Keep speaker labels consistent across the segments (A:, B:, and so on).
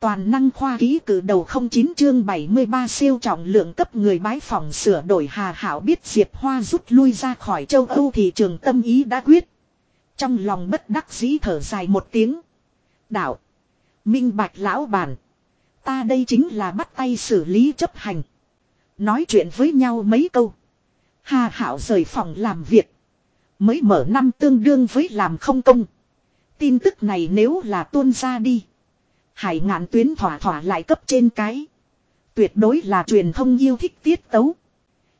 A: Toàn năng khoa ký cử đầu 09 chương 73 siêu trọng lượng cấp người bái phòng sửa đổi Hà Hảo biết Diệp Hoa rút lui ra khỏi châu Âu thị trường tâm ý đã quyết. Trong lòng bất đắc dĩ thở dài một tiếng. Đạo. Minh bạch lão bản. Ta đây chính là bắt tay xử lý chấp hành. Nói chuyện với nhau mấy câu. Hà Hảo rời phòng làm việc. Mới mở năm tương đương với làm không công. Tin tức này nếu là tuôn ra đi. Hải ngạn tuyến thỏa thỏa lại cấp trên cái. Tuyệt đối là truyền thông yêu thích tiết tấu.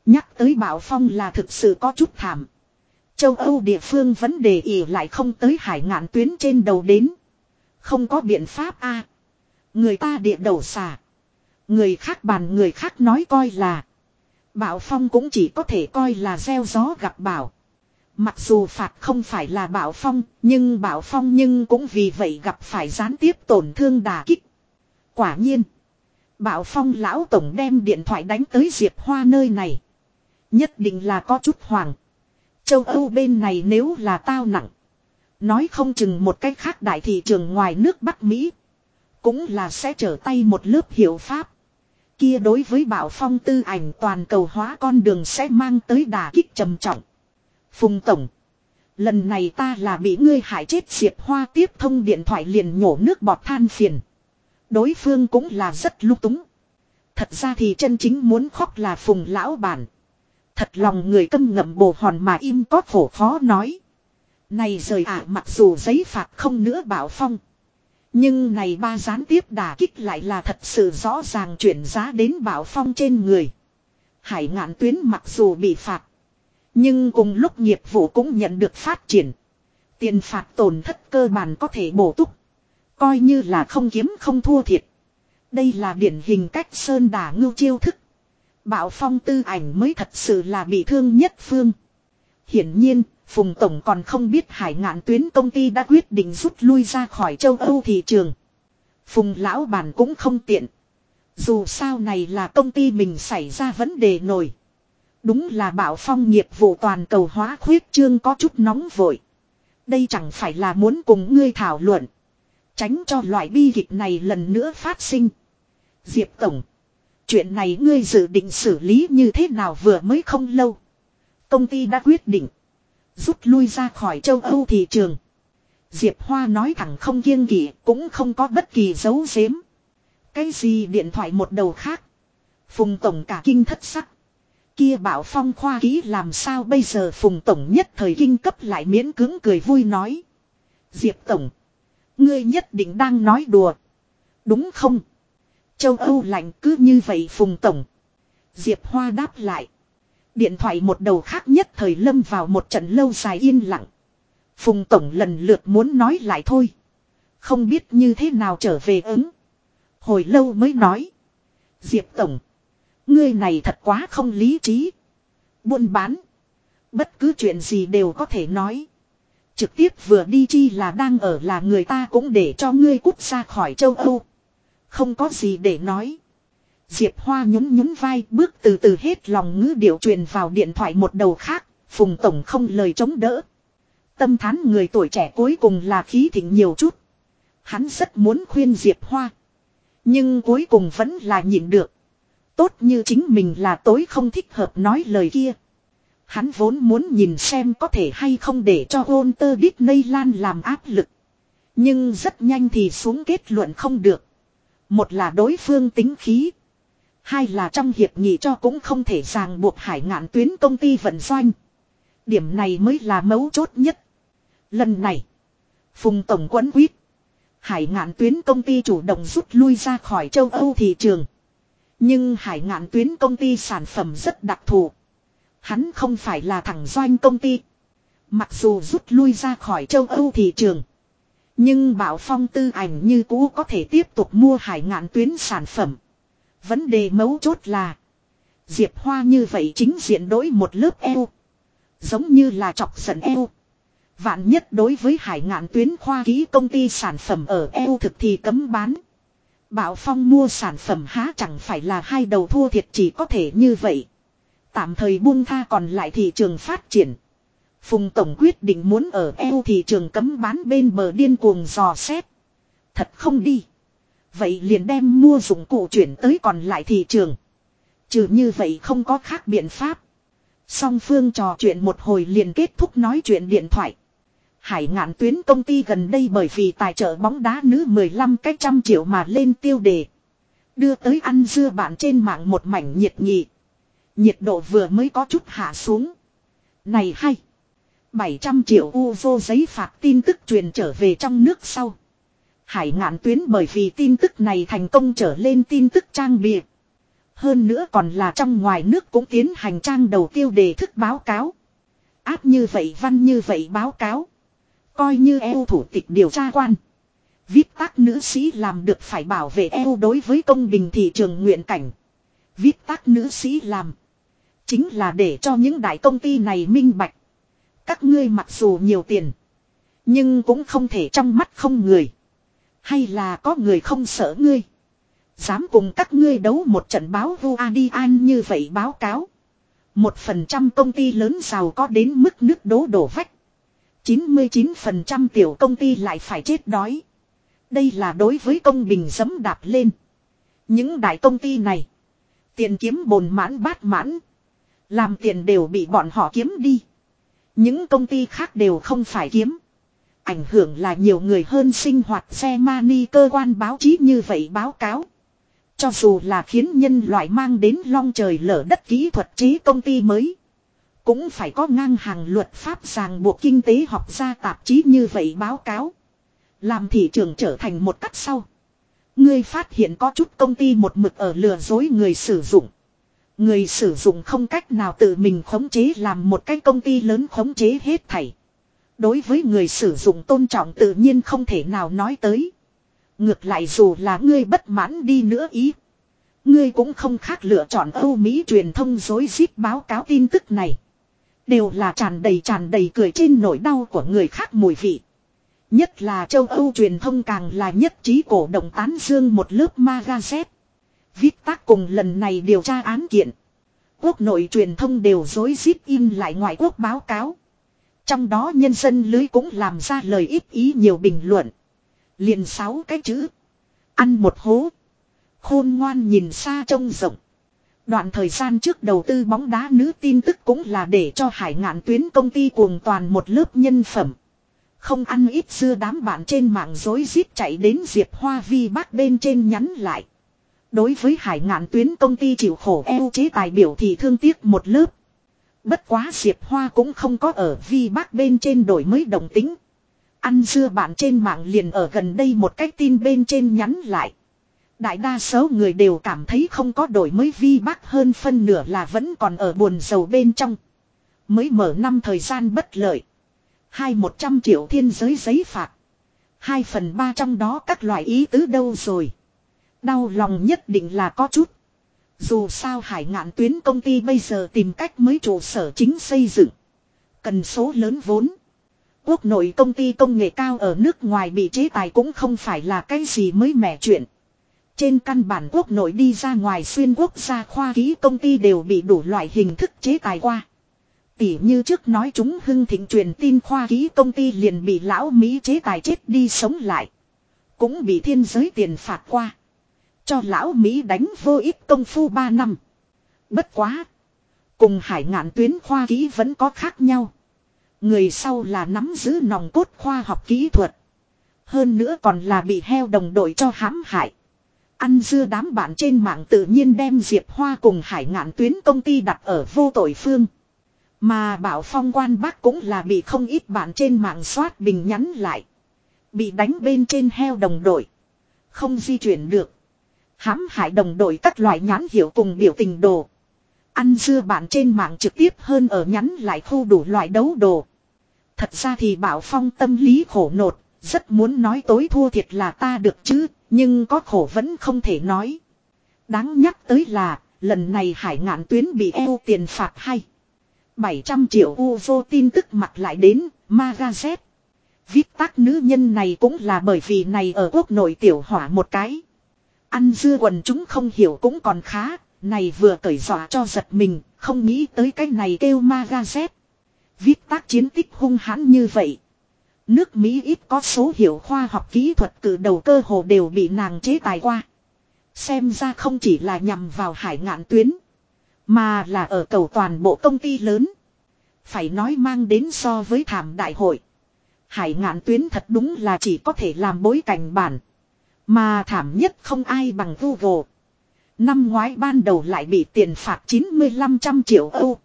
A: Nhắc tới Bảo Phong là thực sự có chút thảm. Châu Âu địa phương vấn đề ỉ lại không tới hải ngạn tuyến trên đầu đến. Không có biện pháp a Người ta địa đầu xả. Người khác bàn người khác nói coi là. Bảo Phong cũng chỉ có thể coi là gieo gió gặp bảo. Mặc dù phạt không phải là Bảo Phong, nhưng Bảo Phong nhưng cũng vì vậy gặp phải gián tiếp tổn thương đà kích. Quả nhiên, Bảo Phong lão tổng đem điện thoại đánh tới Diệp Hoa nơi này. Nhất định là có chút hoàng. Châu Âu bên này nếu là tao nặng. Nói không chừng một cách khác đại thị trường ngoài nước Bắc Mỹ. Cũng là sẽ trở tay một lớp hiệu pháp. Kia đối với Bảo Phong tư ảnh toàn cầu hóa con đường sẽ mang tới đà kích trầm trọng. Phùng Tổng. Lần này ta là bị ngươi hại chết Diệp Hoa tiếp thông điện thoại liền nhổ nước bọt than phiền. Đối phương cũng là rất lúc túng. Thật ra thì chân chính muốn khóc là Phùng Lão Bản. Thật lòng người câm ngậm bồ hòn mà im có phổ khó nói. Này rời ạ, mặc dù giấy phạt không nữa bảo phong. Nhưng này ba gián tiếp đả kích lại là thật sự rõ ràng chuyển giá đến bảo phong trên người. Hải ngạn tuyến mặc dù bị phạt. Nhưng cùng lúc nghiệp vụ cũng nhận được phát triển. Tiền phạt tổn thất cơ bản có thể bổ túc. Coi như là không kiếm không thua thiệt. Đây là điển hình cách sơn đà ngưu chiêu thức. Bảo phong tư ảnh mới thật sự là bị thương nhất phương. Hiển nhiên, Phùng Tổng còn không biết hải ngạn tuyến công ty đã quyết định rút lui ra khỏi châu Âu thị trường. Phùng lão bản cũng không tiện. Dù sao này là công ty mình xảy ra vấn đề nổi. Đúng là bảo phong nghiệp vụ toàn cầu hóa khuyết trương có chút nóng vội. Đây chẳng phải là muốn cùng ngươi thảo luận. Tránh cho loại bi kịch này lần nữa phát sinh. Diệp Tổng. Chuyện này ngươi dự định xử lý như thế nào vừa mới không lâu. Công ty đã quyết định. Rút lui ra khỏi châu Âu thị trường. Diệp Hoa nói thẳng không kiêng kỵ, cũng không có bất kỳ dấu giếm. Cái gì điện thoại một đầu khác. Phùng Tổng cả kinh thất sắc. Kia bảo phong khoa ký làm sao bây giờ Phùng Tổng nhất thời kinh cấp lại miễn cứng cười vui nói. Diệp Tổng. Ngươi nhất định đang nói đùa. Đúng không? Châu Âu lạnh cứ như vậy Phùng Tổng. Diệp Hoa đáp lại. Điện thoại một đầu khác nhất thời lâm vào một trận lâu dài yên lặng. Phùng Tổng lần lượt muốn nói lại thôi. Không biết như thế nào trở về ứng. Hồi lâu mới nói. Diệp Tổng. Ngươi này thật quá không lý trí. Buôn bán. Bất cứ chuyện gì đều có thể nói. Trực tiếp vừa đi chi là đang ở là người ta cũng để cho ngươi cút ra khỏi châu Âu. Không có gì để nói. Diệp Hoa nhún nhún vai, bước từ từ hết lòng ngữ điệu truyền vào điện thoại một đầu khác. Phùng Tổng không lời chống đỡ. Tâm thán người tuổi trẻ cuối cùng là khí thịnh nhiều chút. Hắn rất muốn khuyên Diệp Hoa. Nhưng cuối cùng vẫn là nhịn được. Tốt như chính mình là tối không thích hợp nói lời kia. Hắn vốn muốn nhìn xem có thể hay không để cho Walter Disneyland làm áp lực. Nhưng rất nhanh thì xuống kết luận không được. Một là đối phương tính khí. Hai là trong hiệp nghị cho cũng không thể ràng buộc hải ngạn tuyến công ty vận doanh. Điểm này mới là mấu chốt nhất. Lần này, Phùng Tổng quấn quyết. Hải ngạn tuyến công ty chủ động rút lui ra khỏi châu Âu thị trường. Nhưng hải ngạn tuyến công ty sản phẩm rất đặc thù. Hắn không phải là thằng doanh công ty. Mặc dù rút lui ra khỏi châu Âu thị trường. Nhưng Bảo Phong tư ảnh như cũ có thể tiếp tục mua hải ngạn tuyến sản phẩm. Vấn đề mấu chốt là. Diệp Hoa như vậy chính diện đối một lớp eo. Giống như là chọc giận eo. Vạn nhất đối với hải ngạn tuyến khoa ký công ty sản phẩm ở eo thực thì cấm bán. Bảo Phong mua sản phẩm há chẳng phải là hai đầu thua thiệt chỉ có thể như vậy. Tạm thời buông tha còn lại thị trường phát triển. Phùng Tổng quyết định muốn ở eo thị trường cấm bán bên bờ điên cuồng dò xét. Thật không đi. Vậy liền đem mua dụng cụ chuyển tới còn lại thị trường. Trừ như vậy không có khác biện pháp. Song phương trò chuyện một hồi liền kết thúc nói chuyện điện thoại. Hải ngạn tuyến công ty gần đây bởi vì tài trợ bóng đá nữ 15 cách trăm triệu mà lên tiêu đề. Đưa tới ăn dưa bạn trên mạng một mảnh nhiệt nhị. Nhiệt độ vừa mới có chút hạ xuống. Này hay. 700 triệu u vô giấy phạt tin tức truyền trở về trong nước sau. Hải ngạn tuyến bởi vì tin tức này thành công trở lên tin tức trang bìa. Hơn nữa còn là trong ngoài nước cũng tiến hành trang đầu tiêu đề thức báo cáo. Áp như vậy văn như vậy báo cáo. Coi như eo thủ tịch điều tra quan. Viết tác nữ sĩ làm được phải bảo vệ eo đối với công bình thị trường nguyện cảnh. Viết tác nữ sĩ làm. Chính là để cho những đại công ty này minh bạch. Các ngươi mặc dù nhiều tiền. Nhưng cũng không thể trong mắt không người. Hay là có người không sợ ngươi. Dám cùng các ngươi đấu một trận báo vô an như vậy báo cáo. Một phần trăm công ty lớn giàu có đến mức nước đố đổ vách. 99% tiểu công ty lại phải chết đói. Đây là đối với công bình dấm đạp lên. Những đại công ty này. Tiền kiếm bồn mãn bát mãn. Làm tiền đều bị bọn họ kiếm đi. Những công ty khác đều không phải kiếm. Ảnh hưởng là nhiều người hơn sinh hoạt xe mani cơ quan báo chí như vậy báo cáo. Cho dù là khiến nhân loại mang đến long trời lở đất kỹ thuật trí công ty mới. Cũng phải có ngang hàng luật pháp ràng buộc kinh tế học ra tạp chí như vậy báo cáo. Làm thị trường trở thành một cách sau. Ngươi phát hiện có chút công ty một mực ở lừa dối người sử dụng. Người sử dụng không cách nào tự mình khống chế làm một cái công ty lớn khống chế hết thảy. Đối với người sử dụng tôn trọng tự nhiên không thể nào nói tới. Ngược lại dù là ngươi bất mãn đi nữa ý. Ngươi cũng không khác lựa chọn Âu Mỹ truyền thông dối rít báo cáo tin tức này. Đều là tràn đầy tràn đầy cười trên nỗi đau của người khác mùi vị. Nhất là châu Âu truyền thông càng là nhất trí cổ động tán dương một lớp magazine. Viết tác cùng lần này điều tra án kiện. Quốc nội truyền thông đều dối rít in lại ngoại quốc báo cáo. Trong đó nhân dân lưới cũng làm ra lời ít ý nhiều bình luận. Liền sáu cái chữ. Ăn một hố. Khôn ngoan nhìn xa trông rộng. Đoạn thời gian trước đầu tư bóng đá nữ tin tức cũng là để cho hải ngạn tuyến công ty cuồng toàn một lớp nhân phẩm. Không ăn ít xưa đám bạn trên mạng dối rít chạy đến Diệp Hoa Vi bác bên trên nhắn lại. Đối với hải ngạn tuyến công ty chịu khổ eo chế tài biểu thì thương tiếc một lớp. Bất quá Diệp Hoa cũng không có ở Vi bác bên trên đổi mới đồng tính. Ăn dưa bạn trên mạng liền ở gần đây một cách tin bên trên nhắn lại. Đại đa số người đều cảm thấy không có đổi mới vi bác hơn phân nửa là vẫn còn ở buồn dầu bên trong. Mới mở năm thời gian bất lợi. Hai một trăm triệu thiên giới giấy phạt. Hai phần ba trong đó các loại ý tứ đâu rồi. Đau lòng nhất định là có chút. Dù sao hải ngạn tuyến công ty bây giờ tìm cách mới trụ sở chính xây dựng. Cần số lớn vốn. Quốc nội công ty công nghệ cao ở nước ngoài bị chế tài cũng không phải là cái gì mới mẻ chuyện. Trên căn bản quốc nội đi ra ngoài xuyên quốc gia khoa ký công ty đều bị đủ loại hình thức chế tài qua. Tỉ như trước nói chúng hưng thịnh truyền tin khoa ký công ty liền bị lão Mỹ chế tài chết đi sống lại. Cũng bị thiên giới tiền phạt qua. Cho lão Mỹ đánh vô ích công phu 3 năm. Bất quá. Cùng hải ngạn tuyến khoa ký vẫn có khác nhau. Người sau là nắm giữ nòng cốt khoa học kỹ thuật. Hơn nữa còn là bị heo đồng đội cho hãm hại. Ăn dưa đám bạn trên mạng tự nhiên đem Diệp Hoa cùng hải ngạn tuyến công ty đặt ở vô tội phương. Mà bảo phong quan bác cũng là bị không ít bạn trên mạng soát bình nhắn lại. Bị đánh bên trên heo đồng đội. Không di chuyển được. hãm hại đồng đội các loại nhãn hiệu cùng biểu tình đồ. Ăn dưa bạn trên mạng trực tiếp hơn ở nhắn lại khu đủ loại đấu đồ. Thật ra thì bảo phong tâm lý khổ nột, rất muốn nói tối thua thiệt là ta được chứ, nhưng có khổ vẫn không thể nói. Đáng nhắc tới là, lần này hải ngạn tuyến bị eo tiền phạt hay. 700 triệu u vô tin tức mặt lại đến, Magazet. Viết tác nữ nhân này cũng là bởi vì này ở quốc nội tiểu hỏa một cái. Ăn dưa quần chúng không hiểu cũng còn khá, này vừa cởi dọa cho giật mình, không nghĩ tới cái này kêu Magazet. Viết tác chiến tích hung hãn như vậy. Nước Mỹ ít có số hiệu khoa học kỹ thuật cử đầu cơ hồ đều bị nàng chế tài qua. Xem ra không chỉ là nhằm vào hải ngạn tuyến. Mà là ở cầu toàn bộ công ty lớn. Phải nói mang đến so với thảm đại hội. Hải ngạn tuyến thật đúng là chỉ có thể làm bối cảnh bản. Mà thảm nhất không ai bằng Google. Năm ngoái ban đầu lại bị tiền phạt 95 trăm triệu Âu.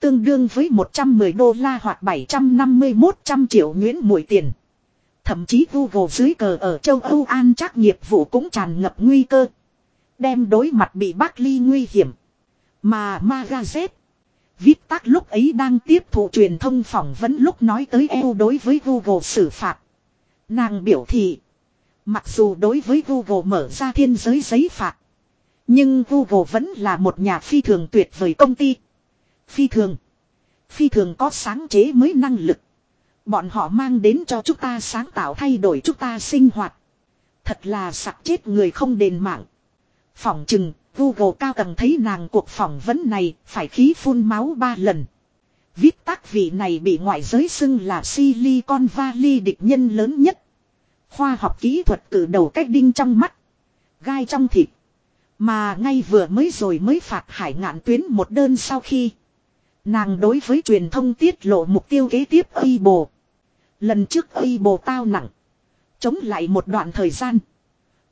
A: Tương đương với 110 đô la hoặc 751 trăm triệu nguyễn mũi tiền. Thậm chí Google dưới cờ ở châu Âu an chắc nghiệp vụ cũng tràn ngập nguy cơ. Đem đối mặt bị bác ly nguy hiểm. Mà Magazet. Viết tác lúc ấy đang tiếp thụ truyền thông phỏng vấn lúc nói tới EU đối với Google xử phạt. Nàng biểu thị. Mặc dù đối với Google mở ra thiên giới giấy phạt. Nhưng Google vẫn là một nhà phi thường tuyệt vời công ty. Phi thường. Phi thường có sáng chế mới năng lực. Bọn họ mang đến cho chúng ta sáng tạo thay đổi chúng ta sinh hoạt. Thật là sặc chết người không đền mạng. Phỏng chừng, Google cao tầng thấy nàng cuộc phỏng vấn này phải khí phun máu ba lần. Viết tác vị này bị ngoại giới xưng là Silicon Valley địch nhân lớn nhất. Khoa học kỹ thuật cử đầu cách đinh trong mắt. Gai trong thịt. Mà ngay vừa mới rồi mới phạt hải ngạn tuyến một đơn sau khi. Nàng đối với truyền thông tiết lộ mục tiêu kế tiếp Weibo. Lần trước Weibo tao nặng. Chống lại một đoạn thời gian.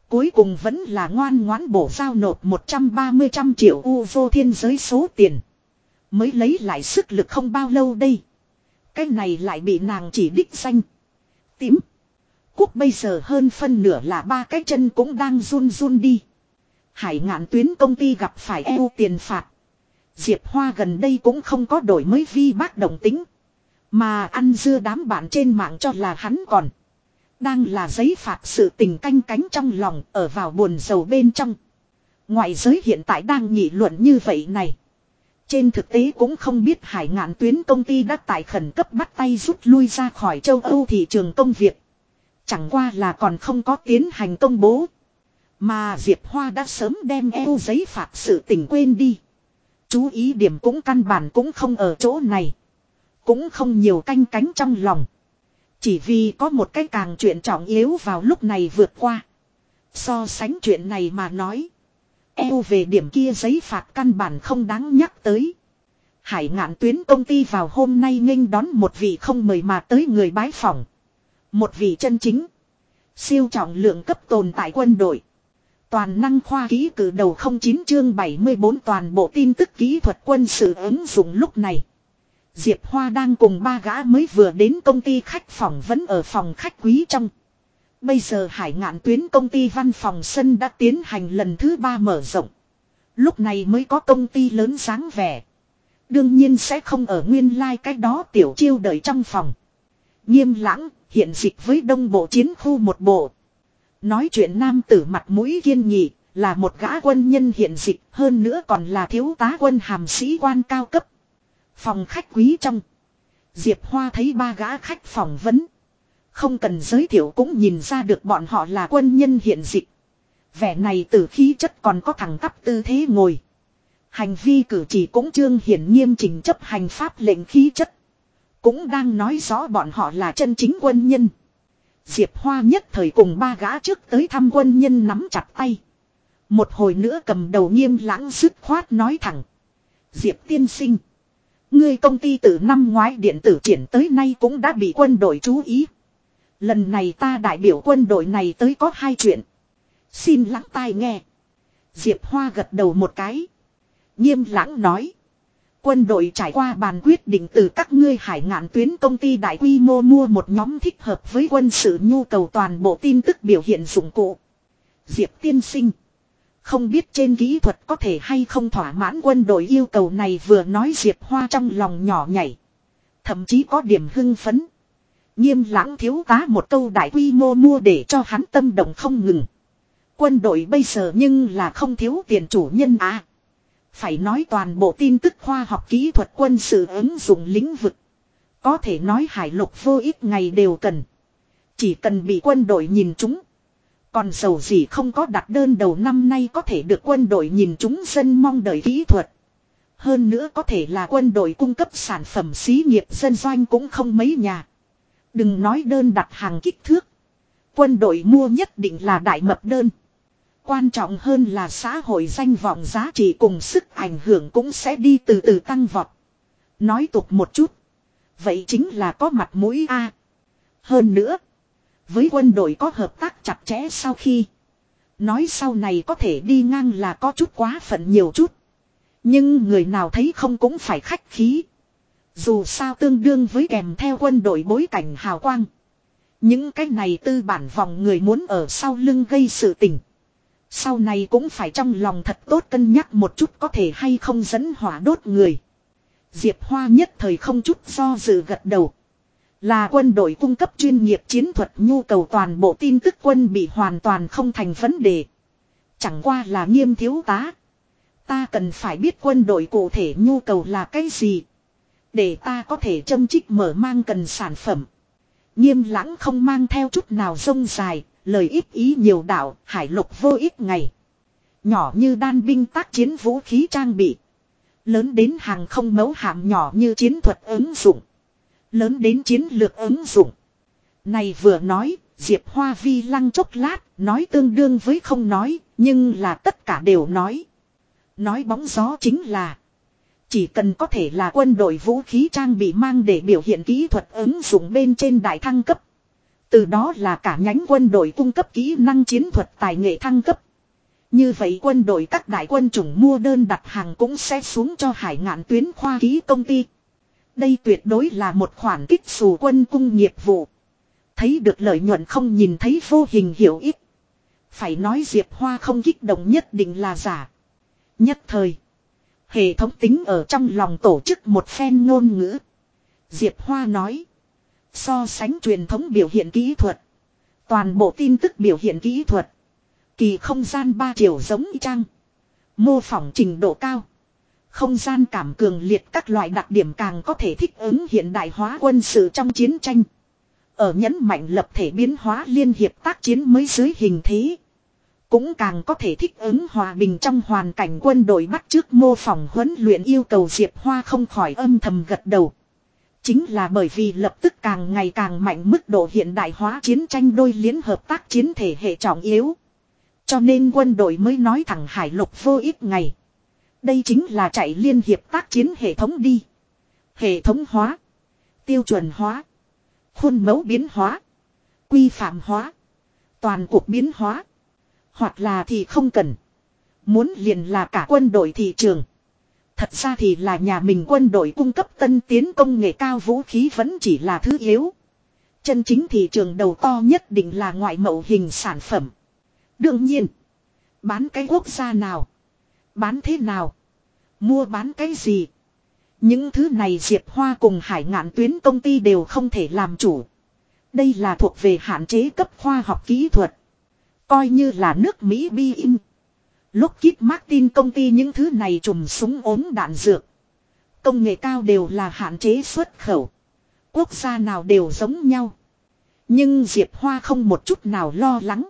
A: Cuối cùng vẫn là ngoan ngoãn bổ giao nộp 130 trăm triệu u vô thiên giới số tiền. Mới lấy lại sức lực không bao lâu đây. Cái này lại bị nàng chỉ đích danh. Tím. Quốc bây giờ hơn phân nửa là ba cái chân cũng đang run run đi. Hải ngạn tuyến công ty gặp phải eo tiền phạt. Diệp Hoa gần đây cũng không có đổi mới vi bác đồng tính. Mà ăn dưa đám bạn trên mạng cho là hắn còn. Đang là giấy phạt sự tình canh cánh trong lòng ở vào buồn sầu bên trong. Ngoại giới hiện tại đang nghị luận như vậy này. Trên thực tế cũng không biết hải ngạn tuyến công ty đã tại khẩn cấp bắt tay rút lui ra khỏi châu Âu thị trường công việc. Chẳng qua là còn không có tiến hành công bố. Mà Diệp Hoa đã sớm đem eo giấy phạt sự tình quên đi. Chú ý điểm cũng căn bản cũng không ở chỗ này. Cũng không nhiều canh cánh trong lòng. Chỉ vì có một cái càng chuyện trọng yếu vào lúc này vượt qua. So sánh chuyện này mà nói. Eo về điểm kia giấy phạt căn bản không đáng nhắc tới. Hải ngạn tuyến công ty vào hôm nay nghênh đón một vị không mời mà tới người bái phỏng. Một vị chân chính. Siêu trọng lượng cấp tồn tại quân đội. Toàn năng khoa ký cử đầu 09 chương 74 toàn bộ tin tức kỹ thuật quân sự ứng dụng lúc này. Diệp Hoa đang cùng ba gã mới vừa đến công ty khách phòng vẫn ở phòng khách quý trong. Bây giờ hải ngạn tuyến công ty văn phòng sân đã tiến hành lần thứ ba mở rộng. Lúc này mới có công ty lớn sáng vẻ. Đương nhiên sẽ không ở nguyên lai like cách đó tiểu chiêu đợi trong phòng. Nghiêm lãng, hiện dịch với đông bộ chiến khu một bộ. Nói chuyện nam tử mặt mũi kiên nghị, là một gã quân nhân hiện dịch hơn nữa còn là thiếu tá quân hàm sĩ quan cao cấp. Phòng khách quý trong. Diệp Hoa thấy ba gã khách phỏng vấn. Không cần giới thiệu cũng nhìn ra được bọn họ là quân nhân hiện dịch. Vẻ này từ khí chất còn có thẳng tắp tư thế ngồi. Hành vi cử chỉ cũng trương hiển nghiêm chỉnh chấp hành pháp lệnh khí chất. Cũng đang nói rõ bọn họ là chân chính quân nhân. Diệp Hoa nhất thời cùng ba gã trước tới thăm quân nhân nắm chặt tay. Một hồi nữa cầm đầu nghiêm lãng dứt khoát nói thẳng. Diệp tiên sinh. Ngươi công ty từ năm ngoái điện tử triển tới nay cũng đã bị quân đội chú ý. Lần này ta đại biểu quân đội này tới có hai chuyện. Xin lắng tai nghe. Diệp Hoa gật đầu một cái. Nghiêm lãng nói. Quân đội trải qua bàn quyết định từ các ngươi hải ngạn tuyến công ty đại quy mô mua một nhóm thích hợp với quân sự nhu cầu toàn bộ tin tức biểu hiện dụng cụ. Diệp tiên sinh. Không biết trên kỹ thuật có thể hay không thỏa mãn quân đội yêu cầu này vừa nói Diệp Hoa trong lòng nhỏ nhảy. Thậm chí có điểm hưng phấn. Nghiêm lãng thiếu tá một câu đại quy mô mua để cho hắn tâm động không ngừng. Quân đội bây giờ nhưng là không thiếu tiền chủ nhân à. Phải nói toàn bộ tin tức khoa học kỹ thuật quân sự ứng dụng lĩnh vực. Có thể nói hải lục vô ít ngày đều cần. Chỉ cần bị quân đội nhìn chúng. Còn sầu gì không có đặt đơn đầu năm nay có thể được quân đội nhìn chúng dân mong đợi kỹ thuật. Hơn nữa có thể là quân đội cung cấp sản phẩm xí nghiệp dân doanh cũng không mấy nhà. Đừng nói đơn đặt hàng kích thước. Quân đội mua nhất định là đại mập đơn. Quan trọng hơn là xã hội danh vọng giá trị cùng sức ảnh hưởng cũng sẽ đi từ từ tăng vọt. Nói tục một chút. Vậy chính là có mặt mũi A. Hơn nữa. Với quân đội có hợp tác chặt chẽ sau khi. Nói sau này có thể đi ngang là có chút quá phận nhiều chút. Nhưng người nào thấy không cũng phải khách khí. Dù sao tương đương với kèm theo quân đội bối cảnh hào quang. Những cái này tư bản vòng người muốn ở sau lưng gây sự tình. Sau này cũng phải trong lòng thật tốt cân nhắc một chút có thể hay không dẫn hỏa đốt người. Diệp Hoa nhất thời không chút do dự gật đầu. Là quân đội cung cấp chuyên nghiệp chiến thuật nhu cầu toàn bộ tin tức quân bị hoàn toàn không thành vấn đề. Chẳng qua là nghiêm thiếu tá. Ta cần phải biết quân đội cụ thể nhu cầu là cái gì. Để ta có thể châm trích mở mang cần sản phẩm. Nghiêm lãng không mang theo chút nào rông dài, lời ít ý nhiều đạo, hải lục vô ít ngày. Nhỏ như đan binh tác chiến vũ khí trang bị. Lớn đến hàng không mấu hạm nhỏ như chiến thuật ứng dụng. Lớn đến chiến lược ứng dụng. Này vừa nói, Diệp Hoa vi lăng chốc lát, nói tương đương với không nói, nhưng là tất cả đều nói. Nói bóng gió chính là chỉ cần có thể là quân đội vũ khí trang bị mang để biểu hiện kỹ thuật ứng dụng bên trên đại thăng cấp. Từ đó là cả nhánh quân đội cung cấp kỹ năng chiến thuật tài nghệ thăng cấp. Như vậy quân đội các đại quân chủng mua đơn đặt hàng cũng sẽ xuống cho hải ngạn tuyến khoa ký công ty. Đây tuyệt đối là một khoản kích xù quân cung nghiệp vụ. Thấy được lợi nhuận không nhìn thấy vô hình hiểu ít. Phải nói Diệp Hoa không kích động nhất định là giả. Nhất thời. Hệ thống tính ở trong lòng tổ chức một phen ngôn ngữ. Diệp Hoa nói. So sánh truyền thống biểu hiện kỹ thuật. Toàn bộ tin tức biểu hiện kỹ thuật. Kỳ không gian ba chiều giống trang. Mô phỏng trình độ cao. Không gian cảm cường liệt các loại đặc điểm càng có thể thích ứng hiện đại hóa quân sự trong chiến tranh. Ở nhấn mạnh lập thể biến hóa liên hiệp tác chiến mới dưới hình thế. Cũng càng có thể thích ứng hòa bình trong hoàn cảnh quân đội bắt trước mô phỏng huấn luyện yêu cầu Diệp Hoa không khỏi âm thầm gật đầu. Chính là bởi vì lập tức càng ngày càng mạnh mức độ hiện đại hóa chiến tranh đôi liên hợp tác chiến thể hệ trọng yếu. Cho nên quân đội mới nói thẳng hải lục vô ít ngày. Đây chính là chạy liên hiệp tác chiến hệ thống đi. Hệ thống hóa. Tiêu chuẩn hóa. Khuôn mẫu biến hóa. Quy phạm hóa. Toàn cuộc biến hóa. Hoặc là thì không cần. Muốn liền là cả quân đội thị trường. Thật ra thì là nhà mình quân đội cung cấp tân tiến công nghệ cao vũ khí vẫn chỉ là thứ yếu. Chân chính thị trường đầu to nhất định là ngoại mẫu hình sản phẩm. Đương nhiên. Bán cái quốc gia nào. Bán thế nào. Mua bán cái gì. Những thứ này Diệp Hoa cùng hải ngạn tuyến công ty đều không thể làm chủ. Đây là thuộc về hạn chế cấp khoa học kỹ thuật. Coi như là nước Mỹ bi in. Lúc kíp Martin công ty những thứ này trùm súng ốm đạn dược. Công nghệ cao đều là hạn chế xuất khẩu. Quốc gia nào đều giống nhau. Nhưng Diệp Hoa không một chút nào lo lắng.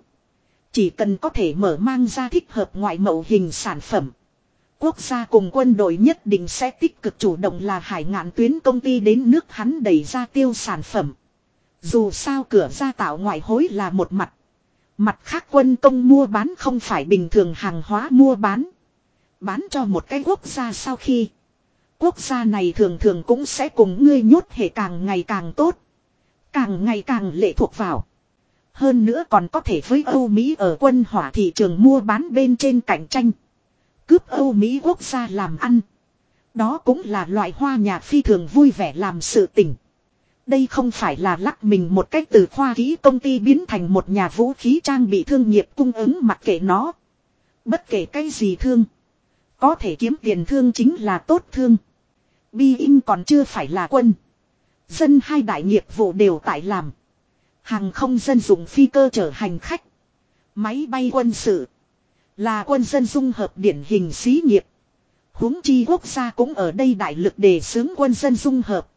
A: Chỉ cần có thể mở mang ra thích hợp ngoại mẫu hình sản phẩm. Quốc gia cùng quân đội nhất định sẽ tích cực chủ động là hải ngạn tuyến công ty đến nước hắn đẩy ra tiêu sản phẩm. Dù sao cửa ra tạo ngoại hối là một mặt. Mặt khác quân công mua bán không phải bình thường hàng hóa mua bán. Bán cho một cái quốc gia sau khi. Quốc gia này thường thường cũng sẽ cùng ngươi nhốt hệ càng ngày càng tốt. Càng ngày càng lệ thuộc vào. Hơn nữa còn có thể với Âu Mỹ ở quân hỏa thị trường mua bán bên trên cạnh tranh. Cướp Âu Mỹ quốc gia làm ăn. Đó cũng là loại hoa nhạc phi thường vui vẻ làm sự tình. Đây không phải là lắc mình một cách từ khoa khí công ty biến thành một nhà vũ khí trang bị thương nghiệp cung ứng mặc kệ nó. Bất kể cái gì thương. Có thể kiếm tiền thương chính là tốt thương. Bi in còn chưa phải là quân. Dân hai đại nghiệp vụ đều tại làm. Hàng không dân dụng phi cơ chở hành khách. Máy bay quân sự. Là quân dân dung hợp điển hình xí nghiệp. huống chi quốc gia cũng ở đây đại lực để xướng quân dân dung hợp.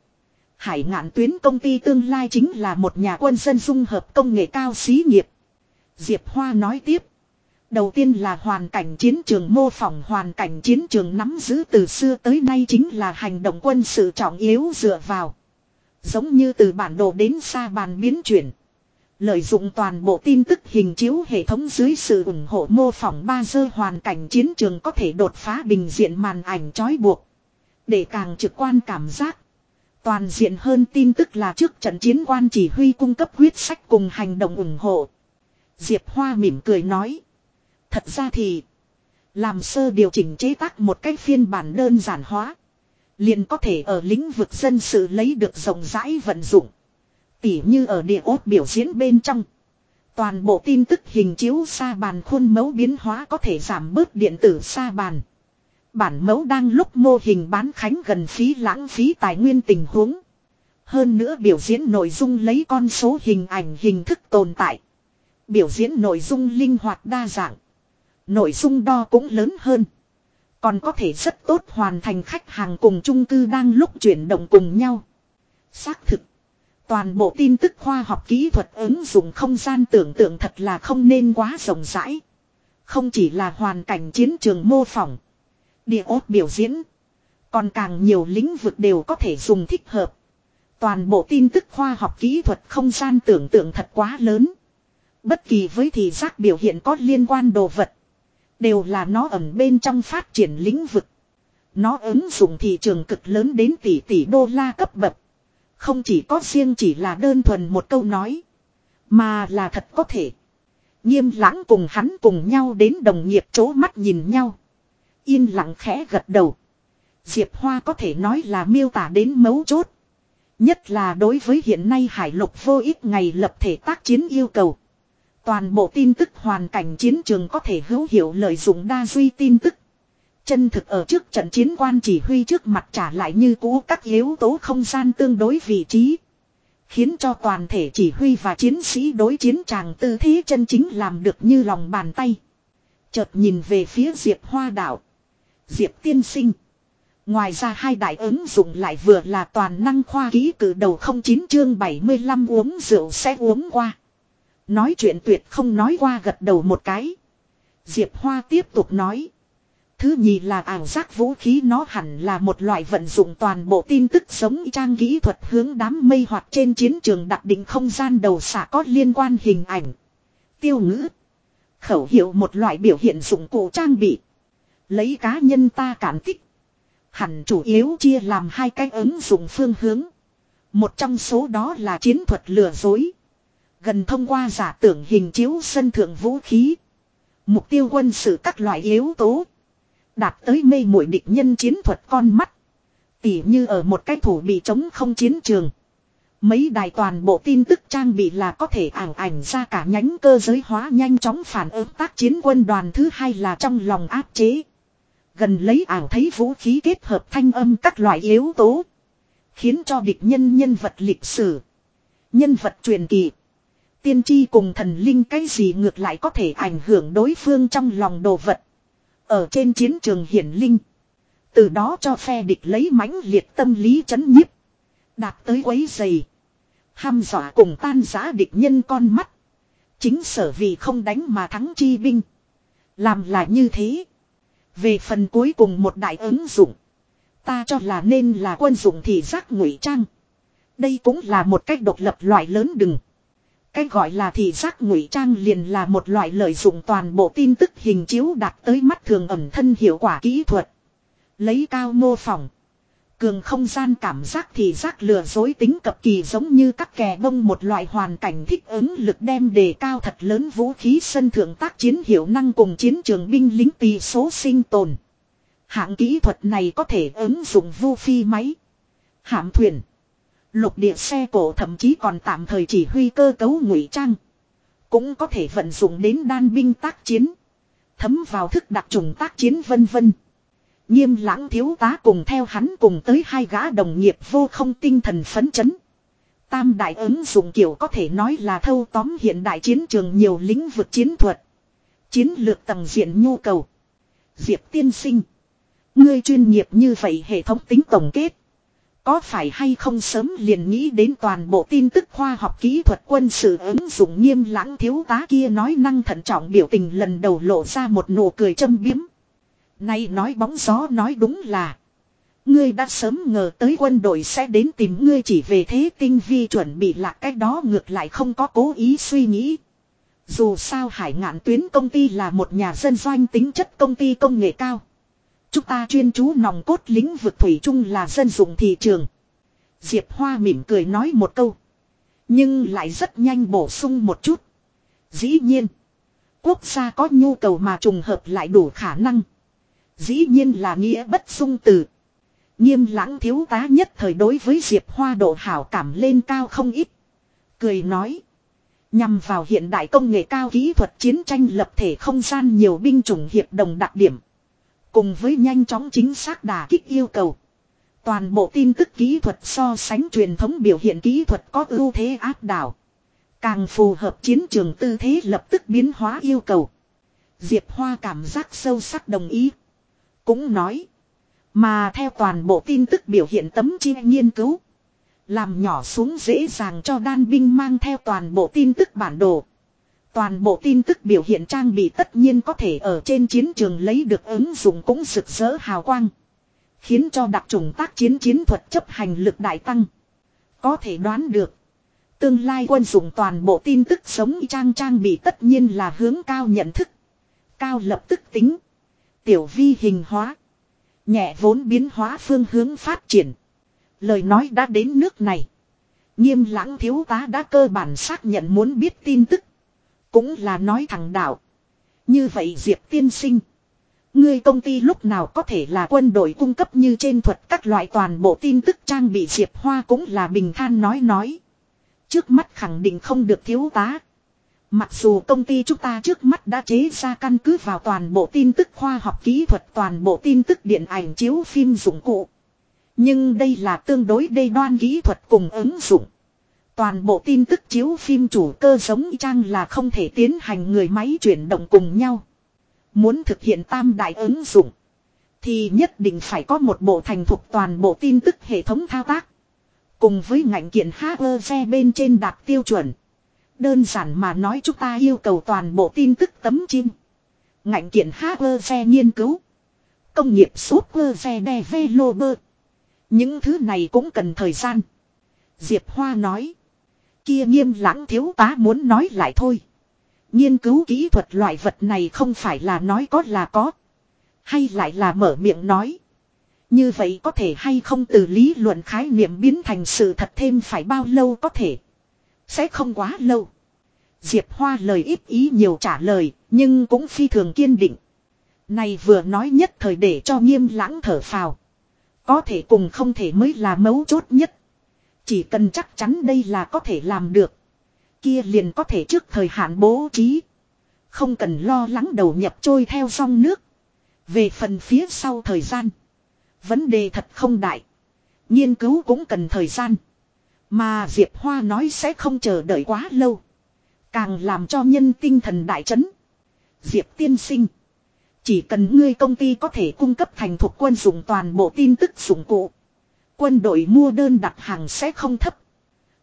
A: Hải ngạn tuyến công ty tương lai chính là một nhà quân dân dung hợp công nghệ cao xí nghiệp. Diệp Hoa nói tiếp. Đầu tiên là hoàn cảnh chiến trường mô phỏng, hoàn cảnh chiến trường nắm giữ từ xưa tới nay chính là hành động quân sự trọng yếu dựa vào. Giống như từ bản đồ đến xa bàn biến chuyển. Lợi dụng toàn bộ tin tức hình chiếu hệ thống dưới sự ủng hộ mô phỏng ba dơ hoàn cảnh chiến trường có thể đột phá bình diện màn ảnh trói buộc. Để càng trực quan cảm giác. Toàn diện hơn tin tức là trước trận chiến quan chỉ huy cung cấp quyết sách cùng hành động ủng hộ. Diệp Hoa mỉm cười nói. Thật ra thì. Làm sơ điều chỉnh chế tác một cách phiên bản đơn giản hóa. Liền có thể ở lĩnh vực dân sự lấy được rộng rãi vận dụng. Tỉ như ở địa ốt biểu diễn bên trong. Toàn bộ tin tức hình chiếu xa bàn khuôn mẫu biến hóa có thể giảm bớt điện tử xa bàn. Bản mẫu đang lúc mô hình bán khánh gần phí lãng phí tài nguyên tình huống. Hơn nữa biểu diễn nội dung lấy con số hình ảnh hình thức tồn tại. Biểu diễn nội dung linh hoạt đa dạng. Nội dung đo cũng lớn hơn. Còn có thể rất tốt hoàn thành khách hàng cùng chung cư đang lúc chuyển động cùng nhau. Xác thực. Toàn bộ tin tức khoa học kỹ thuật ứng dụng không gian tưởng tượng thật là không nên quá rộng rãi. Không chỉ là hoàn cảnh chiến trường mô phỏng. Địa ốt biểu diễn. Còn càng nhiều lĩnh vực đều có thể dùng thích hợp. Toàn bộ tin tức khoa học kỹ thuật không gian tưởng tượng thật quá lớn. Bất kỳ với thị giác biểu hiện có liên quan đồ vật. Đều là nó ẩn bên trong phát triển lĩnh vực. Nó ứng dụng thị trường cực lớn đến tỷ tỷ đô la cấp bậc. Không chỉ có riêng chỉ là đơn thuần một câu nói. Mà là thật có thể. Nghiêm lãng cùng hắn cùng nhau đến đồng nghiệp chỗ mắt nhìn nhau. Yên lặng khẽ gật đầu. Diệp Hoa có thể nói là miêu tả đến mấu chốt. Nhất là đối với hiện nay hải lục vô ích ngày lập thể tác chiến yêu cầu. Toàn bộ tin tức hoàn cảnh chiến trường có thể hữu hiệu lợi dụng đa duy tin tức. Chân thực ở trước trận chiến quan chỉ huy trước mặt trả lại như cũ các yếu tố không gian tương đối vị trí. Khiến cho toàn thể chỉ huy và chiến sĩ đối chiến tràng tư thế chân chính làm được như lòng bàn tay. Chợt nhìn về phía Diệp Hoa Đạo. Diệp Tiên Sinh. Ngoài ra hai đại ứng dụng lại vừa là toàn năng khoa ký cử đầu 09 chương 75 uống rượu sẽ uống qua. Nói chuyện tuyệt không nói qua gật đầu một cái. Diệp Hoa tiếp tục nói. Thứ nhì là ảo giác vũ khí nó hẳn là một loại vận dụng toàn bộ tin tức sống trang kỹ thuật hướng đám mây hoặc trên chiến trường đặc định không gian đầu xả có liên quan hình ảnh. Tiêu ngữ. Khẩu hiệu một loại biểu hiện dụng cụ trang bị. Lấy cá nhân ta cản tích. Hẳn chủ yếu chia làm hai cái ứng dụng phương hướng. Một trong số đó là chiến thuật lừa dối. Gần thông qua giả tưởng hình chiếu sân thượng vũ khí. Mục tiêu quân sự các loại yếu tố. Đạt tới mê muội địch nhân chiến thuật con mắt. Tỉ như ở một cái thủ bị chống không chiến trường. Mấy đài toàn bộ tin tức trang bị là có thể ảo ảnh ra cả nhánh cơ giới hóa nhanh chóng phản ứng tác chiến quân đoàn thứ hai là trong lòng áp chế. Gần lấy ảo thấy vũ khí kết hợp thanh âm các loại yếu tố. Khiến cho địch nhân nhân vật lịch sử. Nhân vật truyền kỳ. Tiên tri cùng thần linh cái gì ngược lại có thể ảnh hưởng đối phương trong lòng đồ vật. Ở trên chiến trường hiển linh. Từ đó cho phe địch lấy mãnh liệt tâm lý chấn nhiếp. Đạt tới quấy dày. Ham dọa cùng tan giá địch nhân con mắt. Chính sở vì không đánh mà thắng chi binh. Làm lại như thế. Về phần cuối cùng một đại ứng dụng. Ta cho là nên là quân dụng thì giác ngụy trang. Đây cũng là một cách độc lập loại lớn đừng. Cái gọi là thị giác ngụy trang liền là một loại lợi dụng toàn bộ tin tức hình chiếu đạt tới mắt thường ẩm thân hiệu quả kỹ thuật. Lấy cao mô phỏng. Cường không gian cảm giác thì giác lừa dối tính cập kỳ giống như các kè bông một loại hoàn cảnh thích ứng lực đem đề cao thật lớn vũ khí sân thượng tác chiến hiệu năng cùng chiến trường binh lính tỷ số sinh tồn. Hạng kỹ thuật này có thể ứng dụng vu phi máy. Hạm thuyền. Lục địa xe cổ thậm chí còn tạm thời chỉ huy cơ cấu ngụy trang. Cũng có thể vận dụng đến đan binh tác chiến. Thấm vào thức đặc trùng tác chiến vân vân. Nghiêm lãng thiếu tá cùng theo hắn cùng tới hai gã đồng nghiệp vô không tinh thần phấn chấn. Tam đại ứng dụng kiểu có thể nói là thâu tóm hiện đại chiến trường nhiều lĩnh vực chiến thuật. Chiến lược tầng diện nhu cầu. Diệp tiên sinh. Ngươi chuyên nghiệp như vậy hệ thống tính tổng kết. Có phải hay không sớm liền nghĩ đến toàn bộ tin tức khoa học kỹ thuật quân sự ứng dụng nghiêm lãng thiếu tá kia nói năng thận trọng biểu tình lần đầu lộ ra một nụ cười châm biếm. Nay nói bóng gió nói đúng là. Ngươi đã sớm ngờ tới quân đội sẽ đến tìm ngươi chỉ về thế tinh vi chuẩn bị là cách đó ngược lại không có cố ý suy nghĩ. Dù sao hải ngạn tuyến công ty là một nhà dân doanh tính chất công ty công nghệ cao. Chúng ta chuyên chú nòng cốt lĩnh vực thủy chung là dân dụng thị trường. Diệp Hoa mỉm cười nói một câu. Nhưng lại rất nhanh bổ sung một chút. Dĩ nhiên. Quốc gia có nhu cầu mà trùng hợp lại đủ khả năng. Dĩ nhiên là nghĩa bất dung từ. Nghiêm lãng thiếu tá nhất thời đối với Diệp Hoa độ hảo cảm lên cao không ít. Cười nói. Nhằm vào hiện đại công nghệ cao kỹ thuật chiến tranh lập thể không gian nhiều binh chủng hiệp đồng đặc điểm. Cùng với nhanh chóng chính xác đà kích yêu cầu. Toàn bộ tin tức kỹ thuật so sánh truyền thống biểu hiện kỹ thuật có ưu thế áp đảo. Càng phù hợp chiến trường tư thế lập tức biến hóa yêu cầu. Diệp Hoa cảm giác sâu sắc đồng ý. Cũng nói. Mà theo toàn bộ tin tức biểu hiện tấm chi nghiên cứu. Làm nhỏ xuống dễ dàng cho đan binh mang theo toàn bộ tin tức bản đồ. Toàn bộ tin tức biểu hiện trang bị tất nhiên có thể ở trên chiến trường lấy được ứng dụng cũng rực rỡ hào quang. Khiến cho đặc trùng tác chiến chiến thuật chấp hành lực đại tăng. Có thể đoán được. Tương lai quân dụng toàn bộ tin tức sống trang trang bị tất nhiên là hướng cao nhận thức. Cao lập tức tính. Tiểu vi hình hóa. Nhẹ vốn biến hóa phương hướng phát triển. Lời nói đã đến nước này. Nghiêm lãng thiếu tá đã cơ bản xác nhận muốn biết tin tức. Cũng là nói thẳng đạo. Như vậy Diệp tiên sinh. Ngươi công ty lúc nào có thể là quân đội cung cấp như trên thuật các loại toàn bộ tin tức trang bị Diệp Hoa cũng là bình than nói nói. Trước mắt khẳng định không được thiếu tá. Mặc dù công ty chúng ta trước mắt đã chế ra căn cứ vào toàn bộ tin tức khoa học kỹ thuật, toàn bộ tin tức điện ảnh chiếu phim dụng cụ. Nhưng đây là tương đối đầy đoan kỹ thuật cùng ứng dụng. Toàn bộ tin tức chiếu phim chủ cơ giống trang là không thể tiến hành người máy chuyển động cùng nhau. Muốn thực hiện tam đại ứng dụng. Thì nhất định phải có một bộ thành thuộc toàn bộ tin tức hệ thống thao tác. Cùng với ngành kiện HR bên trên đạt tiêu chuẩn. Đơn giản mà nói chúng ta yêu cầu toàn bộ tin tức tấm chim. Ngành kiện xe nghiên cứu. Công nghiệp super developer. Những thứ này cũng cần thời gian. Diệp Hoa nói. Kia nghiêm lãng thiếu tá muốn nói lại thôi. Nghiên cứu kỹ thuật loại vật này không phải là nói có là có. Hay lại là mở miệng nói. Như vậy có thể hay không từ lý luận khái niệm biến thành sự thật thêm phải bao lâu có thể. Sẽ không quá lâu. Diệp Hoa lời ít ý nhiều trả lời, nhưng cũng phi thường kiên định. Này vừa nói nhất thời để cho nghiêm lãng thở phào. Có thể cùng không thể mới là mấu chốt nhất. Chỉ cần chắc chắn đây là có thể làm được. Kia liền có thể trước thời hạn bố trí. Không cần lo lắng đầu nhập trôi theo sông nước. Về phần phía sau thời gian. Vấn đề thật không đại. Nghiên cứu cũng cần thời gian. Mà Diệp Hoa nói sẽ không chờ đợi quá lâu. Càng làm cho nhân tinh thần đại chấn. Diệp tiên sinh. Chỉ cần ngươi công ty có thể cung cấp thành thuộc quân dùng toàn bộ tin tức dụng cụ. Quân đội mua đơn đặt hàng sẽ không thấp.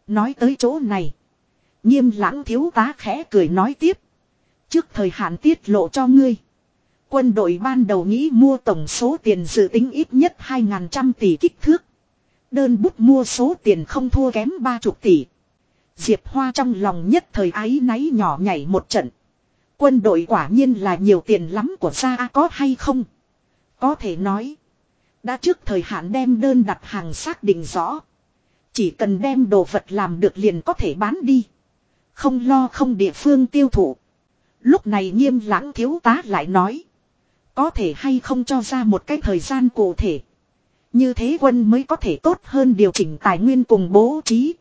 A: Nói tới chỗ này. Nghiêm lãng thiếu tá khẽ cười nói tiếp. Trước thời hạn tiết lộ cho ngươi. Quân đội ban đầu nghĩ mua tổng số tiền dự tính ít nhất 2.100 tỷ kích thước. Đơn bút mua số tiền không thua kém 30 tỷ. Diệp Hoa trong lòng nhất thời ái náy nhỏ nhảy một trận. Quân đội quả nhiên là nhiều tiền lắm của gia có hay không? Có thể nói. Đã trước thời hạn đem đơn đặt hàng xác định rõ. Chỉ cần đem đồ vật làm được liền có thể bán đi. Không lo không địa phương tiêu thụ. Lúc này nghiêm lãng thiếu tá lại nói. Có thể hay không cho ra một cái thời gian cụ thể. Như thế quân mới có thể tốt hơn điều chỉnh tài nguyên cùng bố trí.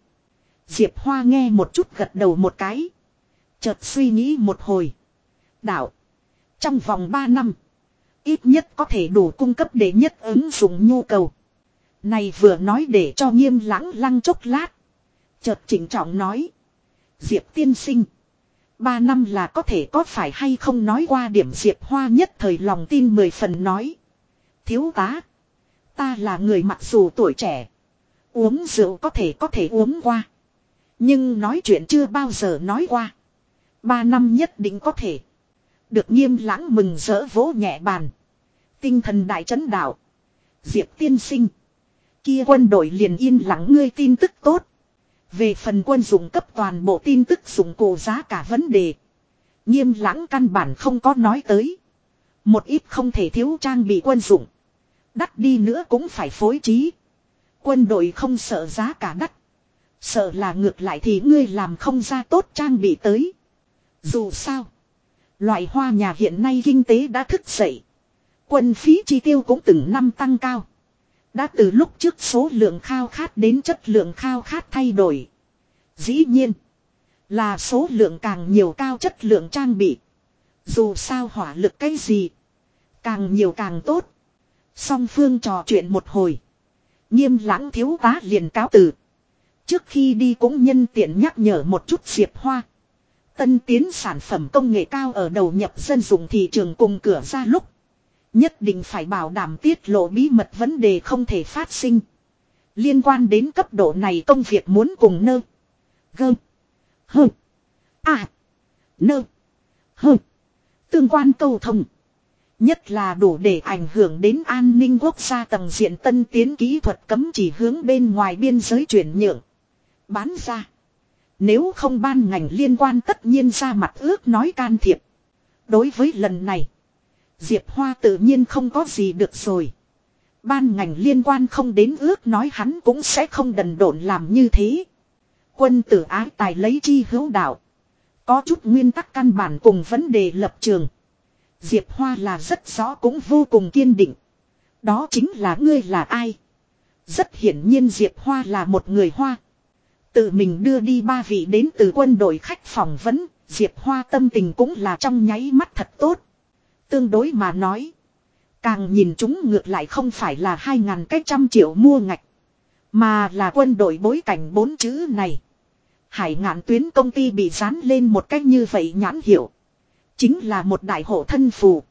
A: Diệp Hoa nghe một chút gật đầu một cái. Chợt suy nghĩ một hồi. Đạo. Trong vòng 3 năm. Ít nhất có thể đủ cung cấp để nhất ứng dụng nhu cầu. Này vừa nói để cho nghiêm lãng lăng chốc lát. Chợt chỉnh trọng nói. Diệp tiên sinh. Ba năm là có thể có phải hay không nói qua điểm Diệp Hoa nhất thời lòng tin mười phần nói. Thiếu tá. Ta là người mặc dù tuổi trẻ. Uống rượu có thể có thể uống qua. Nhưng nói chuyện chưa bao giờ nói qua. Ba năm nhất định có thể. Được nghiêm lãng mừng rỡ vỗ nhẹ bàn. Tinh thần đại chấn đạo. Diệp tiên sinh. Kia quân đội liền yên lặng ngươi tin tức tốt. Về phần quân dụng cấp toàn bộ tin tức dụng cụ giá cả vấn đề. Nghiêm lãng căn bản không có nói tới. Một ít không thể thiếu trang bị quân dụng. Đắt đi nữa cũng phải phối trí. Quân đội không sợ giá cả đắt. Sợ là ngược lại thì ngươi làm không ra tốt trang bị tới. Dù sao. Loại hoa nhà hiện nay kinh tế đã thức dậy. Quân phí chi tiêu cũng từng năm tăng cao. Đã từ lúc trước số lượng khao khát đến chất lượng khao khát thay đổi. Dĩ nhiên. Là số lượng càng nhiều cao chất lượng trang bị. Dù sao hỏa lực cái gì. Càng nhiều càng tốt. Song phương trò chuyện một hồi. Nghiêm lãng thiếu tá liền cáo từ. Trước khi đi cũng nhân tiện nhắc nhở một chút Diệp Hoa. Tân tiến sản phẩm công nghệ cao ở đầu nhập dân dùng thị trường cùng cửa ra lúc. Nhất định phải bảo đảm tiết lộ bí mật vấn đề không thể phát sinh. Liên quan đến cấp độ này công việc muốn cùng nơ. Gơ. Hơ. À. Nơ. Hơ. Tương quan cầu thông. Nhất là đủ để ảnh hưởng đến an ninh quốc gia tầng diện tân tiến kỹ thuật cấm chỉ hướng bên ngoài biên giới chuyển nhượng. Bán ra. Nếu không ban ngành liên quan tất nhiên ra mặt ước nói can thiệp. Đối với lần này. Diệp Hoa tự nhiên không có gì được rồi. Ban ngành liên quan không đến ước nói hắn cũng sẽ không đần độn làm như thế. Quân tử ái tài lấy chi hữu đạo. Có chút nguyên tắc căn bản cùng vấn đề lập trường. Diệp Hoa là rất rõ cũng vô cùng kiên định. Đó chính là ngươi là ai. Rất hiển nhiên Diệp Hoa là một người Hoa. Tự mình đưa đi ba vị đến từ quân đội khách phỏng vấn, Diệp Hoa tâm tình cũng là trong nháy mắt thật tốt. Tương đối mà nói. Càng nhìn chúng ngược lại không phải là hai ngàn cách trăm triệu mua ngạch. Mà là quân đội bối cảnh bốn chữ này. Hải ngạn tuyến công ty bị dán lên một cách như vậy nhãn hiệu. Chính là một đại hộ thân phù.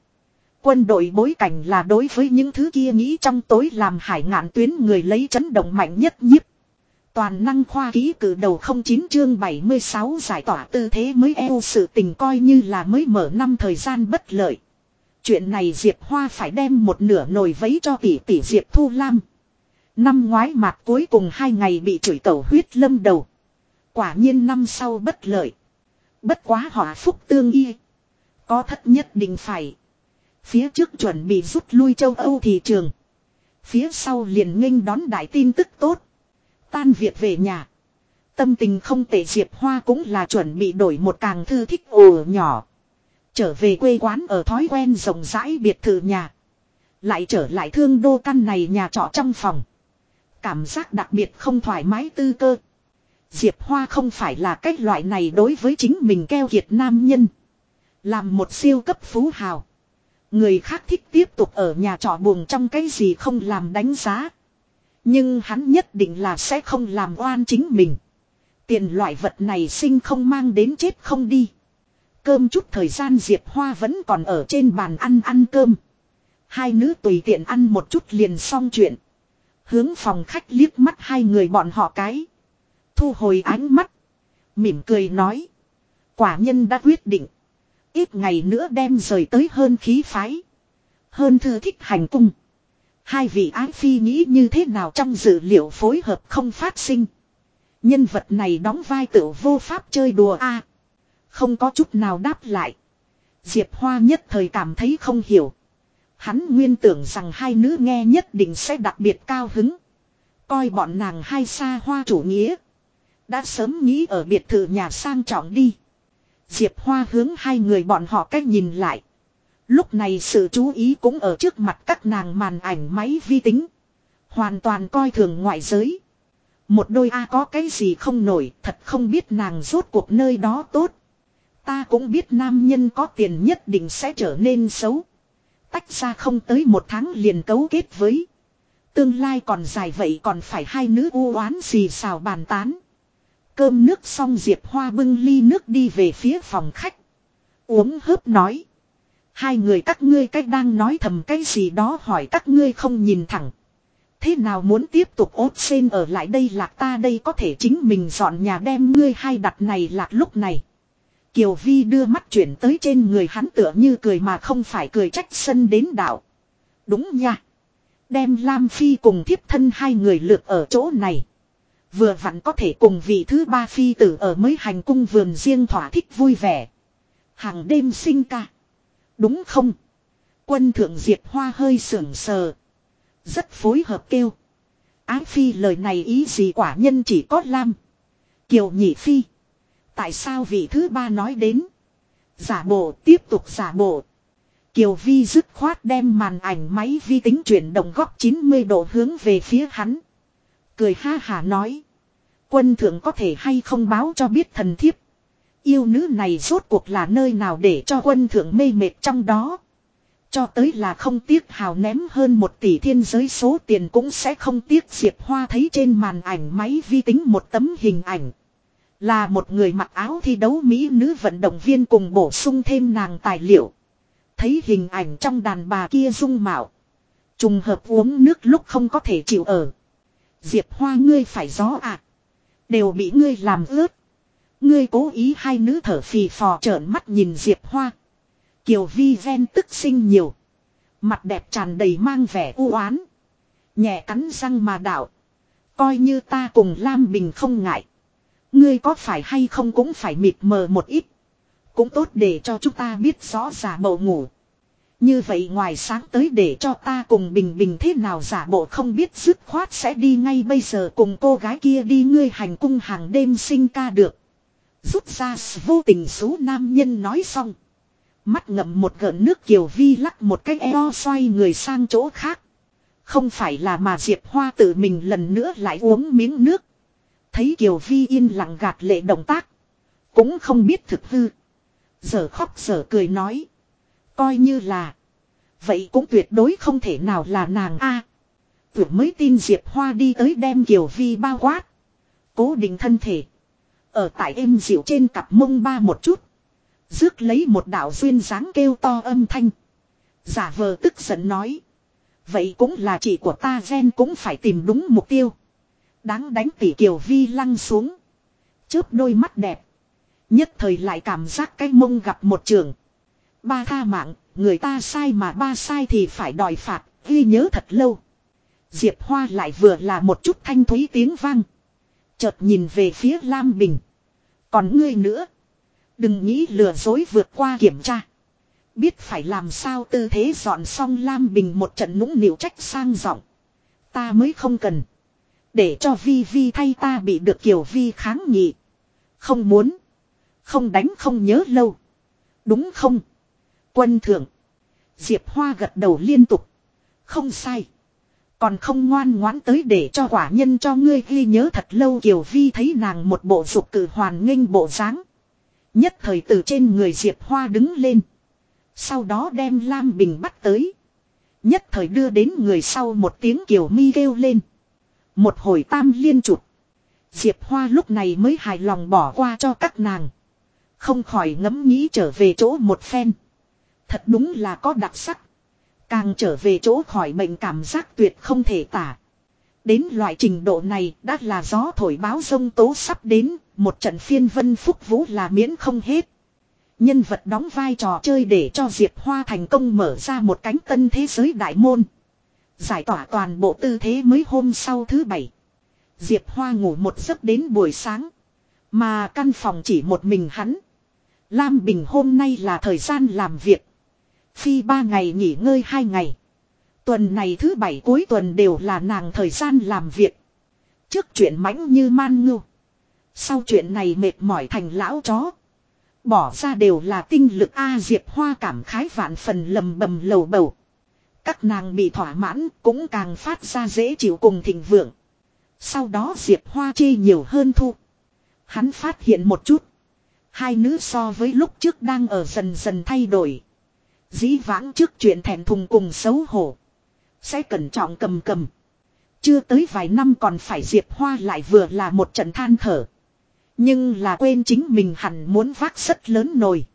A: Quân đội bối cảnh là đối với những thứ kia nghĩ trong tối làm hải ngạn tuyến người lấy chấn động mạnh nhất nhiếp. Toàn năng khoa ký cử đầu 09 chương 76 giải tỏa tư thế mới eo sự tình coi như là mới mở năm thời gian bất lợi. Chuyện này Diệp Hoa phải đem một nửa nồi vấy cho tỷ tỷ Diệp Thu Lam. Năm ngoái mặt cuối cùng hai ngày bị chửi tẩu huyết lâm đầu. Quả nhiên năm sau bất lợi. Bất quá họa phúc tương y. Có thất nhất định phải. Phía trước chuẩn bị rút lui châu Âu thị trường. Phía sau liền nghênh đón đại tin tức tốt. Tan việc về nhà. Tâm tình không tệ Diệp Hoa cũng là chuẩn bị đổi một càng thư thích ồ nhỏ. Trở về quê quán ở thói quen rộng rãi biệt thự nhà. Lại trở lại thương đô căn này nhà trọ trong phòng. Cảm giác đặc biệt không thoải mái tư cơ. Diệp Hoa không phải là cách loại này đối với chính mình keo kiệt nam nhân. Làm một siêu cấp phú hào. Người khác thích tiếp tục ở nhà trọ buồn trong cái gì không làm đánh giá. Nhưng hắn nhất định là sẽ không làm oan chính mình. Tiền loại vật này sinh không mang đến chết không đi. Cơm chút thời gian Diệp Hoa vẫn còn ở trên bàn ăn ăn cơm. Hai nữ tùy tiện ăn một chút liền xong chuyện. Hướng phòng khách liếc mắt hai người bọn họ cái. Thu hồi ánh mắt. Mỉm cười nói. Quả nhân đã quyết định. Ít ngày nữa đem rời tới hơn khí phái. Hơn thư thích hành cung. Hai vị ái phi nghĩ như thế nào trong dữ liệu phối hợp không phát sinh. Nhân vật này đóng vai tử vô pháp chơi đùa a Không có chút nào đáp lại. Diệp Hoa nhất thời cảm thấy không hiểu. Hắn nguyên tưởng rằng hai nữ nghe nhất định sẽ đặc biệt cao hứng. Coi bọn nàng hai xa hoa chủ nghĩa. Đã sớm nghĩ ở biệt thự nhà sang trọng đi. Diệp Hoa hướng hai người bọn họ cách nhìn lại. Lúc này sự chú ý cũng ở trước mặt các nàng màn ảnh máy vi tính. Hoàn toàn coi thường ngoại giới. Một đôi A có cái gì không nổi, thật không biết nàng rốt cuộc nơi đó tốt. Ta cũng biết nam nhân có tiền nhất định sẽ trở nên xấu. Tách ra không tới một tháng liền cấu kết với. Tương lai còn dài vậy còn phải hai nữ u oán gì xào bàn tán. Cơm nước xong Diệp Hoa bưng ly nước đi về phía phòng khách. Uống hớp nói. Hai người các ngươi cách đang nói thầm cái gì đó hỏi các ngươi không nhìn thẳng. Thế nào muốn tiếp tục ốt sen ở lại đây lạc ta đây có thể chính mình dọn nhà đem ngươi hai đặt này lạc lúc này. Kiều Vi đưa mắt chuyển tới trên người hắn tựa như cười mà không phải cười trách sân đến đạo. Đúng nha. Đem Lam Phi cùng thiếp thân hai người lượt ở chỗ này. Vừa vặn có thể cùng vị thứ ba phi tử ở mới hành cung vườn riêng thỏa thích vui vẻ. Hàng đêm sinh ca. Đúng không? Quân thượng diệt Hoa hơi sưởng sờ. Rất phối hợp kêu. Ái phi lời này ý gì quả nhân chỉ có lam. Kiều nhị phi. Tại sao vị thứ ba nói đến. Giả bộ, tiếp tục giả bộ. Kiều Vi dứt khoát đem màn ảnh máy vi tính chuyển động góc 90 độ hướng về phía hắn. Cười ha hà nói. Quân thượng có thể hay không báo cho biết thần thiếp. Yêu nữ này rốt cuộc là nơi nào để cho quân thượng mê mệt trong đó. Cho tới là không tiếc hào ném hơn một tỷ thiên giới số tiền cũng sẽ không tiếc Diệp Hoa thấy trên màn ảnh máy vi tính một tấm hình ảnh. Là một người mặc áo thi đấu Mỹ nữ vận động viên cùng bổ sung thêm nàng tài liệu. Thấy hình ảnh trong đàn bà kia dung mạo. Trùng hợp uống nước lúc không có thể chịu ở. Diệp Hoa ngươi phải gió ạ. À. Đều bị ngươi làm ướt. Ngươi cố ý hai nữ thở phì phò trợn mắt nhìn Diệp Hoa. Kiều Vi ven tức sinh nhiều. Mặt đẹp tràn đầy mang vẻ u oán Nhẹ cắn răng mà đạo. Coi như ta cùng Lam Bình không ngại. Ngươi có phải hay không cũng phải mịt mờ một ít. Cũng tốt để cho chúng ta biết rõ giả bầu ngủ. Như vậy ngoài sáng tới để cho ta cùng Bình Bình thế nào giả bộ không biết dứt khoát sẽ đi ngay bây giờ cùng cô gái kia đi ngươi hành cung hàng đêm sinh ca được. Rút ra vô tình số nam nhân nói xong. Mắt ngậm một gợn nước kiều vi lắc một cái eo xoay người sang chỗ khác. Không phải là mà Diệp Hoa tự mình lần nữa lại uống miếng nước. Thấy Kiều Vi yên lặng gạt lệ động tác. Cũng không biết thực hư. Giờ khóc giờ cười nói. Coi như là. Vậy cũng tuyệt đối không thể nào là nàng A. À, mới tin Diệp Hoa đi tới đem Kiều Vi bao quát. Cố định thân thể. Ở tại êm dịu trên cặp mông ba một chút. Rước lấy một đạo duyên dáng kêu to âm thanh. Giả vờ tức giận nói. Vậy cũng là chị của ta gen cũng phải tìm đúng mục tiêu. Đáng đánh tỷ kiều vi lăn xuống. Chớp đôi mắt đẹp. Nhất thời lại cảm giác cái mông gặp một trường. Ba tha mạng, người ta sai mà ba sai thì phải đòi phạt, ghi nhớ thật lâu. Diệp Hoa lại vừa là một chút thanh thúy tiếng vang. Chợt nhìn về phía Lam Bình. Còn ngươi nữa. Đừng nghĩ lừa dối vượt qua kiểm tra. Biết phải làm sao tư thế dọn xong Lam Bình một trận nũng nịu trách sang giọng. Ta mới không cần. Để cho Vi Vi thay ta bị được kiểu Vi kháng nghị. Không muốn. Không đánh không nhớ lâu. Đúng không? Quân thượng. Diệp Hoa gật đầu liên tục. Không sai. Còn không ngoan ngoãn tới để cho quả nhân cho ngươi ghi nhớ thật lâu Kiều Vi thấy nàng một bộ dục cử hoàn nghênh bộ dáng Nhất thời từ trên người Diệp Hoa đứng lên. Sau đó đem Lam Bình bắt tới. Nhất thời đưa đến người sau một tiếng Kiều Mi kêu lên. Một hồi tam liên chụp. Diệp Hoa lúc này mới hài lòng bỏ qua cho các nàng. Không khỏi ngẫm nghĩ trở về chỗ một phen. Thật đúng là có đặc sắc. Càng trở về chỗ khỏi mệnh cảm giác tuyệt không thể tả. Đến loại trình độ này đã là gió thổi báo sông tố sắp đến, một trận phiên vân phúc vũ là miễn không hết. Nhân vật đóng vai trò chơi để cho Diệp Hoa thành công mở ra một cánh tân thế giới đại môn. Giải tỏa toàn bộ tư thế mới hôm sau thứ bảy. Diệp Hoa ngủ một giấc đến buổi sáng. Mà căn phòng chỉ một mình hắn. Lam Bình hôm nay là thời gian làm việc. Phi ba ngày nghỉ ngơi hai ngày. Tuần này thứ bảy cuối tuần đều là nàng thời gian làm việc. Trước chuyện mãnh như man ngưu. Sau chuyện này mệt mỏi thành lão chó. Bỏ ra đều là tinh lực A Diệp Hoa cảm khái vạn phần lầm bầm lầu bầu. Các nàng bị thỏa mãn cũng càng phát ra dễ chịu cùng thịnh vượng. Sau đó Diệp Hoa chê nhiều hơn thu. Hắn phát hiện một chút. Hai nữ so với lúc trước đang ở dần dần thay đổi. Dĩ vãng trước chuyện thèm thùng cùng xấu hổ. Sẽ cẩn trọng cầm cầm. Chưa tới vài năm còn phải Diệp Hoa lại vừa là một trận than thở. Nhưng là quên chính mình hẳn muốn vác rất lớn nồi.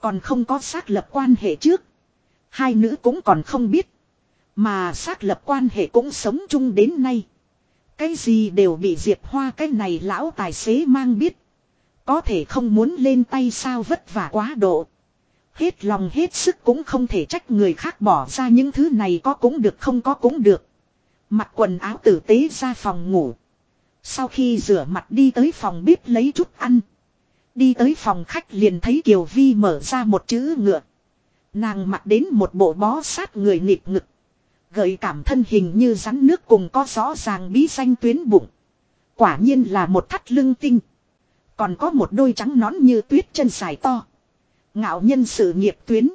A: Còn không có xác lập quan hệ trước. Hai nữ cũng còn không biết. Mà xác lập quan hệ cũng sống chung đến nay. Cái gì đều bị Diệp Hoa cái này lão tài xế mang biết. Có thể không muốn lên tay sao vất vả quá độ. Hết lòng hết sức cũng không thể trách người khác bỏ ra những thứ này có cũng được không có cũng được. Mặc quần áo tử tế ra phòng ngủ. Sau khi rửa mặt đi tới phòng bếp lấy chút ăn. Đi tới phòng khách liền thấy Kiều Vi mở ra một chữ ngựa. Nàng mặc đến một bộ bó sát người nịp ngực. Gợi cảm thân hình như rắn nước cùng có rõ ràng bí xanh tuyến bụng. Quả nhiên là một thắt lưng tinh. Còn có một đôi trắng nón như tuyết chân dài to. Ngạo nhân sự nghiệp tuyến.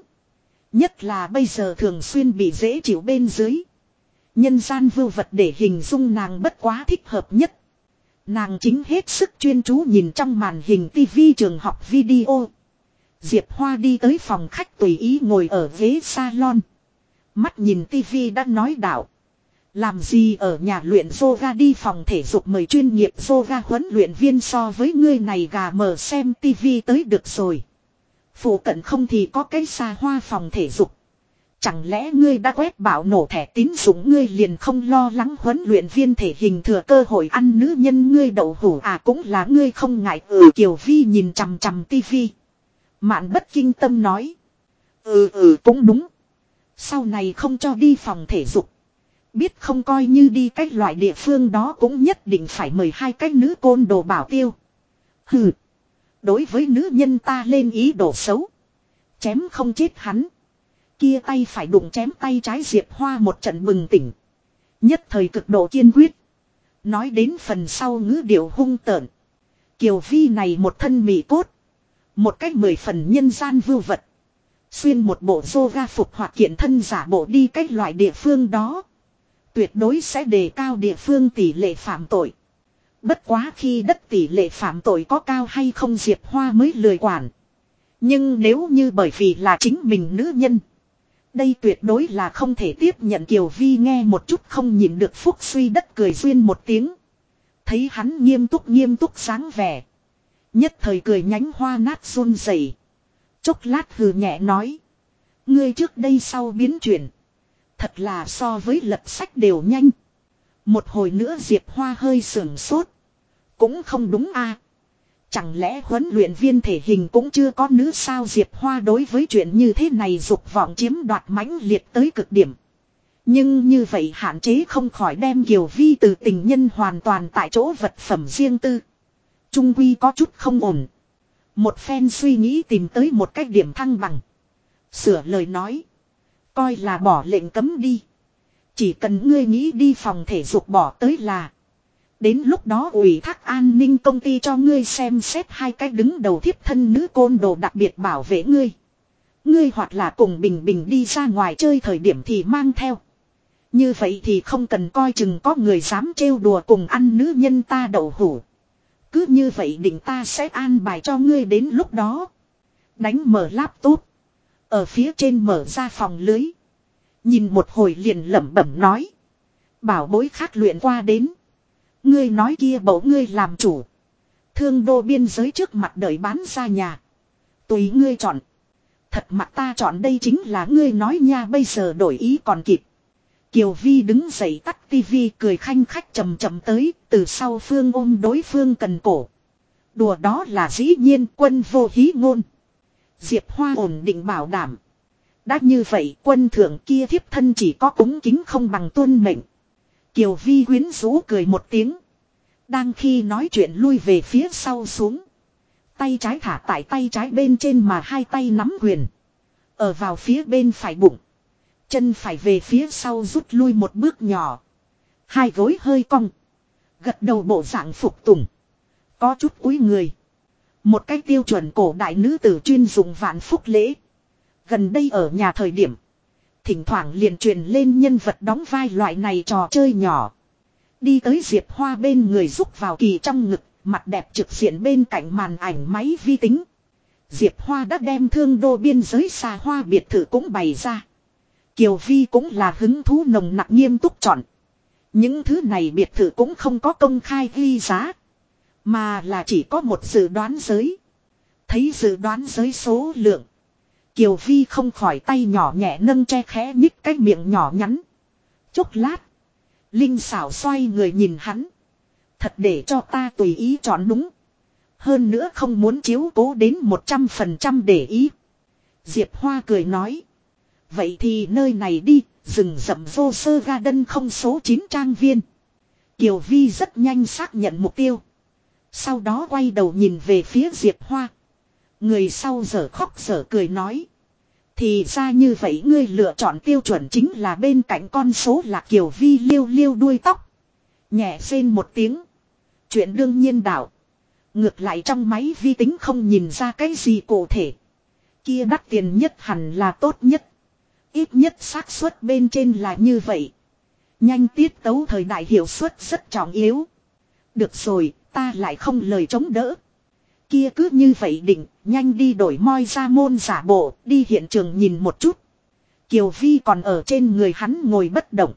A: Nhất là bây giờ thường xuyên bị dễ chịu bên dưới. Nhân gian vưu vật để hình dung nàng bất quá thích hợp nhất. Nàng chính hết sức chuyên chú nhìn trong màn hình tivi trường học video. Diệp Hoa đi tới phòng khách tùy ý ngồi ở ghế salon. Mắt nhìn tivi đã nói đạo. Làm gì ở nhà luyện yoga đi phòng thể dục mời chuyên nghiệp yoga huấn luyện viên so với ngươi này gà mờ xem tivi tới được rồi. Phụ cận không thì có cái xa hoa phòng thể dục. Chẳng lẽ ngươi đã quét bảo nổ thẻ tín dụng ngươi liền không lo lắng huấn luyện viên thể hình thừa cơ hội ăn nữ nhân ngươi đậu hủ à cũng là ngươi không ngại ừ Kiều Vi nhìn chằm chằm tivi. Mạn bất kinh tâm nói. Ừ ừ cũng đúng. Sau này không cho đi phòng thể dục. Biết không coi như đi cách loại địa phương đó cũng nhất định phải mời hai cái nữ côn đồ bảo tiêu. Hừ. Đối với nữ nhân ta lên ý đồ xấu. Chém không chết hắn. Kia tay phải đụng chém tay trái Diệp Hoa một trận bừng tỉnh. Nhất thời cực độ kiên quyết. Nói đến phần sau ngữ điệu hung tợn. Kiều Vi này một thân mì cốt. Một cách mười phần nhân gian vưu vật. Xuyên một bộ yoga phục hoặc kiện thân giả bộ đi cách loại địa phương đó. Tuyệt đối sẽ đề cao địa phương tỷ lệ phạm tội. Bất quá khi đất tỷ lệ phạm tội có cao hay không Diệp Hoa mới lười quản. Nhưng nếu như bởi vì là chính mình nữ nhân. Đây tuyệt đối là không thể tiếp nhận Kiều Vi nghe một chút không nhìn được phúc suy đất cười duyên một tiếng. Thấy hắn nghiêm túc nghiêm túc sáng vẻ. Nhất thời cười nhánh hoa nát run rẩy. Chốc lát hừ nhẹ nói. Ngươi trước đây sau biến chuyển. Thật là so với lật sách đều nhanh. Một hồi nữa Diệp Hoa hơi sưởng sốt. Cũng không đúng a Chẳng lẽ huấn luyện viên thể hình cũng chưa có nữ sao Diệp Hoa đối với chuyện như thế này dục vọng chiếm đoạt mãnh liệt tới cực điểm. Nhưng như vậy hạn chế không khỏi đem Kiều Vi từ tình nhân hoàn toàn tại chỗ vật phẩm riêng tư. Trung Quy có chút không ổn. Một phen suy nghĩ tìm tới một cách điểm thăng bằng. Sửa lời nói. Coi là bỏ lệnh cấm đi. Chỉ cần ngươi nghĩ đi phòng thể dục bỏ tới là. Đến lúc đó ủy thác an ninh công ty cho ngươi xem xét hai cách đứng đầu thiếp thân nữ côn đồ đặc biệt bảo vệ ngươi. Ngươi hoặc là cùng bình bình đi ra ngoài chơi thời điểm thì mang theo. Như vậy thì không cần coi chừng có người dám trêu đùa cùng ăn nữ nhân ta đậu hủ. Cứ như vậy định ta sẽ an bài cho ngươi đến lúc đó. Đánh mở laptop. Ở phía trên mở ra phòng lưới. Nhìn một hồi liền lẩm bẩm nói. Bảo bối khác luyện qua đến. Ngươi nói kia bổ ngươi làm chủ. Thương đô biên giới trước mặt đợi bán ra nhà. Tùy ngươi chọn. Thật mặt ta chọn đây chính là ngươi nói nha bây giờ đổi ý còn kịp. Kiều Vi đứng dậy tắt tivi cười khanh khách chầm chầm tới, từ sau phương ôm đối phương cần cổ. Đùa đó là dĩ nhiên quân vô hí ngôn. Diệp Hoa ổn định bảo đảm. Đã như vậy quân thượng kia thiếp thân chỉ có cúng kính không bằng tuân mệnh. Kiều Vi quyến rũ cười một tiếng. Đang khi nói chuyện lui về phía sau xuống. Tay trái thả tại tay trái bên trên mà hai tay nắm quyền. Ở vào phía bên phải bụng. Chân phải về phía sau rút lui một bước nhỏ. Hai gối hơi cong. Gật đầu bộ dạng phục tùng. Có chút cúi người. Một cách tiêu chuẩn cổ đại nữ tử chuyên dùng vạn phúc lễ. Gần đây ở nhà thời điểm. Thỉnh thoảng liền truyền lên nhân vật đóng vai loại này trò chơi nhỏ. Đi tới Diệp Hoa bên người rúc vào kỳ trong ngực, mặt đẹp trực diện bên cạnh màn ảnh máy vi tính. Diệp Hoa đã đem thương đô biên giới xa hoa biệt thự cũng bày ra. Kiều Vi cũng là hứng thú nồng nặc nghiêm túc chọn. Những thứ này biệt thự cũng không có công khai ghi giá. Mà là chỉ có một dự đoán giới. Thấy dự đoán giới số lượng. Kiều Vi không khỏi tay nhỏ nhẹ nâng che khẽ nhích cái miệng nhỏ nhắn. Chốc lát. Linh xảo xoay người nhìn hắn. Thật để cho ta tùy ý chọn đúng. Hơn nữa không muốn chiếu cố đến 100% để ý. Diệp Hoa cười nói. Vậy thì nơi này đi, rừng rậm vô sơ ga đân không số 9 trang viên. Kiều Vi rất nhanh xác nhận mục tiêu. Sau đó quay đầu nhìn về phía Diệp Hoa. Người sau giờ khóc giờ cười nói. Thì ra như vậy ngươi lựa chọn tiêu chuẩn chính là bên cạnh con số là kiểu Vi liêu liêu đuôi tóc. Nhẹ rên một tiếng. Chuyện đương nhiên đảo, Ngược lại trong máy vi tính không nhìn ra cái gì cụ thể. Kia đắt tiền nhất hẳn là tốt nhất. Ít nhất xác suất bên trên là như vậy. Nhanh tiết tấu thời đại hiệu suất rất trọng yếu. Được rồi, ta lại không lời chống đỡ. Kia cứ như vậy định, nhanh đi đổi moi ra môn giả bộ, đi hiện trường nhìn một chút. Kiều Vi còn ở trên người hắn ngồi bất động.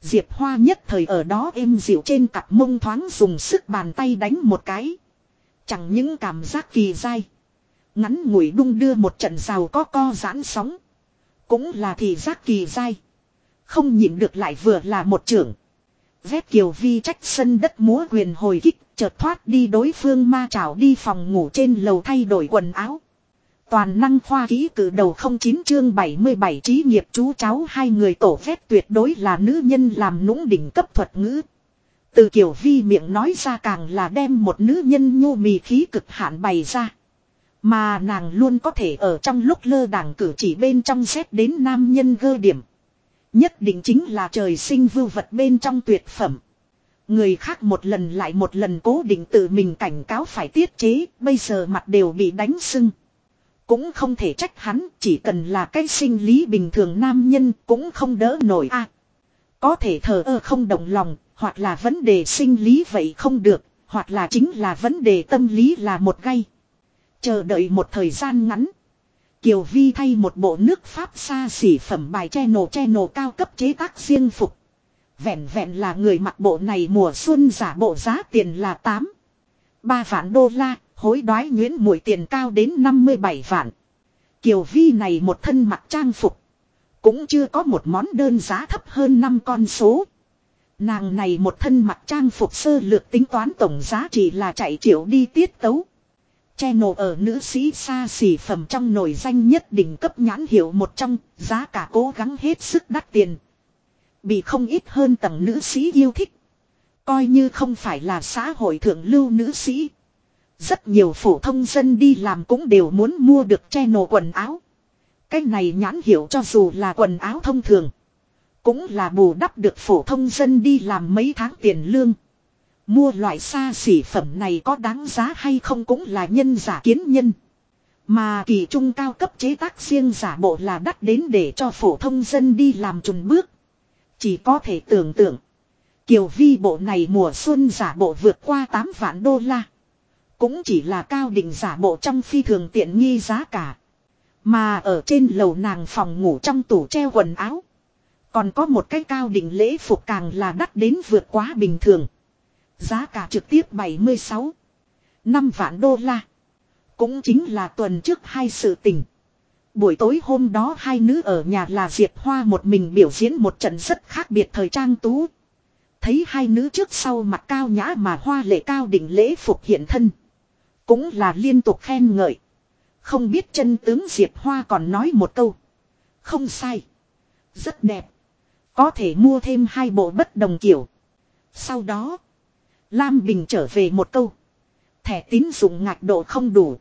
A: Diệp Hoa nhất thời ở đó êm dịu trên cặp mông thoáng dùng sức bàn tay đánh một cái. Chẳng những cảm giác kỳ dai. Ngắn ngủi đung đưa một trận rào có co giãn sóng. Cũng là thị giác kỳ dai. Không nhịn được lại vừa là một trưởng. Vét kiều vi trách sân đất múa quyền hồi kích, chợt thoát đi đối phương ma trảo đi phòng ngủ trên lầu thay đổi quần áo. Toàn năng khoa ký cử đầu 09 chương 77 trí nghiệp chú cháu hai người tổ phép tuyệt đối là nữ nhân làm nũng đỉnh cấp thuật ngữ. Từ kiểu vi miệng nói ra càng là đem một nữ nhân nhu mì khí cực hạn bày ra. Mà nàng luôn có thể ở trong lúc lơ đảng cử chỉ bên trong xét đến nam nhân gơ điểm. Nhất định chính là trời sinh vưu vật bên trong tuyệt phẩm. Người khác một lần lại một lần cố định tự mình cảnh cáo phải tiết chế, bây giờ mặt đều bị đánh sưng. Cũng không thể trách hắn, chỉ cần là cái sinh lý bình thường nam nhân cũng không đỡ nổi a. có thể thờ ơ không động lòng, hoặc là vấn đề sinh lý vậy không được, hoặc là chính là vấn đề tâm lý là một gây. Chờ đợi một thời gian ngắn. Kiều Vi thay một bộ nước Pháp xa xỉ phẩm bài che nổ che nổ cao cấp chế tác riêng phục. Vẹn vẹn là người mặc bộ này mùa xuân giả bộ giá tiền là 8. 3 vạn đô la, hối đoái nguyễn mũi tiền cao đến 57 vạn. Kiều Vi này một thân mặc trang phục. Cũng chưa có một món đơn giá thấp hơn 5 con số. Nàng này một thân mặc trang phục sơ lược tính toán tổng giá trị là chạy triệu đi tiết tấu. Channel ở nữ sĩ xa xỉ phẩm trong nổi danh nhất đỉnh cấp nhãn hiệu một trong, giá cả cố gắng hết sức đắt tiền. Bị không ít hơn tầng nữ sĩ yêu thích. Coi như không phải là xã hội thượng lưu nữ sĩ. Rất nhiều phổ thông dân đi làm cũng đều muốn mua được channel quần áo. Cái này nhãn hiệu cho dù là quần áo thông thường. Cũng là bù đắp được phổ thông dân đi làm mấy tháng tiền lương. Mua loại xa xỉ phẩm này có đáng giá hay không cũng là nhân giả kiến nhân. Mà kỳ trung cao cấp chế tác riêng giả bộ là đắt đến để cho phổ thông dân đi làm trùn bước. Chỉ có thể tưởng tượng. Kiều vi bộ này mùa xuân giả bộ vượt qua 8 vạn đô la. Cũng chỉ là cao đỉnh giả bộ trong phi thường tiện nghi giá cả. Mà ở trên lầu nàng phòng ngủ trong tủ treo quần áo. Còn có một cái cao đỉnh lễ phục càng là đắt đến vượt quá bình thường. Giá cả trực tiếp 76. 5 vạn đô la. Cũng chính là tuần trước hai sự tình. Buổi tối hôm đó hai nữ ở nhà là Diệp Hoa một mình biểu diễn một trận rất khác biệt thời trang tú. Thấy hai nữ trước sau mặt cao nhã mà hoa lệ cao đỉnh lễ phục hiện thân. Cũng là liên tục khen ngợi. Không biết chân tướng Diệp Hoa còn nói một câu. Không sai. Rất đẹp. Có thể mua thêm hai bộ bất đồng kiểu. Sau đó. Lam Bình trở về một câu. Thẻ tín dụng ngạch độ không đủ.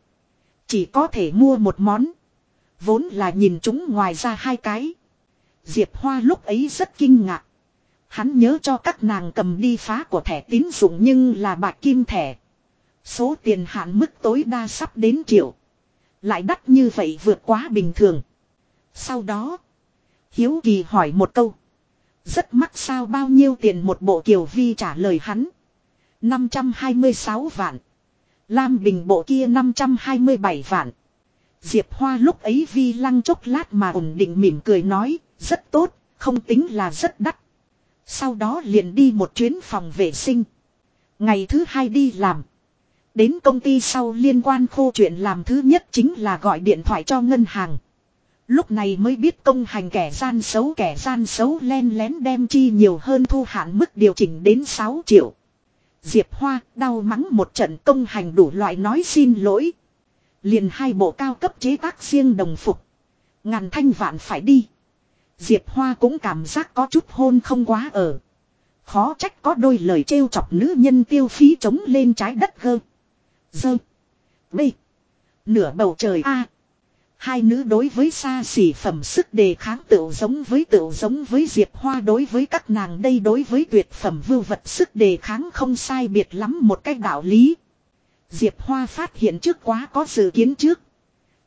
A: Chỉ có thể mua một món. Vốn là nhìn chúng ngoài ra hai cái. Diệp Hoa lúc ấy rất kinh ngạc. Hắn nhớ cho các nàng cầm đi phá của thẻ tín dụng nhưng là bạc kim thẻ. Số tiền hạn mức tối đa sắp đến triệu. Lại đắt như vậy vượt quá bình thường. Sau đó. Hiếu Kỳ hỏi một câu. Rất mắc sao bao nhiêu tiền một bộ kiều vi trả lời hắn. 526 vạn. Lam Bình bộ kia 527 vạn. Diệp Hoa lúc ấy vi lăng chốc lát mà ổn định mỉm cười nói, rất tốt, không tính là rất đắt. Sau đó liền đi một chuyến phòng vệ sinh. Ngày thứ hai đi làm. Đến công ty sau liên quan khô chuyện làm thứ nhất chính là gọi điện thoại cho ngân hàng. Lúc này mới biết công hành kẻ gian xấu kẻ gian xấu len lén đem chi nhiều hơn thu hạn mức điều chỉnh đến 6 triệu. Diệp Hoa, đau mắng một trận công hành đủ loại nói xin lỗi. Liền hai bộ cao cấp chế tác riêng đồng phục. Ngàn thanh vạn phải đi. Diệp Hoa cũng cảm giác có chút hôn không quá ở. Khó trách có đôi lời trêu chọc nữ nhân tiêu phí chống lên trái đất gơ. Dơ. B. Nửa bầu trời A. Hai nữ đối với xa xỉ phẩm sức đề kháng tựu giống với tựu giống với Diệp Hoa, đối với các nàng đây đối với tuyệt phẩm vưu vật sức đề kháng không sai biệt lắm một cách đạo lý. Diệp Hoa phát hiện trước quá có dự kiến trước.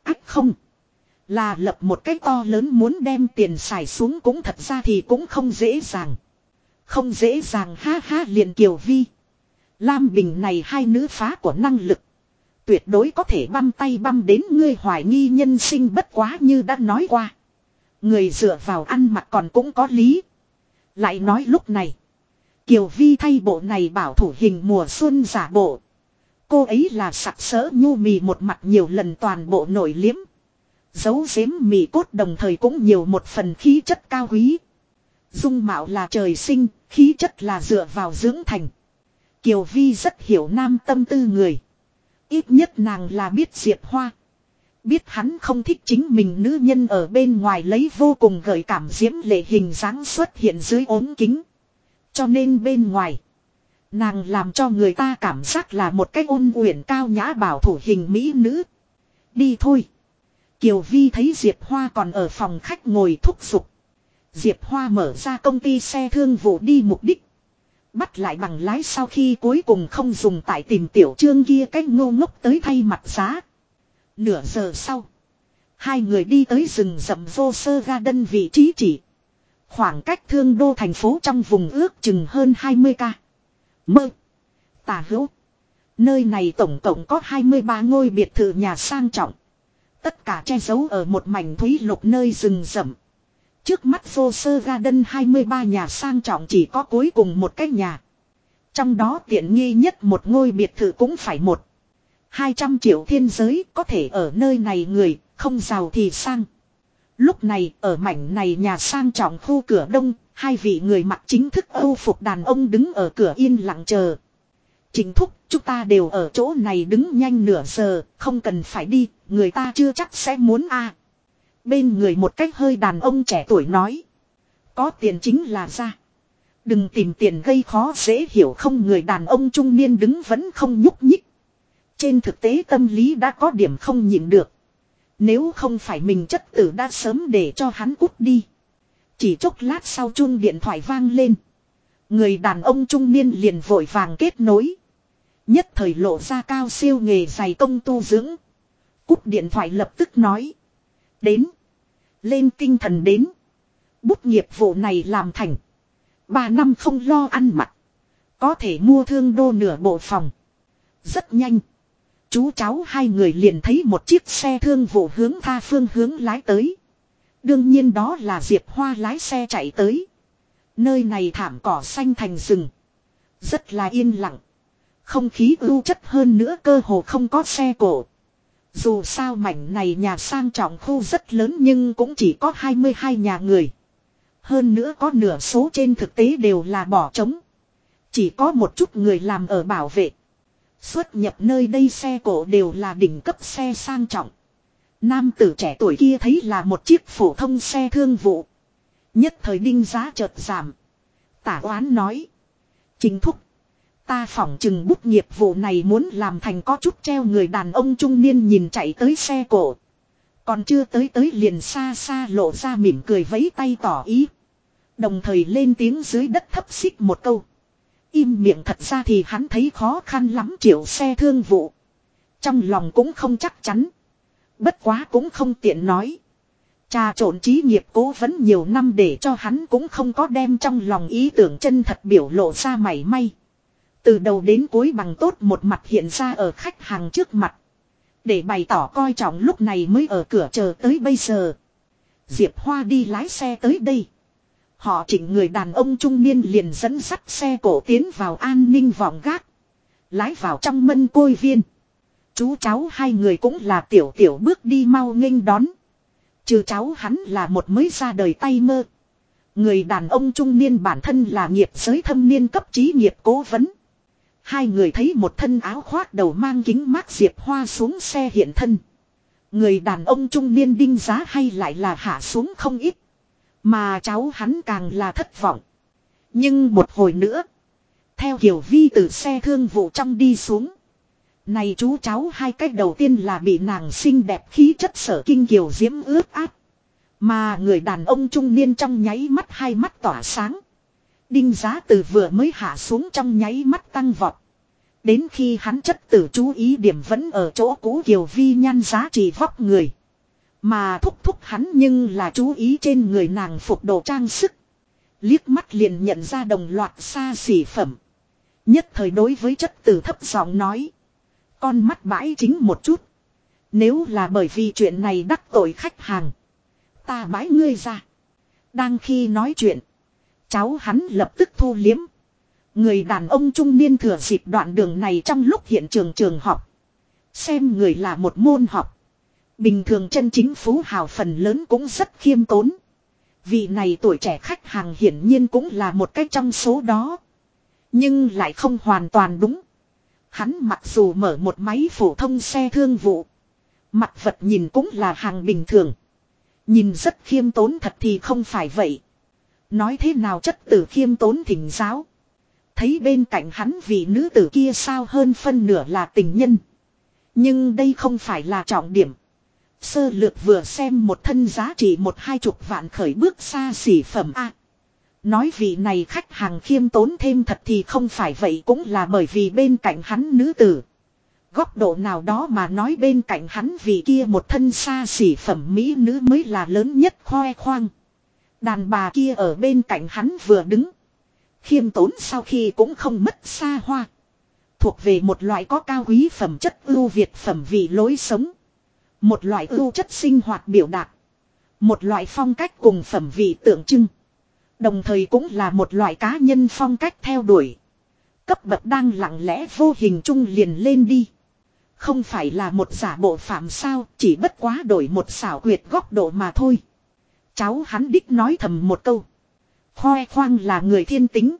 A: Ách không. Là lập một cách to lớn muốn đem tiền xài xuống cũng thật ra thì cũng không dễ dàng. Không dễ dàng, ha ha, liền Kiều Vi. Lam Bình này hai nữ phá của năng lực. Tuyệt đối có thể băm tay băm đến ngươi hoài nghi nhân sinh bất quá như đã nói qua. Người dựa vào ăn mặc còn cũng có lý. Lại nói lúc này. Kiều Vi thay bộ này bảo thủ hình mùa xuân giả bộ. Cô ấy là sặc sỡ nhu mì một mặt nhiều lần toàn bộ nổi liếm. Dấu giếm mì cốt đồng thời cũng nhiều một phần khí chất cao quý. Dung mạo là trời sinh, khí chất là dựa vào dưỡng thành. Kiều Vi rất hiểu nam tâm tư người. Ít nhất nàng là biết Diệp Hoa. Biết hắn không thích chính mình nữ nhân ở bên ngoài lấy vô cùng gợi cảm diễm lệ hình dáng xuất hiện dưới ốm kính. Cho nên bên ngoài. Nàng làm cho người ta cảm giác là một cái ôn uyển cao nhã bảo thủ hình mỹ nữ. Đi thôi. Kiều Vi thấy Diệp Hoa còn ở phòng khách ngồi thúc giục. Diệp Hoa mở ra công ty xe thương vụ đi mục đích. Bắt lại bằng lái sau khi cuối cùng không dùng tại tìm tiểu trương kia cách ngô ngốc tới thay mặt giá. Nửa giờ sau. Hai người đi tới rừng rậm vô sơ ga đân vị trí chỉ. Khoảng cách thương đô thành phố trong vùng ước chừng hơn 20 ca. Mơ. Tà hữu. Nơi này tổng cộng có 23 ngôi biệt thự nhà sang trọng. Tất cả che giấu ở một mảnh thúy lục nơi rừng rậm. Trước mắt vô sơ garden 23 nhà sang trọng chỉ có cuối cùng một cái nhà. Trong đó tiện nghi nhất một ngôi biệt thự cũng phải một. 200 triệu thiên giới có thể ở nơi này người, không giàu thì sang. Lúc này ở mảnh này nhà sang trọng khu cửa đông, hai vị người mặc chính thức âu phục đàn ông đứng ở cửa yên lặng chờ. Chính thúc, chúng ta đều ở chỗ này đứng nhanh nửa giờ, không cần phải đi, người ta chưa chắc sẽ muốn a. Bên người một cách hơi đàn ông trẻ tuổi nói. Có tiền chính là ra. Đừng tìm tiền gây khó dễ hiểu không người đàn ông trung niên đứng vẫn không nhúc nhích. Trên thực tế tâm lý đã có điểm không nhịn được. Nếu không phải mình chất tử đã sớm để cho hắn cút đi. Chỉ chốc lát sau chuông điện thoại vang lên. Người đàn ông trung niên liền vội vàng kết nối. Nhất thời lộ ra cao siêu nghề dày công tu dưỡng. Cúp điện thoại lập tức nói. Đến. Lên tinh thần đến. Bút nghiệp vụ này làm thành. Ba năm không lo ăn mặc. Có thể mua thương đô nửa bộ phòng. Rất nhanh. Chú cháu hai người liền thấy một chiếc xe thương vụ hướng tha phương hướng lái tới. Đương nhiên đó là Diệp Hoa lái xe chạy tới. Nơi này thảm cỏ xanh thành rừng. Rất là yên lặng. Không khí ưu chất hơn nữa cơ hồ không có xe cổ. Dù sao mảnh này nhà sang trọng khu rất lớn nhưng cũng chỉ có 22 nhà người. Hơn nữa có nửa số trên thực tế đều là bỏ trống. Chỉ có một chút người làm ở bảo vệ. Xuất nhập nơi đây xe cổ đều là đỉnh cấp xe sang trọng. Nam tử trẻ tuổi kia thấy là một chiếc phổ thông xe thương vụ. Nhất thời đinh giá chợt giảm. Tả oán nói. Chính thúc. Ta phỏng chừng bút nghiệp vụ này muốn làm thành có chút treo người đàn ông trung niên nhìn chạy tới xe cổ. Còn chưa tới tới liền xa xa lộ ra mỉm cười vẫy tay tỏ ý. Đồng thời lên tiếng dưới đất thấp xích một câu. Im miệng thật ra thì hắn thấy khó khăn lắm triệu xe thương vụ. Trong lòng cũng không chắc chắn. Bất quá cũng không tiện nói. Trà trộn trí nghiệp cố vấn nhiều năm để cho hắn cũng không có đem trong lòng ý tưởng chân thật biểu lộ ra mảy may. Từ đầu đến cuối bằng tốt một mặt hiện ra ở khách hàng trước mặt. Để bày tỏ coi trọng lúc này mới ở cửa chờ tới bây giờ. Diệp Hoa đi lái xe tới đây. Họ chỉnh người đàn ông trung niên liền dẫn sắt xe cổ tiến vào an ninh vòng gác. Lái vào trong mân côi viên. Chú cháu hai người cũng là tiểu tiểu bước đi mau nghênh đón. Trừ cháu hắn là một mới ra đời tay mơ. Người đàn ông trung niên bản thân là nghiệp giới thâm niên cấp trí nghiệp cố vấn. Hai người thấy một thân áo khoác đầu mang kính mát diệp hoa xuống xe hiện thân. Người đàn ông trung niên đinh giá hay lại là hạ xuống không ít. Mà cháu hắn càng là thất vọng. Nhưng một hồi nữa. Theo hiểu Vi từ xe thương vụ trong đi xuống. Này chú cháu hai cách đầu tiên là bị nàng xinh đẹp khí chất sở kinh kiều diễm ướt át. Mà người đàn ông trung niên trong nháy mắt hai mắt tỏa sáng. Đinh giá từ vừa mới hạ xuống trong nháy mắt tăng vọt. Đến khi hắn chất tử chú ý điểm vẫn ở chỗ cũ Kiều Vi nhan giá trị vóc người. Mà thúc thúc hắn nhưng là chú ý trên người nàng phục đồ trang sức. Liếc mắt liền nhận ra đồng loạt xa xỉ phẩm. Nhất thời đối với chất tử thấp giọng nói. Con mắt bãi chính một chút. Nếu là bởi vì chuyện này đắc tội khách hàng. Ta bãi ngươi ra. Đang khi nói chuyện. Cháu hắn lập tức thu liếm. Người đàn ông trung niên thừa dịp đoạn đường này trong lúc hiện trường trường học. Xem người là một môn học. Bình thường chân chính phú hào phần lớn cũng rất khiêm tốn. Vị này tuổi trẻ khách hàng hiển nhiên cũng là một cách trong số đó. Nhưng lại không hoàn toàn đúng. Hắn mặc dù mở một máy phổ thông xe thương vụ. Mặt vật nhìn cũng là hàng bình thường. Nhìn rất khiêm tốn thật thì không phải vậy. Nói thế nào chất tử khiêm tốn thỉnh giáo. Thấy bên cạnh hắn vị nữ tử kia sao hơn phân nửa là tình nhân. Nhưng đây không phải là trọng điểm. Sơ lược vừa xem một thân giá trị một hai chục vạn khởi bước xa xỉ phẩm A. nói vị này khách hàng khiêm tốn thêm thật thì không phải vậy cũng là bởi vì bên cạnh hắn nữ tử. Góc độ nào đó mà nói bên cạnh hắn vì kia một thân xa xỉ phẩm mỹ nữ mới là lớn nhất khoe khoang. Đàn bà kia ở bên cạnh hắn vừa đứng. Khiêm tốn sau khi cũng không mất xa hoa. Thuộc về một loại có cao quý phẩm chất ưu việt phẩm vị lối sống. Một loại ưu chất sinh hoạt biểu đạt. Một loại phong cách cùng phẩm vị tượng trưng. Đồng thời cũng là một loại cá nhân phong cách theo đuổi. Cấp bậc đang lặng lẽ vô hình chung liền lên đi. Không phải là một giả bộ phạm sao, chỉ bất quá đổi một xảo quyệt góc độ mà thôi. Cháu hắn đích nói thầm một câu. Khoe khoang là người thiên tính.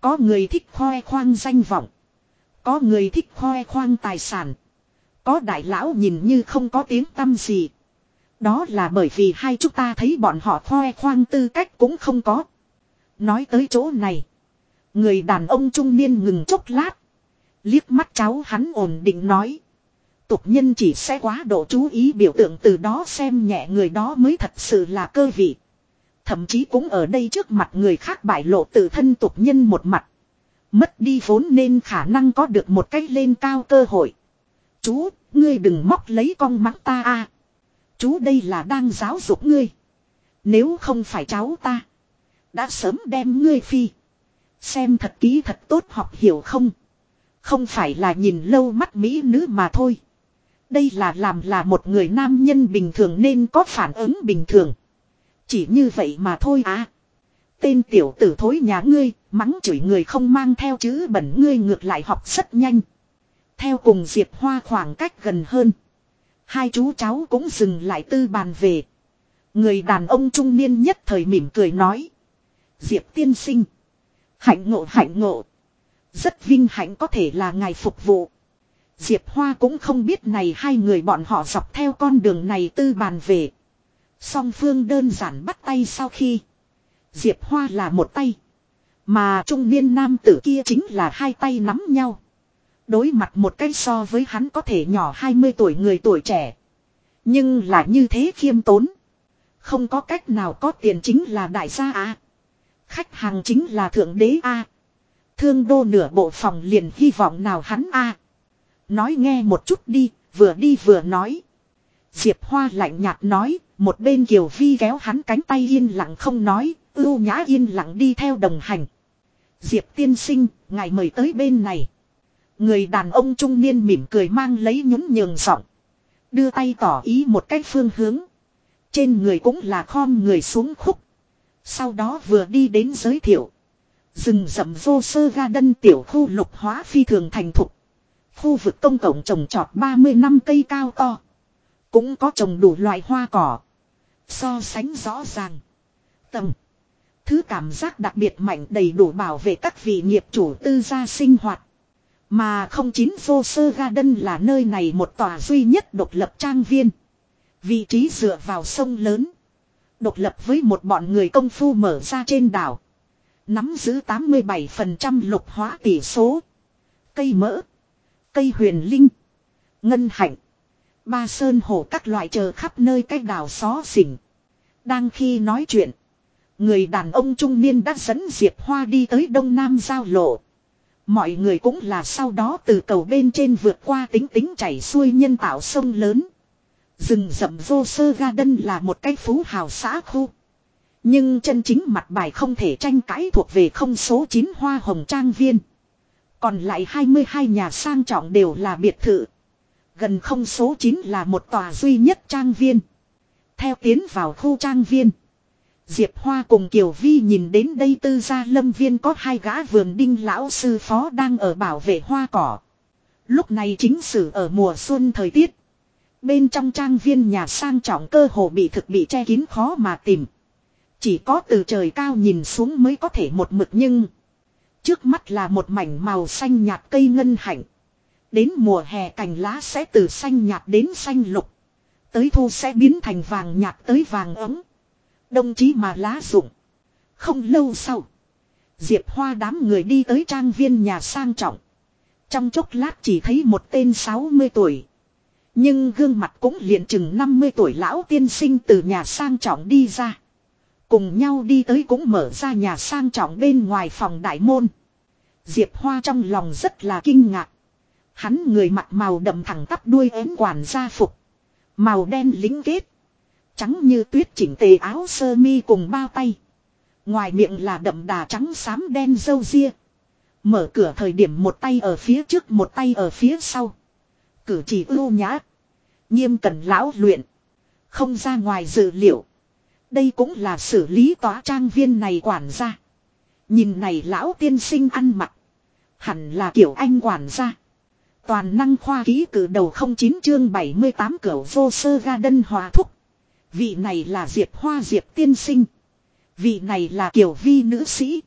A: Có người thích khoe khoang danh vọng. Có người thích khoe khoang tài sản. Có đại lão nhìn như không có tiếng tâm gì. Đó là bởi vì hai chúng ta thấy bọn họ khoe khoang tư cách cũng không có. Nói tới chỗ này. Người đàn ông trung niên ngừng chốc lát. Liếc mắt cháu hắn ổn định nói. Tục nhân chỉ sẽ quá độ chú ý biểu tượng từ đó xem nhẹ người đó mới thật sự là cơ vị. Thậm chí cũng ở đây trước mặt người khác bại lộ tự thân tục nhân một mặt. Mất đi vốn nên khả năng có được một cách lên cao cơ hội. Chú, ngươi đừng móc lấy con mắng ta a. Chú đây là đang giáo dục ngươi. Nếu không phải cháu ta. Đã sớm đem ngươi phi. Xem thật kỹ thật tốt học hiểu không. Không phải là nhìn lâu mắt mỹ nữ mà thôi. Đây là làm là một người nam nhân bình thường nên có phản ứng bình thường. Chỉ như vậy mà thôi à. Tên tiểu tử thối nhà ngươi, mắng chửi người không mang theo chữ bẩn ngươi ngược lại học rất nhanh. Theo cùng Diệp Hoa khoảng cách gần hơn. Hai chú cháu cũng dừng lại tư bàn về. Người đàn ông trung niên nhất thời mỉm cười nói. Diệp tiên sinh. Hạnh ngộ hạnh ngộ. Rất vinh hạnh có thể là ngài phục vụ. Diệp Hoa cũng không biết này hai người bọn họ dọc theo con đường này tư bàn về. Song phương đơn giản bắt tay sau khi. Diệp Hoa là một tay. Mà trung niên nam tử kia chính là hai tay nắm nhau. Đối mặt một cái so với hắn có thể nhỏ 20 tuổi người tuổi trẻ. Nhưng là như thế khiêm tốn. Không có cách nào có tiền chính là đại gia à. Khách hàng chính là thượng đế a Thương đô nửa bộ phòng liền hy vọng nào hắn a Nói nghe một chút đi, vừa đi vừa nói. Diệp Hoa lạnh nhạt nói, một bên Kiều Vi kéo hắn cánh tay yên lặng không nói, ưu nhã yên lặng đi theo đồng hành. Diệp tiên sinh, ngài mời tới bên này. Người đàn ông trung niên mỉm cười mang lấy nhún nhường giọng. Đưa tay tỏ ý một cách phương hướng. Trên người cũng là khom người xuống khúc. Sau đó vừa đi đến giới thiệu. Rừng rậm vô sơ ga đân tiểu khu lục hóa phi thường thành thục. Khu vực công cộng trồng trọt 30 năm cây cao to. Cũng có trồng đủ loại hoa cỏ. So sánh rõ ràng. Tầm. Thứ cảm giác đặc biệt mạnh đầy đủ bảo vệ các vị nghiệp chủ tư gia sinh hoạt. Mà không chín vô sơ garden đân là nơi này một tòa duy nhất độc lập trang viên. Vị trí dựa vào sông lớn. Độc lập với một bọn người công phu mở ra trên đảo. Nắm giữ 87% lục hóa tỷ số. Cây mỡ. Cây huyền linh. Ngân hạnh. Ba sơn hổ các loại chờ khắp nơi cách đảo xó xỉnh. Đang khi nói chuyện. Người đàn ông trung niên đã dẫn Diệp Hoa đi tới đông nam giao lộ. Mọi người cũng là sau đó từ cầu bên trên vượt qua tính tính chảy xuôi nhân tạo sông lớn. Rừng rậm vô sơ ga đân là một cái phú hào xã khu. Nhưng chân chính mặt bài không thể tranh cãi thuộc về không số 9 hoa hồng trang viên. Còn lại 22 nhà sang trọng đều là biệt thự. Gần không số 9 là một tòa duy nhất trang viên. Theo tiến vào khu trang viên. Diệp Hoa cùng Kiều Vi nhìn đến đây tư gia lâm viên có hai gã vườn đinh lão sư phó đang ở bảo vệ hoa cỏ. Lúc này chính sử ở mùa xuân thời tiết. Bên trong trang viên nhà sang trọng cơ hồ bị thực bị che kín khó mà tìm. Chỉ có từ trời cao nhìn xuống mới có thể một mực nhưng. Trước mắt là một mảnh màu xanh nhạt cây ngân hạnh. Đến mùa hè cành lá sẽ từ xanh nhạt đến xanh lục. Tới thu sẽ biến thành vàng nhạt tới vàng ấm. Đồng chí mà lá rụng. Không lâu sau. Diệp Hoa đám người đi tới trang viên nhà sang trọng. Trong chốc lát chỉ thấy một tên 60 tuổi. Nhưng gương mặt cũng liền chừng 50 tuổi lão tiên sinh từ nhà sang trọng đi ra. Cùng nhau đi tới cũng mở ra nhà sang trọng bên ngoài phòng đại môn. Diệp Hoa trong lòng rất là kinh ngạc. Hắn người mặt màu đậm thẳng tắp đuôi ếm quản gia phục. Màu đen lính kết. Trắng như tuyết chỉnh tề áo sơ mi cùng bao tay. Ngoài miệng là đậm đà trắng xám đen dâu ria. Mở cửa thời điểm một tay ở phía trước một tay ở phía sau. Cử chỉ ưu nhã. Nghiêm cẩn lão luyện. Không ra ngoài dự liệu. Đây cũng là xử lý tòa trang viên này quản gia. Nhìn này lão tiên sinh ăn mặc. Hẳn là kiểu anh quản gia. Toàn năng khoa ký cử đầu 09 chương 78 cửa vô sơ ga đân hòa thúc. Vị này là Diệp Hoa Diệp tiên sinh. Vị này là kiểu vi nữ sĩ.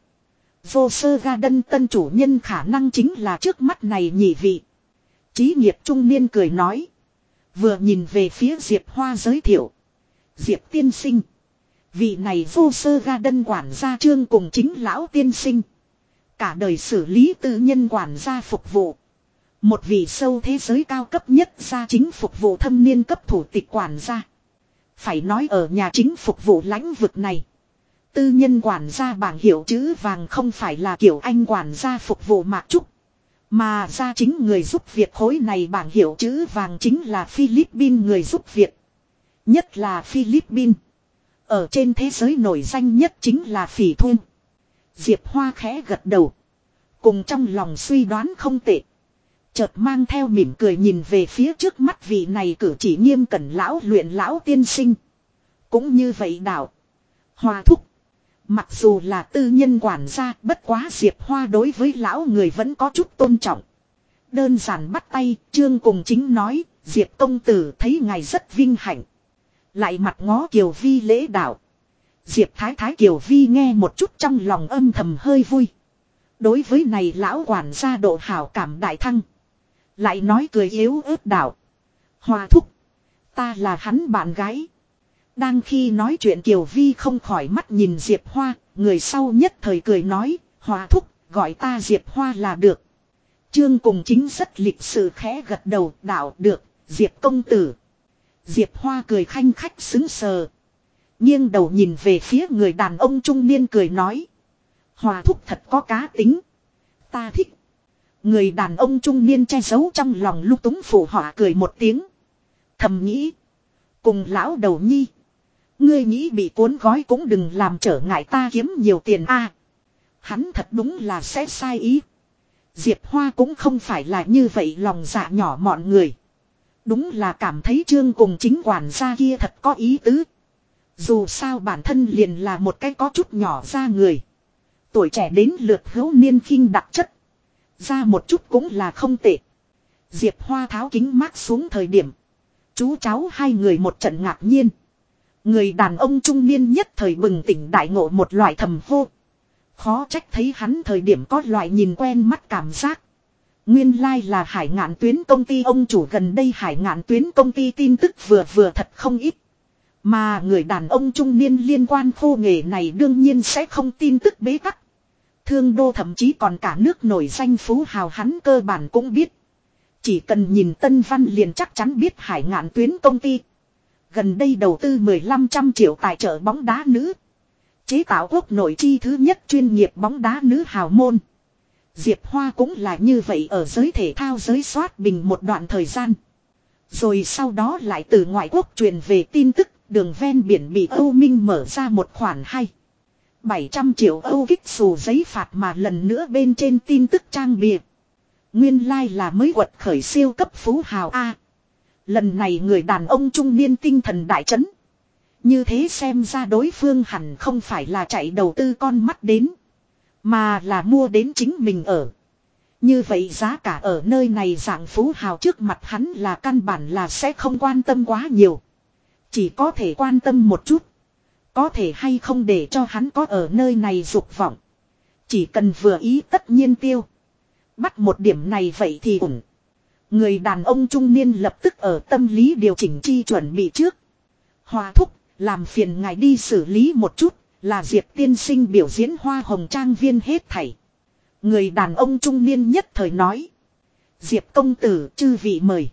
A: Vô sơ ga đân tân chủ nhân khả năng chính là trước mắt này nhị vị. Chí nghiệp trung niên cười nói. Vừa nhìn về phía Diệp Hoa giới thiệu. Diệp tiên sinh. Vị này vô sơ ga đân quản gia trương cùng chính lão tiên sinh. Cả đời xử lý tư nhân quản gia phục vụ. Một vị sâu thế giới cao cấp nhất gia chính phục vụ thâm niên cấp thủ tịch quản gia. Phải nói ở nhà chính phục vụ lãnh vực này. Tư nhân quản gia bảng hiệu chữ vàng không phải là kiểu anh quản gia phục vụ mạc trúc. Mà gia chính người giúp việc khối này bảng hiệu chữ vàng chính là Philippines người giúp việc. Nhất là Philippines. Ở trên thế giới nổi danh nhất chính là phỉ thun. Diệp Hoa khẽ gật đầu. Cùng trong lòng suy đoán không tệ. Chợt mang theo mỉm cười nhìn về phía trước mắt vị này cử chỉ nghiêm cẩn lão luyện lão tiên sinh. Cũng như vậy đạo. Hoa thúc. Mặc dù là tư nhân quản gia bất quá Diệp Hoa đối với lão người vẫn có chút tôn trọng. Đơn giản bắt tay, Trương cùng chính nói, Diệp công tử thấy ngài rất vinh hạnh. Lại mặt ngó Kiều Vi lễ đạo. Diệp Thái Thái Kiều Vi nghe một chút trong lòng âm thầm hơi vui. Đối với này lão quản gia độ hảo cảm đại thăng. Lại nói cười yếu ớt đạo. Hòa thúc. Ta là hắn bạn gái. Đang khi nói chuyện Kiều Vi không khỏi mắt nhìn Diệp Hoa, người sau nhất thời cười nói, Hòa thúc, gọi ta Diệp Hoa là được. Trương cùng chính rất lịch sự khẽ gật đầu, đạo được, Diệp công tử. Diệp Hoa cười khanh khách xứng sờ. nghiêng đầu nhìn về phía người đàn ông trung niên cười nói. Hòa thúc thật có cá tính. Ta thích. Người đàn ông trung niên che giấu trong lòng lúc túng phụ họa cười một tiếng. Thầm nghĩ. Cùng lão đầu nhi. Ngươi nghĩ bị cuốn gói cũng đừng làm trở ngại ta kiếm nhiều tiền a. hắn thật đúng là sẽ sai ý. Diệp Hoa cũng không phải là như vậy lòng dạ nhỏ mọn người. Đúng là cảm thấy trương cùng chính quản gia kia thật có ý tứ. Dù sao bản thân liền là một cái có chút nhỏ ra người. Tuổi trẻ đến lượt hữu niên khinh đặc chất. Ra một chút cũng là không tệ. Diệp Hoa tháo kính mát xuống thời điểm. Chú cháu hai người một trận ngạc nhiên. Người đàn ông trung niên nhất thời bừng tỉnh đại ngộ một loại thầm hô. Khó trách thấy hắn thời điểm có loại nhìn quen mắt cảm giác. Nguyên lai like là hải ngạn tuyến công ty, ông chủ gần đây hải ngạn tuyến công ty tin tức vừa vừa thật không ít. Mà người đàn ông trung niên liên quan khô nghề này đương nhiên sẽ không tin tức bế tắc. Thương đô thậm chí còn cả nước nổi danh phú hào hắn cơ bản cũng biết. Chỉ cần nhìn Tân Văn liền chắc chắn biết hải ngạn tuyến công ty. Gần đây đầu tư 1500 triệu tài trợ bóng đá nữ. Chế tạo quốc nội chi thứ nhất chuyên nghiệp bóng đá nữ hào môn. Diệp Hoa cũng là như vậy ở giới thể thao giới soát bình một đoạn thời gian. Rồi sau đó lại từ ngoại quốc truyền về tin tức, đường ven biển bị Âu Minh mở ra một khoản hay. 700 triệu Âu kích xù giấy phạt mà lần nữa bên trên tin tức trang bìa. Nguyên lai like là mới quật khởi siêu cấp phú hào A. Lần này người đàn ông trung niên tinh thần đại chấn. Như thế xem ra đối phương hẳn không phải là chạy đầu tư con mắt đến. Mà là mua đến chính mình ở. Như vậy giá cả ở nơi này dạng phú hào trước mặt hắn là căn bản là sẽ không quan tâm quá nhiều. Chỉ có thể quan tâm một chút. Có thể hay không để cho hắn có ở nơi này dục vọng. Chỉ cần vừa ý tất nhiên tiêu. Bắt một điểm này vậy thì ổn. Người đàn ông trung niên lập tức ở tâm lý điều chỉnh chi chuẩn bị trước. Hòa thúc, làm phiền ngài đi xử lý một chút, là Diệp tiên sinh biểu diễn hoa hồng trang viên hết thảy. Người đàn ông trung niên nhất thời nói. Diệp công tử, chư vị mời.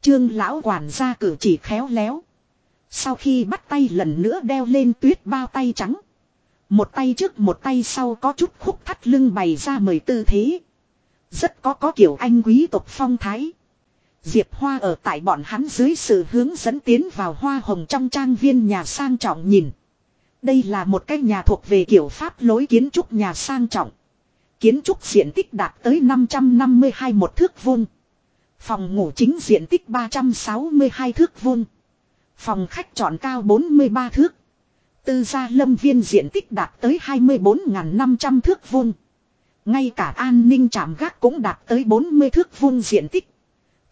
A: Trương lão quản gia cử chỉ khéo léo. Sau khi bắt tay lần nữa đeo lên tuyết bao tay trắng. Một tay trước một tay sau có chút khúc thắt lưng bày ra mời tư thế. Rất có có kiểu anh quý tộc phong thái. Diệp Hoa ở tại bọn hắn dưới sự hướng dẫn tiến vào hoa hồng trong trang viên nhà sang trọng nhìn. Đây là một cái nhà thuộc về kiểu Pháp lối kiến trúc nhà sang trọng. Kiến trúc diện tích đạt tới 552 một thước vuông. Phòng ngủ chính diện tích 362 thước vuông. Phòng khách chọn cao 43 thước. Tư gia lâm viên diện tích đạt tới 24.500 thước vuông. Ngay cả an ninh trạm gác cũng đạt tới 40 thước vuông diện tích.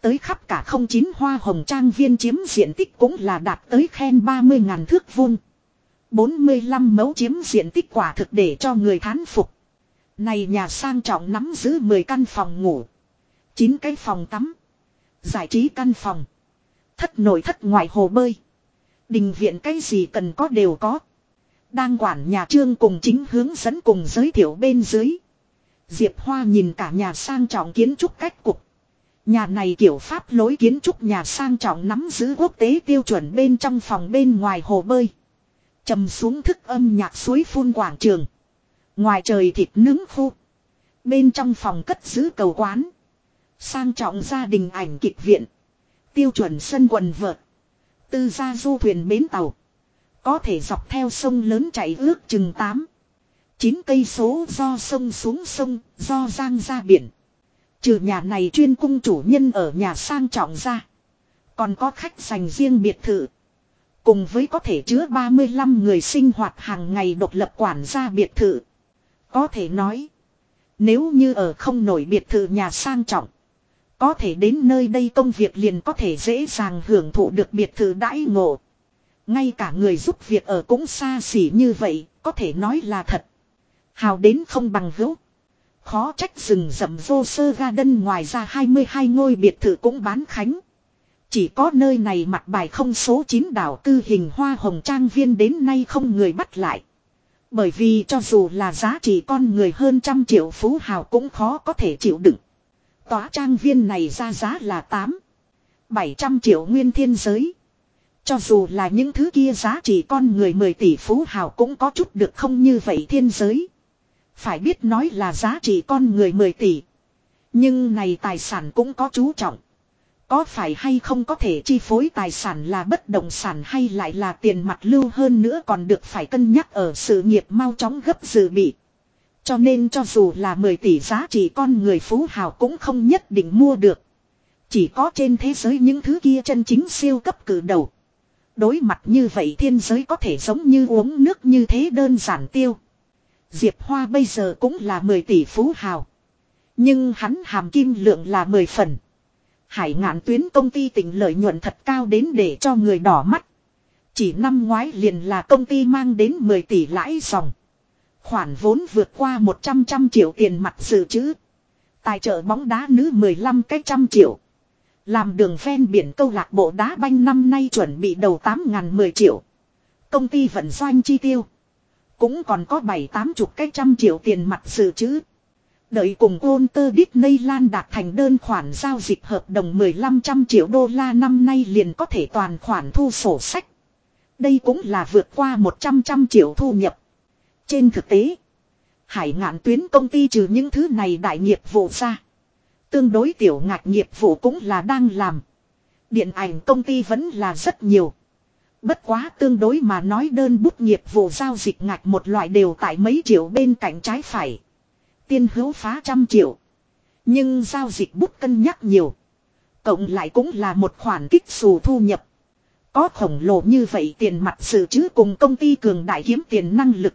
A: Tới khắp cả không chín hoa hồng trang viên chiếm diện tích cũng là đạt tới khen 30.000 thước vuông. 45 mẫu chiếm diện tích quả thực để cho người thán phục. Này nhà sang trọng nắm giữ 10 căn phòng ngủ. 9 cái phòng tắm. Giải trí căn phòng. Thất nội thất ngoại hồ bơi. Đình viện cái gì cần có đều có. Đang quản nhà trương cùng chính hướng dẫn cùng giới thiệu bên dưới. Diệp Hoa nhìn cả nhà sang trọng kiến trúc cách cục. Nhà này kiểu pháp lối kiến trúc nhà sang trọng nắm giữ quốc tế tiêu chuẩn bên trong phòng bên ngoài hồ bơi trầm xuống thức âm nhạc suối phun quảng trường. Ngoài trời thịt nướng khu. Bên trong phòng cất giữ cầu quán. Sang trọng gia đình ảnh kịch viện. Tiêu chuẩn sân quần vợt. Tư gia du thuyền bến tàu. Có thể dọc theo sông lớn chạy ước chừng 8. 9 cây số do sông xuống sông, do giang ra biển. Trừ nhà này chuyên cung chủ nhân ở nhà sang trọng ra. Còn có khách dành riêng biệt thự. Cùng với có thể chứa 35 người sinh hoạt hàng ngày độc lập quản gia biệt thự. Có thể nói. Nếu như ở không nổi biệt thự nhà sang trọng. Có thể đến nơi đây công việc liền có thể dễ dàng hưởng thụ được biệt thự đãi ngộ. Ngay cả người giúp việc ở cũng xa xỉ như vậy, có thể nói là thật. Hào đến không bằng hữu. Khó trách rừng rậm vô sơ ga đân ngoài ra 22 ngôi biệt thự cũng bán khánh. Chỉ có nơi này mặt bài không số 9 đảo tư hình hoa hồng trang viên đến nay không người bắt lại. Bởi vì cho dù là giá trị con người hơn trăm triệu phú hào cũng khó có thể chịu đựng. Tòa trang viên này ra giá là 8. 700 triệu nguyên thiên giới. Cho dù là những thứ kia giá trị con người 10 tỷ phú hào cũng có chút được không như vậy thiên giới. Phải biết nói là giá trị con người 10 tỷ. Nhưng này tài sản cũng có chú trọng. Có phải hay không có thể chi phối tài sản là bất động sản hay lại là tiền mặt lưu hơn nữa còn được phải cân nhắc ở sự nghiệp mau chóng gấp dự bị. Cho nên cho dù là 10 tỷ giá trị con người phú hào cũng không nhất định mua được. Chỉ có trên thế giới những thứ kia chân chính siêu cấp cử đầu. Đối mặt như vậy thiên giới có thể giống như uống nước như thế đơn giản tiêu. Diệp Hoa bây giờ cũng là 10 tỷ phú hào. Nhưng hắn hàm kim lượng là 10 phần. Hải ngạn tuyến công ty tỉnh lợi nhuận thật cao đến để cho người đỏ mắt. Chỉ năm ngoái liền là công ty mang đến 10 tỷ lãi dòng. Khoản vốn vượt qua 100 trăm triệu tiền mặt dự trữ. Tài trợ bóng đá nữ 15 cái trăm triệu. Làm đường ven biển câu lạc bộ đá banh năm nay chuẩn bị đầu 8.010 triệu. Công ty vận doanh chi tiêu. Cũng còn có 7-8 chục cái trăm triệu tiền mặt dự trữ. Đợi cùng ôn tơ Disneyland đạt thành đơn khoản giao dịch hợp đồng 1500 triệu đô la năm nay liền có thể toàn khoản thu sổ sách. Đây cũng là vượt qua 100 trăm triệu thu nhập. Trên thực tế, hải ngạn tuyến công ty trừ những thứ này đại nghiệp vụ ra. Tương đối tiểu ngạch nghiệp vụ cũng là đang làm. Điện ảnh công ty vẫn là rất nhiều. Bất quá tương đối mà nói đơn bút nghiệp vụ giao dịch ngạch một loại đều tại mấy triệu bên cạnh trái phải. Tiên hữu phá trăm triệu. Nhưng giao dịch bút cân nhắc nhiều. Cộng lại cũng là một khoản kích xù thu nhập. Có khổng lồ như vậy tiền mặt sự chứ cùng công ty cường đại kiếm tiền năng lực.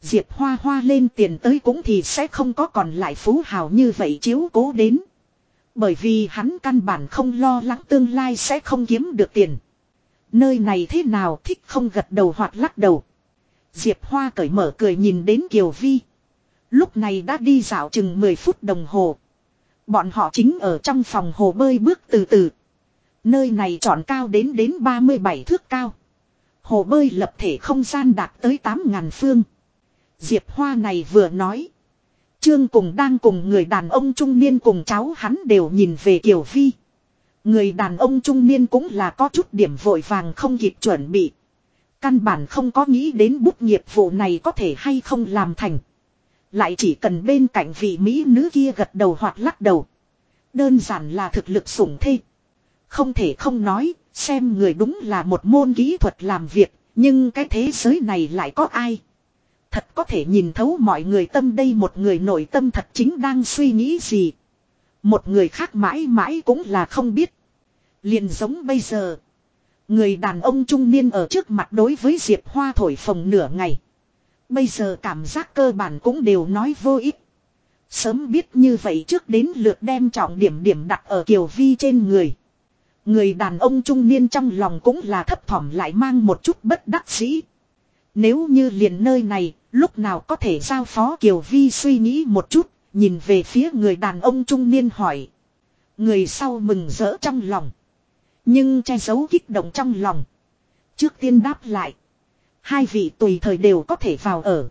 A: Diệp Hoa Hoa lên tiền tới cũng thì sẽ không có còn lại phú hào như vậy chiếu cố đến. Bởi vì hắn căn bản không lo lắng tương lai sẽ không kiếm được tiền. Nơi này thế nào thích không gật đầu hoặc lắc đầu. Diệp Hoa cởi mở cười nhìn đến Kiều Vi. Lúc này đã đi dạo chừng 10 phút đồng hồ. Bọn họ chính ở trong phòng hồ bơi bước từ từ. Nơi này trọn cao đến đến 37 thước cao. Hồ bơi lập thể không gian đạt tới 8.000 phương. Diệp Hoa này vừa nói. Trương cùng đang cùng người đàn ông trung niên cùng cháu hắn đều nhìn về Kiều Vi. Người đàn ông trung niên cũng là có chút điểm vội vàng không kịp chuẩn bị. Căn bản không có nghĩ đến bút nghiệp vụ này có thể hay không làm thành. Lại chỉ cần bên cạnh vị Mỹ nữ kia gật đầu hoặc lắc đầu. Đơn giản là thực lực sủng thê. Không thể không nói, xem người đúng là một môn kỹ thuật làm việc, nhưng cái thế giới này lại có ai. Thật có thể nhìn thấu mọi người tâm đây một người nội tâm thật chính đang suy nghĩ gì. Một người khác mãi mãi cũng là không biết. liền giống bây giờ. Người đàn ông trung niên ở trước mặt đối với Diệp Hoa thổi phồng nửa ngày. Bây giờ cảm giác cơ bản cũng đều nói vô ích. Sớm biết như vậy trước đến lượt đem trọng điểm điểm đặt ở Kiều Vi trên người. Người đàn ông trung niên trong lòng cũng là thấp thỏm lại mang một chút bất đắc dĩ. Nếu như liền nơi này, lúc nào có thể giao phó Kiều Vi suy nghĩ một chút, nhìn về phía người đàn ông trung niên hỏi. Người sau mừng rỡ trong lòng. Nhưng che giấu kích động trong lòng. Trước tiên đáp lại. Hai vị tùy thời đều có thể vào ở.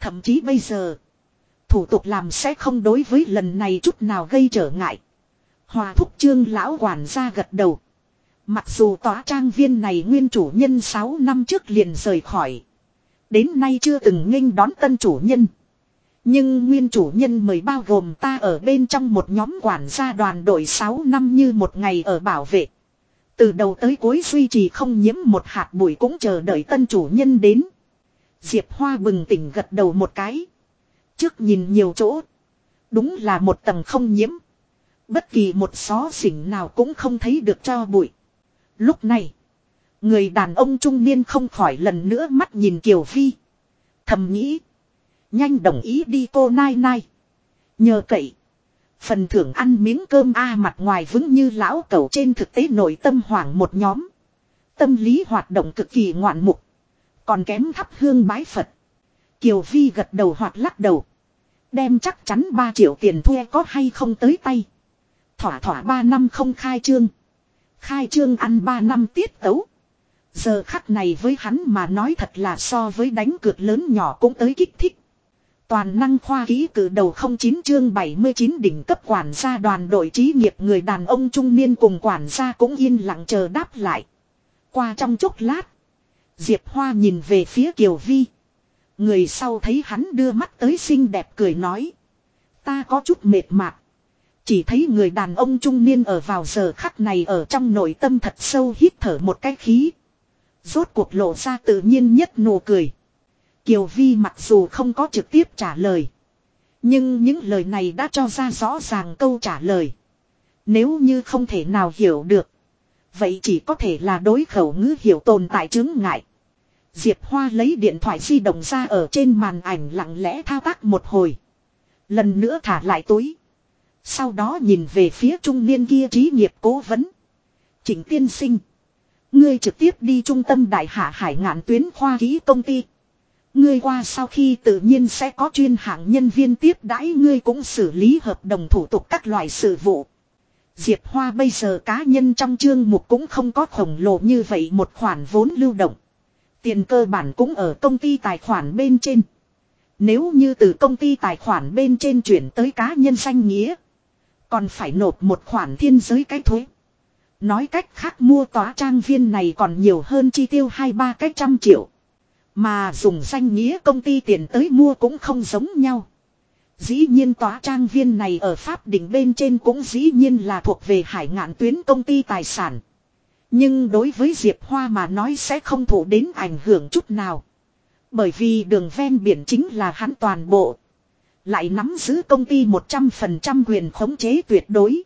A: Thậm chí bây giờ. Thủ tục làm sẽ không đối với lần này chút nào gây trở ngại. Hòa thúc trương lão quản gia gật đầu. Mặc dù tòa trang viên này nguyên chủ nhân 6 năm trước liền rời khỏi. Đến nay chưa từng nghênh đón tân chủ nhân. Nhưng nguyên chủ nhân mời bao gồm ta ở bên trong một nhóm quản gia đoàn đội 6 năm như một ngày ở bảo vệ. Từ đầu tới cuối duy trì không nhiễm một hạt bụi cũng chờ đợi tân chủ nhân đến. Diệp Hoa bừng tỉnh gật đầu một cái. Trước nhìn nhiều chỗ. Đúng là một tầng không nhiễm. Bất kỳ một xó xỉnh nào cũng không thấy được cho bụi. Lúc này. Người đàn ông trung niên không khỏi lần nữa mắt nhìn Kiều phi Thầm nghĩ. Nhanh đồng ý đi cô nai nai. Nhờ cậy. Phần thưởng ăn miếng cơm a mặt ngoài vững như lão cẩu trên thực tế nội tâm hoảng một nhóm. Tâm lý hoạt động cực kỳ ngoạn mục. Còn kém thắp hương bái Phật. Kiều Vi gật đầu hoặc lắc đầu. Đem chắc chắn 3 triệu tiền thuê có hay không tới tay. Thỏa thỏa 3 năm không khai trương. Khai trương ăn 3 năm tiết tấu. Giờ khắc này với hắn mà nói thật là so với đánh cược lớn nhỏ cũng tới kích thích. Toàn năng khoa ký cử đầu 09 chương 79 đỉnh cấp quản gia đoàn đội trí nghiệp người đàn ông trung niên cùng quản gia cũng yên lặng chờ đáp lại. Qua trong chốc lát. Diệp Hoa nhìn về phía Kiều Vi. Người sau thấy hắn đưa mắt tới xinh đẹp cười nói. Ta có chút mệt mạc. Chỉ thấy người đàn ông trung niên ở vào giờ khắc này ở trong nội tâm thật sâu hít thở một cái khí. Rốt cuộc lộ ra tự nhiên nhất nụ cười. Kiều Vi mặc dù không có trực tiếp trả lời. Nhưng những lời này đã cho ra rõ ràng câu trả lời. Nếu như không thể nào hiểu được. Vậy chỉ có thể là đối khẩu ngữ hiểu tồn tại chứng ngại. Diệp Hoa lấy điện thoại di động ra ở trên màn ảnh lặng lẽ thao tác một hồi. Lần nữa thả lại túi. Sau đó nhìn về phía trung niên kia trí nghiệp cố vấn. Chỉnh tiên sinh. Ngươi trực tiếp đi trung tâm đại hạ hải ngạn tuyến khoa ký công ty. Ngươi qua sau khi tự nhiên sẽ có chuyên hạng nhân viên tiếp đãi ngươi cũng xử lý hợp đồng thủ tục các loại sự vụ. Diệp Hoa bây giờ cá nhân trong chương mục cũng không có khổng lồ như vậy một khoản vốn lưu động. Tiền cơ bản cũng ở công ty tài khoản bên trên. Nếu như từ công ty tài khoản bên trên chuyển tới cá nhân danh nghĩa. Còn phải nộp một khoản thiên giới cái thuế. Nói cách khác mua tòa trang viên này còn nhiều hơn chi tiêu hai ba cái trăm triệu. Mà dùng danh nghĩa công ty tiền tới mua cũng không giống nhau. Dĩ nhiên tòa trang viên này ở Pháp đỉnh bên trên cũng dĩ nhiên là thuộc về hải ngạn tuyến công ty tài sản. Nhưng đối với Diệp Hoa mà nói sẽ không thụ đến ảnh hưởng chút nào. Bởi vì đường ven biển chính là hắn toàn bộ. Lại nắm giữ công ty 100% quyền khống chế tuyệt đối.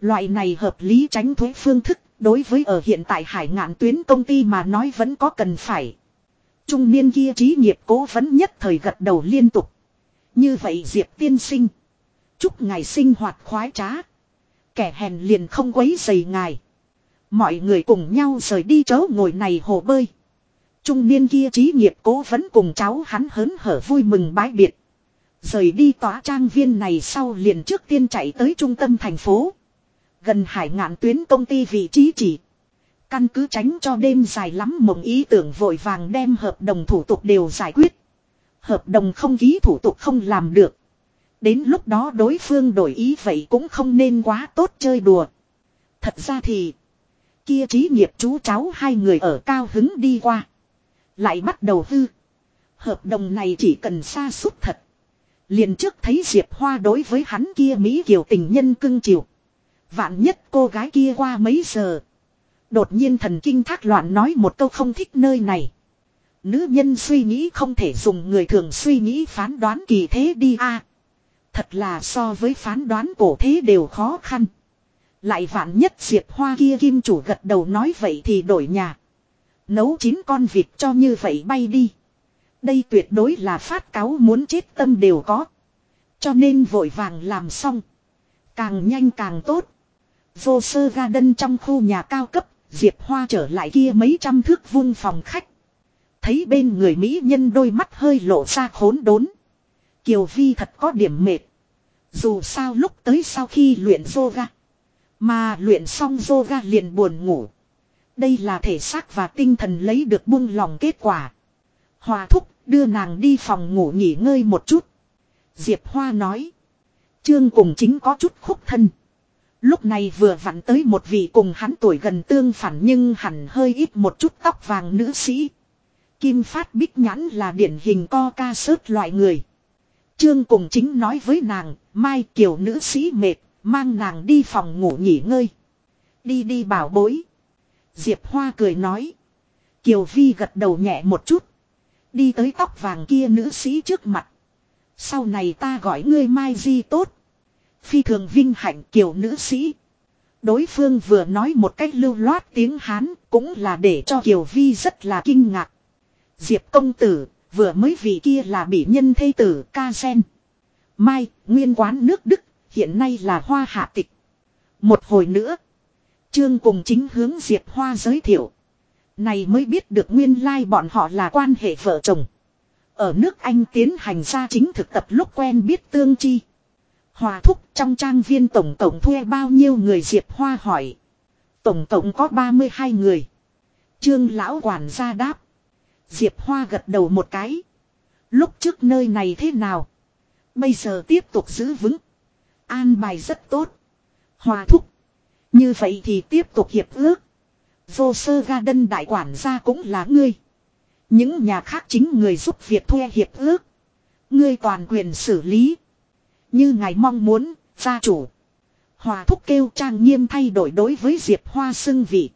A: Loại này hợp lý tránh thuế phương thức đối với ở hiện tại hải ngạn tuyến công ty mà nói vẫn có cần phải. Trung niên kia trí nghiệp cố vấn nhất thời gật đầu liên tục. Như vậy Diệp tiên sinh. Chúc ngài sinh hoạt khoái trá. Kẻ hèn liền không quấy dày ngài. Mọi người cùng nhau rời đi chỗ ngồi này hồ bơi. Trung niên kia trí nghiệp cố vấn cùng cháu hắn hớn hở vui mừng bái biệt. Rời đi tòa trang viên này sau liền trước tiên chạy tới trung tâm thành phố. Gần hải ngạn tuyến công ty vị trí chỉ. Căn cứ tránh cho đêm dài lắm mộng ý tưởng vội vàng đem hợp đồng thủ tục đều giải quyết. Hợp đồng không ký thủ tục không làm được. Đến lúc đó đối phương đổi ý vậy cũng không nên quá tốt chơi đùa. Thật ra thì. Kia trí nghiệp chú cháu hai người ở cao hứng đi qua. Lại bắt đầu hư. Hợp đồng này chỉ cần xa suốt thật. Liền trước thấy Diệp Hoa đối với hắn kia Mỹ kiều tình nhân cưng chiều. Vạn nhất cô gái kia qua mấy giờ. Đột nhiên thần kinh thác loạn nói một câu không thích nơi này. Nữ nhân suy nghĩ không thể dùng người thường suy nghĩ phán đoán kỳ thế đi a. thật là so với phán đoán cổ thế đều khó khăn. Lại vạn nhất diệp hoa kia kim chủ gật đầu nói vậy thì đổi nhà. Nấu chín con vịt cho như vậy bay đi. Đây tuyệt đối là phát cáo muốn chết tâm đều có. Cho nên vội vàng làm xong. Càng nhanh càng tốt. Vô sơ ga đân trong khu nhà cao cấp, Diệp Hoa trở lại kia mấy trăm thước vuông phòng khách. Thấy bên người Mỹ nhân đôi mắt hơi lộ ra khốn đốn. Kiều Vi thật có điểm mệt. Dù sao lúc tới sau khi luyện yoga. Mà luyện xong yoga liền buồn ngủ. Đây là thể xác và tinh thần lấy được buông lòng kết quả. Hòa thúc, đưa nàng đi phòng ngủ nghỉ ngơi một chút. Diệp Hoa nói. Trương cùng chính có chút khúc thân. Lúc này vừa vặn tới một vị cùng hắn tuổi gần tương phản nhưng hẳn hơi ít một chút tóc vàng nữ sĩ. Kim Phát Bích Nhãn là điển hình co ca sớt loại người. Trương cùng chính nói với nàng, Mai Kiều nữ sĩ mệt, mang nàng đi phòng ngủ nghỉ ngơi. Đi đi bảo bối. Diệp Hoa cười nói. Kiều Vi gật đầu nhẹ một chút. Đi tới tóc vàng kia nữ sĩ trước mặt. Sau này ta gọi ngươi Mai Di tốt. Phi thường vinh hạnh Kiều nữ sĩ. Đối phương vừa nói một cách lưu loát tiếng Hán cũng là để cho Kiều Vi rất là kinh ngạc. Diệp công tử, vừa mới vị kia là bị nhân thây tử ca sen. Mai, nguyên quán nước Đức, hiện nay là hoa hạ tịch. Một hồi nữa, Trương cùng chính hướng Diệp Hoa giới thiệu. Này mới biết được nguyên lai like bọn họ là quan hệ vợ chồng. Ở nước Anh tiến hành ra chính thực tập lúc quen biết tương chi. Hòa thúc trong trang viên tổng tổng thuê bao nhiêu người Diệp Hoa hỏi. Tổng tổng có 32 người. Trương lão quản gia đáp. Diệp Hoa gật đầu một cái. Lúc trước nơi này thế nào? Bây giờ tiếp tục giữ vững. An bài rất tốt. Hòa thúc. Như vậy thì tiếp tục hiệp ước. Vô sơ ga đân đại quản gia cũng là ngươi. Những nhà khác chính người giúp việc thuê hiệp ước. Ngươi toàn quyền xử lý. Như ngài mong muốn, gia chủ. Hòa thúc kêu trang nghiêm thay đổi đối với Diệp Hoa xưng vị.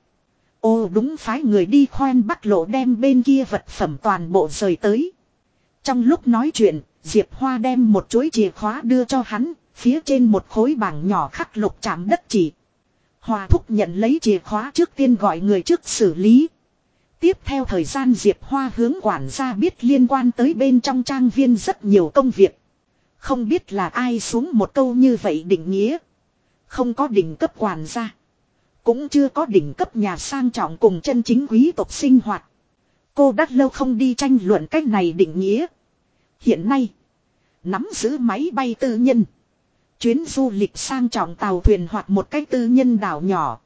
A: Ô đúng phái người đi khoen bắt lộ đem bên kia vật phẩm toàn bộ rời tới. Trong lúc nói chuyện, Diệp Hoa đem một chuỗi chìa khóa đưa cho hắn, phía trên một khối bảng nhỏ khắc lục chạm đất chỉ. Hòa thúc nhận lấy chìa khóa trước tiên gọi người trước xử lý. Tiếp theo thời gian Diệp Hoa hướng quản gia biết liên quan tới bên trong trang viên rất nhiều công việc. Không biết là ai xuống một câu như vậy định nghĩa. Không có đỉnh cấp quản gia. Cũng chưa có đỉnh cấp nhà sang trọng cùng chân chính quý tộc sinh hoạt. cô đã lâu không đi tranh luận cách này định nghĩa. Hiện nay, nắm giữ máy bay tư nhân. Chuyến du lịch sang trọng tàu thuyền hoặc một cái tư nhân đảo nhỏ.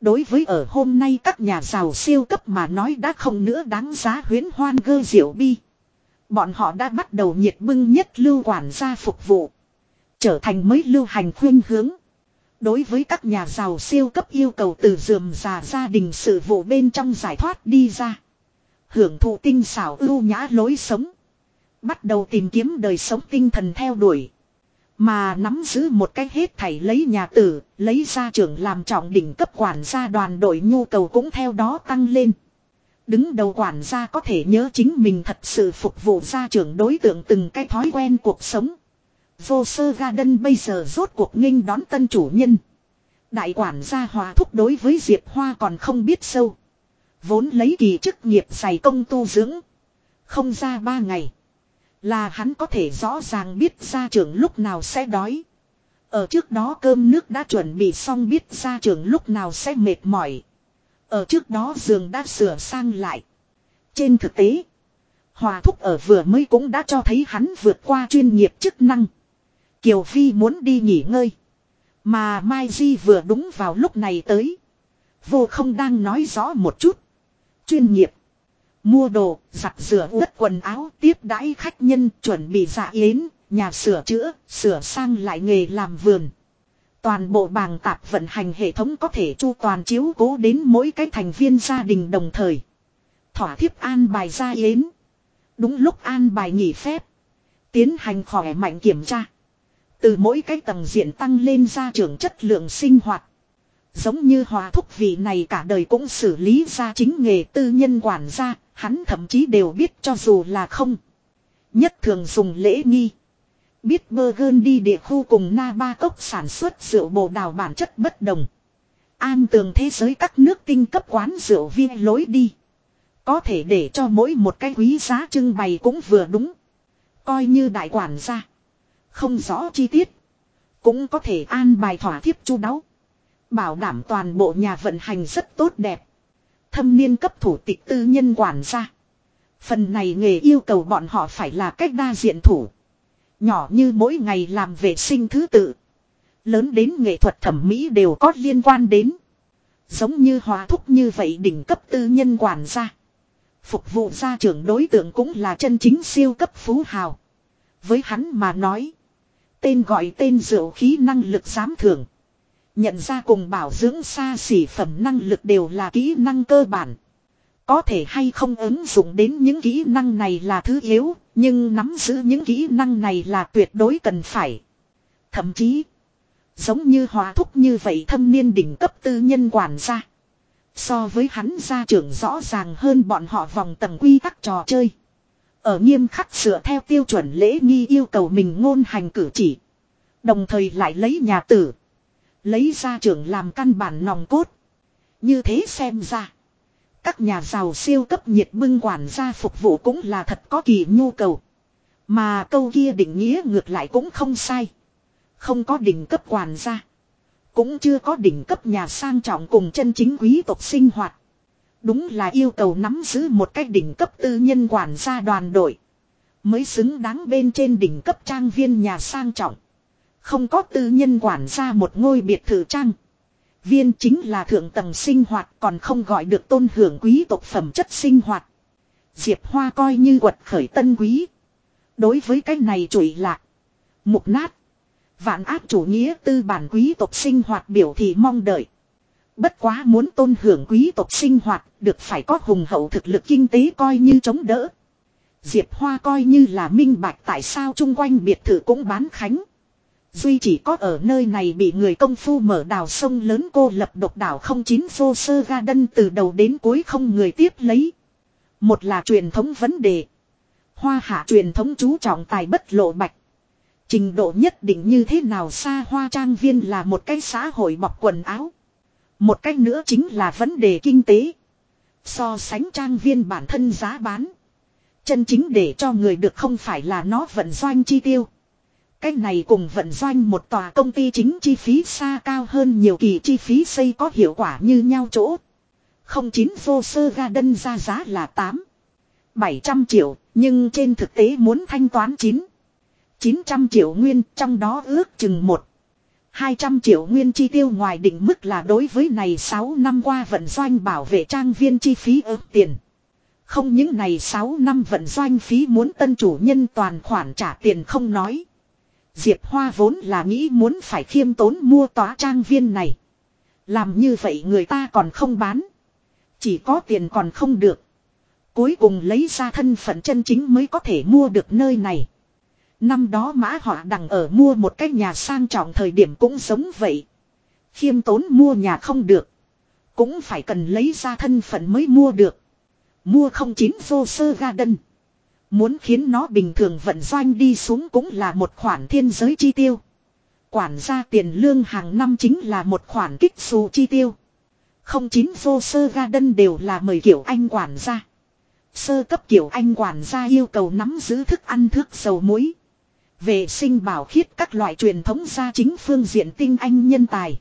A: Đối với ở hôm nay các nhà giàu siêu cấp mà nói đã không nữa đáng giá huyến hoan gơ diệu bi. Bọn họ đã bắt đầu nhiệt bưng nhất lưu quản gia phục vụ. Trở thành mới lưu hành khuyên hướng. Đối với các nhà giàu siêu cấp yêu cầu từ dườm già gia đình sự vụ bên trong giải thoát đi ra. Hưởng thụ tinh xảo ưu nhã lối sống. Bắt đầu tìm kiếm đời sống tinh thần theo đuổi. Mà nắm giữ một cách hết thảy lấy nhà tử, lấy gia trưởng làm trọng đỉnh cấp quản gia đoàn đội nhu cầu cũng theo đó tăng lên. Đứng đầu quản gia có thể nhớ chính mình thật sự phục vụ gia trưởng đối tượng từng cái thói quen cuộc sống. Vô sơ Garden bây giờ rốt cuộc nghênh đón tân chủ nhân. Đại quản gia hòa thúc đối với Diệp Hoa còn không biết sâu. Vốn lấy kỳ chức nghiệp dày công tu dưỡng. Không ra ba ngày. Là hắn có thể rõ ràng biết gia trưởng lúc nào sẽ đói. Ở trước đó cơm nước đã chuẩn bị xong biết gia trưởng lúc nào sẽ mệt mỏi. Ở trước đó giường đã sửa sang lại. Trên thực tế, Hòa Thúc ở vừa mới cũng đã cho thấy hắn vượt qua chuyên nghiệp chức năng. Kiều Phi muốn đi nghỉ ngơi. Mà Mai Di vừa đúng vào lúc này tới. Vô không đang nói rõ một chút. Chuyên nghiệp. Mua đồ, giặt rửa đất quần áo, tiếp đãi khách nhân, chuẩn bị dạ yến, nhà sửa chữa, sửa sang lại nghề làm vườn. Toàn bộ bàng tạp vận hành hệ thống có thể chu toàn chiếu cố đến mỗi cái thành viên gia đình đồng thời. Thỏa thiếp an bài gia yến. Đúng lúc an bài nghỉ phép. Tiến hành khỏe mạnh kiểm tra. Từ mỗi cái tầng diện tăng lên ra trưởng chất lượng sinh hoạt. Giống như hòa thúc vị này cả đời cũng xử lý ra chính nghề tư nhân quản gia, hắn thậm chí đều biết cho dù là không. Nhất thường dùng lễ nghi. Biết Bergen đi địa khu cùng na ba cốc sản xuất rượu bồ đào bản chất bất đồng. An tường thế giới các nước tinh cấp quán rượu viên lối đi. Có thể để cho mỗi một cái quý giá trưng bày cũng vừa đúng. Coi như đại quản gia. Không rõ chi tiết. Cũng có thể an bài thỏa thiếp chu đáo. Bảo đảm toàn bộ nhà vận hành rất tốt đẹp. Thâm niên cấp thủ tịch tư nhân quản gia. Phần này nghề yêu cầu bọn họ phải là cách đa diện thủ. Nhỏ như mỗi ngày làm vệ sinh thứ tự. Lớn đến nghệ thuật thẩm mỹ đều có liên quan đến. Giống như hòa thúc như vậy đỉnh cấp tư nhân quản gia. Phục vụ gia trưởng đối tượng cũng là chân chính siêu cấp phú hào. Với hắn mà nói. Tên gọi tên rượu khí năng lực giám thưởng. Nhận ra cùng bảo dưỡng xa xỉ phẩm năng lực đều là kỹ năng cơ bản. Có thể hay không ứng dụng đến những kỹ năng này là thứ yếu, nhưng nắm giữ những kỹ năng này là tuyệt đối cần phải. Thậm chí, giống như hòa thúc như vậy thâm niên đỉnh cấp tư nhân quản gia. So với hắn gia trưởng rõ ràng hơn bọn họ vòng tầng quy tắc trò chơi. Ở nghiêm khắc sửa theo tiêu chuẩn lễ nghi yêu cầu mình ngôn hành cử chỉ. Đồng thời lại lấy nhà tử. Lấy gia trưởng làm căn bản nòng cốt. Như thế xem ra. Các nhà giàu siêu cấp nhiệt bưng quản gia phục vụ cũng là thật có kỳ nhu cầu. Mà câu kia định nghĩa ngược lại cũng không sai. Không có đỉnh cấp quản gia. Cũng chưa có đỉnh cấp nhà sang trọng cùng chân chính quý tộc sinh hoạt. Đúng là yêu cầu nắm giữ một cách đỉnh cấp tư nhân quản gia đoàn đội. Mới xứng đáng bên trên đỉnh cấp trang viên nhà sang trọng. Không có tư nhân quản gia một ngôi biệt thự trang. Viên chính là thượng tầng sinh hoạt, còn không gọi được tôn hưởng quý tộc phẩm chất sinh hoạt. Diệp Hoa coi như quật khởi tân quý. Đối với cái này trụi lạc. Mục nát. Vạn áp chủ nghĩa tư bản quý tộc sinh hoạt biểu thị mong đợi. Bất quá muốn tôn hưởng quý tộc sinh hoạt, được phải có hùng hậu thực lực kinh tế coi như chống đỡ. Diệp Hoa coi như là minh bạch tại sao chung quanh biệt thự cũng bán khánh. Duy chỉ có ở nơi này bị người công phu mở đào sông lớn cô lập độc đảo không chín vô sơ ga đân từ đầu đến cuối không người tiếp lấy. Một là truyền thống vấn đề. Hoa hạ truyền thống chú trọng tài bất lộ bạch. Trình độ nhất định như thế nào xa hoa trang viên là một cái xã hội bọc quần áo. Một cách nữa chính là vấn đề kinh tế. So sánh trang viên bản thân giá bán. Chân chính để cho người được không phải là nó vận doanh chi tiêu. Cái này cùng vận doanh một tòa công ty chính chi phí xa cao hơn nhiều kỳ chi phí xây có hiệu quả như nhau chỗ. Không chín vô sơ ga đân ra giá là 8. 700 triệu, nhưng trên thực tế muốn thanh toán 9. 900 triệu nguyên, trong đó ước chừng 1. 200 triệu nguyên chi tiêu ngoài định mức là đối với này 6 năm qua vận doanh bảo vệ trang viên chi phí ước tiền. Không những này 6 năm vận doanh phí muốn tân chủ nhân toàn khoản trả tiền không nói. Diệp Hoa vốn là nghĩ muốn phải khiêm tốn mua tòa trang viên này. Làm như vậy người ta còn không bán. Chỉ có tiền còn không được. Cuối cùng lấy ra thân phận chân chính mới có thể mua được nơi này. Năm đó mã họ đằng ở mua một cái nhà sang trọng thời điểm cũng giống vậy. Khiêm tốn mua nhà không được. Cũng phải cần lấy ra thân phận mới mua được. Mua không chín vô sơ garden. Muốn khiến nó bình thường vận doanh đi xuống cũng là một khoản thiên giới chi tiêu. Quản gia tiền lương hàng năm chính là một khoản kích xù chi tiêu. Không chín vô sơ garden đều là mời kiểu anh quản gia. Sơ cấp kiểu anh quản gia yêu cầu nắm giữ thức ăn thước dầu muối. Vệ sinh bảo khiết các loại truyền thống gia chính phương diện tinh anh nhân tài.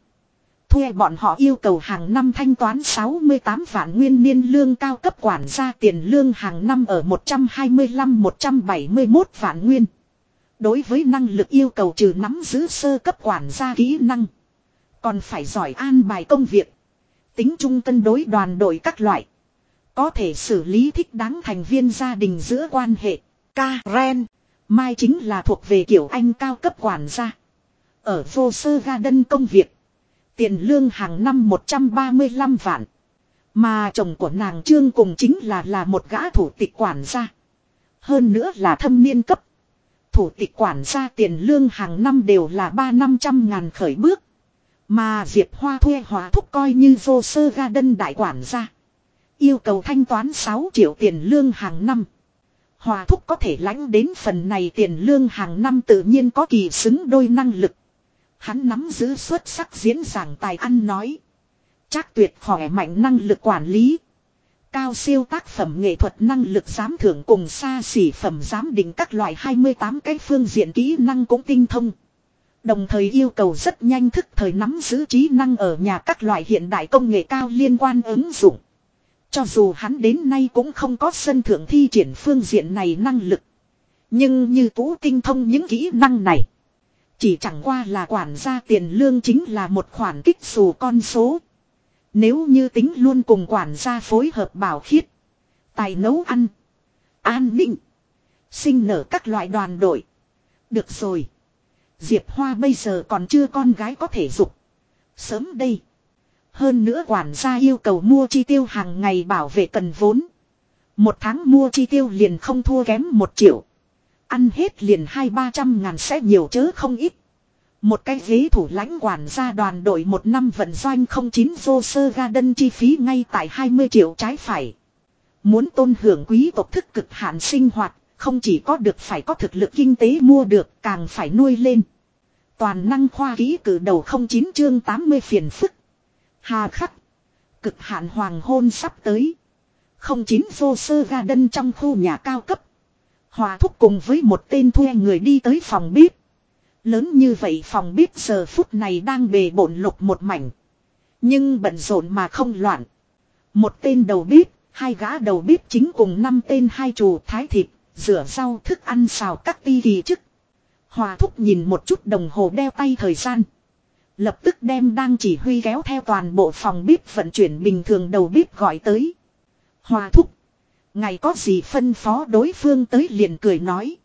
A: Thuê bọn họ yêu cầu hàng năm thanh toán 68 vạn nguyên niên lương cao cấp quản gia tiền lương hàng năm ở 125-171 vạn nguyên. Đối với năng lực yêu cầu trừ nắm giữ sơ cấp quản gia kỹ năng. Còn phải giỏi an bài công việc. Tính trung cân đối đoàn đội các loại. Có thể xử lý thích đáng thành viên gia đình giữa quan hệ. Karen. Mai chính là thuộc về kiểu anh cao cấp quản gia. Ở vô sơ ga đân công việc. Tiền lương hàng năm 135 vạn. Mà chồng của nàng trương cùng chính là là một gã thủ tịch quản gia. Hơn nữa là thâm niên cấp. Thủ tịch quản gia tiền lương hàng năm đều là 3-500 ngàn khởi bước. Mà Diệp Hoa thuê hóa thúc coi như vô sơ ga đân đại quản gia. Yêu cầu thanh toán 6 triệu tiền lương hàng năm. Hòa thúc có thể lãnh đến phần này tiền lương hàng năm tự nhiên có kỳ xứng đôi năng lực. Hắn nắm giữ xuất sắc diễn giảng tài ăn nói. Chắc tuyệt khỏe mạnh năng lực quản lý. Cao siêu tác phẩm nghệ thuật năng lực giám thưởng cùng xa xỉ phẩm giám định các loại 28 cái phương diện kỹ năng cũng tinh thông. Đồng thời yêu cầu rất nhanh thức thời nắm giữ trí năng ở nhà các loại hiện đại công nghệ cao liên quan ứng dụng. Cho dù hắn đến nay cũng không có sân thượng thi triển phương diện này năng lực. Nhưng như cũ tinh thông những kỹ năng này. Chỉ chẳng qua là quản gia tiền lương chính là một khoản kích xù con số. Nếu như tính luôn cùng quản gia phối hợp bảo khiết. Tài nấu ăn. An ninh. Sinh nở các loại đoàn đội. Được rồi. Diệp Hoa bây giờ còn chưa con gái có thể dục. Sớm đây. Hơn nữa quản gia yêu cầu mua chi tiêu hàng ngày bảo vệ cần vốn. Một tháng mua chi tiêu liền không thua kém một triệu. Ăn hết liền hai ba trăm ngàn sẽ nhiều chớ không ít. Một cái ghế thủ lãnh quản gia đoàn đội một năm vận doanh không chín vô sơ ga đân chi phí ngay tại 20 triệu trái phải. Muốn tôn hưởng quý tộc thức cực hạn sinh hoạt, không chỉ có được phải có thực lực kinh tế mua được, càng phải nuôi lên. Toàn năng khoa ký cử đầu không chín chương 80 phiền phức. Hà khắc. Cực hạn hoàng hôn sắp tới. Không chín vô sơ ga đân trong khu nhà cao cấp. Hòa thúc cùng với một tên thuê người đi tới phòng bếp. Lớn như vậy phòng bếp giờ phút này đang bề bộn lục một mảnh. Nhưng bận rộn mà không loạn. Một tên đầu bếp, hai gã đầu bếp chính cùng năm tên hai chủ thái thịt, rửa rau thức ăn xào các ti kỳ chức. Hòa thúc nhìn một chút đồng hồ đeo tay thời gian. Lập tức đem đang chỉ huy kéo theo toàn bộ phòng bếp vận chuyển bình thường đầu bếp gọi tới. Hòa thúc. Ngày có gì phân phó đối phương tới liền cười nói.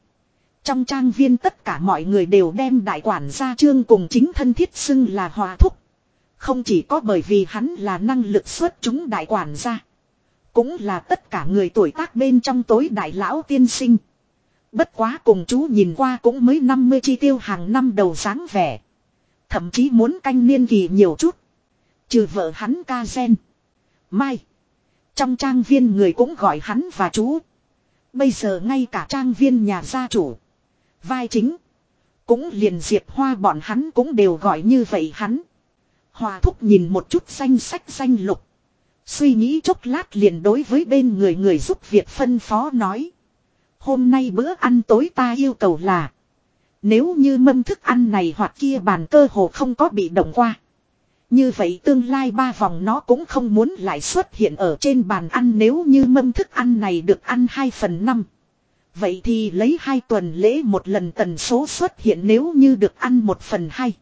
A: Trong trang viên tất cả mọi người đều đem đại quản gia trương cùng chính thân thiết xưng là hòa thúc. Không chỉ có bởi vì hắn là năng lực xuất chúng đại quản gia. Cũng là tất cả người tuổi tác bên trong tối đại lão tiên sinh. Bất quá cùng chú nhìn qua cũng mới 50 chi tiêu hàng năm đầu sáng vẻ. Thậm chí muốn canh niên kỳ nhiều chút. Trừ vợ hắn ca sen Mai. Trong trang viên người cũng gọi hắn và chú. Bây giờ ngay cả trang viên nhà gia chủ. Vai chính. Cũng liền diệp hoa bọn hắn cũng đều gọi như vậy hắn. Hòa thúc nhìn một chút danh sách danh lục. Suy nghĩ chốc lát liền đối với bên người người giúp việc phân phó nói. Hôm nay bữa ăn tối ta yêu cầu là. Nếu như mâm thức ăn này hoặc kia bàn cơ hồ không có bị động qua. Như vậy tương lai ba vòng nó cũng không muốn lại xuất hiện ở trên bàn ăn nếu như mâm thức ăn này được ăn 2 phần 5. Vậy thì lấy hai tuần lễ một lần tần số xuất hiện nếu như được ăn 1 phần 2.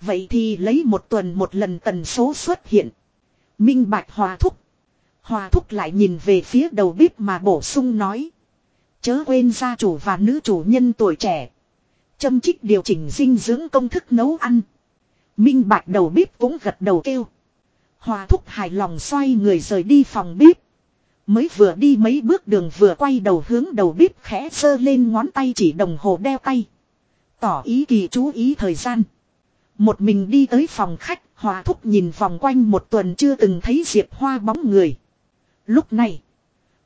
A: Vậy thì lấy một tuần một lần tần số xuất hiện. Minh Bạch Hòa Thúc. Hòa Thúc lại nhìn về phía đầu bếp mà bổ sung nói. Chớ quên gia chủ và nữ chủ nhân tuổi trẻ. Châm trích điều chỉnh dinh dưỡng công thức nấu ăn. Minh Bạch đầu bếp cũng gật đầu kêu. Hòa Thúc hài lòng xoay người rời đi phòng bếp. Mới vừa đi mấy bước đường vừa quay đầu hướng đầu bếp khẽ sơ lên ngón tay chỉ đồng hồ đeo tay. Tỏ ý kỳ chú ý thời gian. Một mình đi tới phòng khách, hòa thúc nhìn vòng quanh một tuần chưa từng thấy Diệp Hoa bóng người. Lúc này,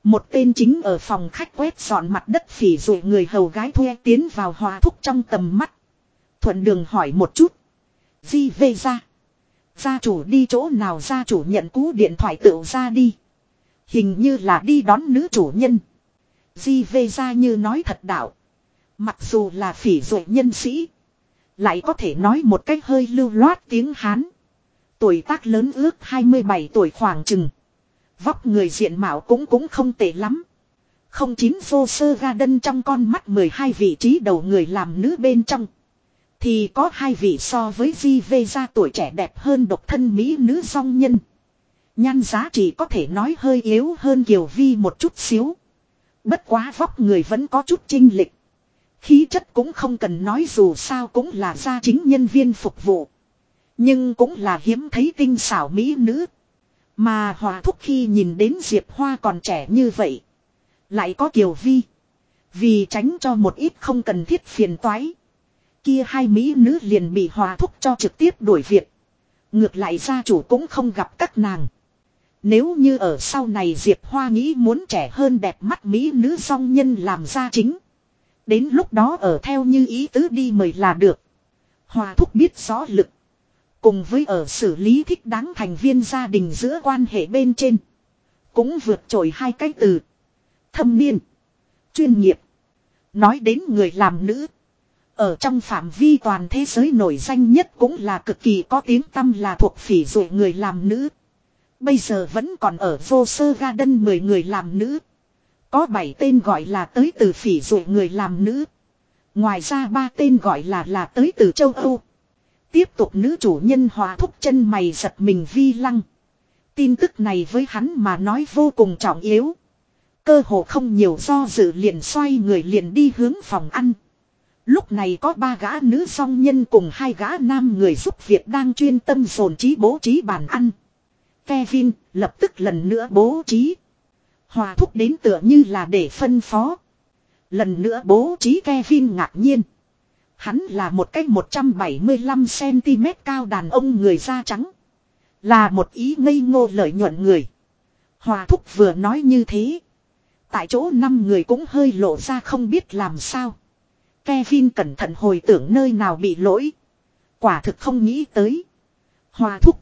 A: một tên chính ở phòng khách quét dọn mặt đất phỉ rồi người hầu gái thuê tiến vào hòa thúc trong tầm mắt. Thuận đường hỏi một chút. Di về ra. Gia chủ đi chỗ nào, gia chủ nhận cú điện thoại tự ra đi. Hình như là đi đón nữ chủ nhân. Di về ra như nói thật đạo. Mặc dù là phỉ dội nhân sĩ. Lại có thể nói một cách hơi lưu loát tiếng Hán. Tuổi tác lớn ước 27 tuổi khoảng chừng. Vóc người diện mạo cũng cũng không tệ lắm. Không chín vô sơ ga đân trong con mắt 12 vị trí đầu người làm nữ bên trong. Thì có hai vị so với Di Vê ra tuổi trẻ đẹp hơn độc thân Mỹ nữ song nhân. Nhan giá trị có thể nói hơi yếu hơn Kiều Vi một chút xíu. Bất quá vóc người vẫn có chút trinh lịch. Khí chất cũng không cần nói dù sao cũng là gia chính nhân viên phục vụ. Nhưng cũng là hiếm thấy tinh xảo mỹ nữ. Mà hòa thúc khi nhìn đến Diệp Hoa còn trẻ như vậy. Lại có Kiều Vi. Vì tránh cho một ít không cần thiết phiền toái. Kia hai mỹ nữ liền bị hòa thúc cho trực tiếp đuổi việc. Ngược lại gia chủ cũng không gặp các nàng. Nếu như ở sau này Diệp Hoa nghĩ muốn trẻ hơn đẹp mắt mỹ nữ song nhân làm gia chính. Đến lúc đó ở theo như ý tứ đi mời là được. Hòa thúc biết rõ lực. Cùng với ở xử lý thích đáng thành viên gia đình giữa quan hệ bên trên. Cũng vượt trội hai cái từ. Thâm niên. Chuyên nghiệp. Nói đến người làm nữ. Ở trong phạm vi toàn thế giới nổi danh nhất cũng là cực kỳ có tiếng tâm là thuộc phỉ dụ người làm nữ. Bây giờ vẫn còn ở vô sơ ga đân 10 người làm nữ. Có 7 tên gọi là tới từ phỉ dụ người làm nữ. Ngoài ra ba tên gọi là là tới từ châu Âu. Tiếp tục nữ chủ nhân hòa thúc chân mày giật mình vi lăng. Tin tức này với hắn mà nói vô cùng trọng yếu. Cơ hồ không nhiều do dự liền xoay người liền đi hướng phòng ăn. Lúc này có ba gã nữ song nhân cùng hai gã nam người giúp việc đang chuyên tâm dồn trí bố trí bàn ăn. Kevin lập tức lần nữa bố trí. Hòa thúc đến tựa như là để phân phó. Lần nữa bố trí Kevin ngạc nhiên. Hắn là một cách 175cm cao đàn ông người da trắng. Là một ý ngây ngô lợi nhuận người. Hòa thúc vừa nói như thế. Tại chỗ năm người cũng hơi lộ ra không biết làm sao. Kevin cẩn thận hồi tưởng nơi nào bị lỗi. Quả thực không nghĩ tới. Hòa thúc.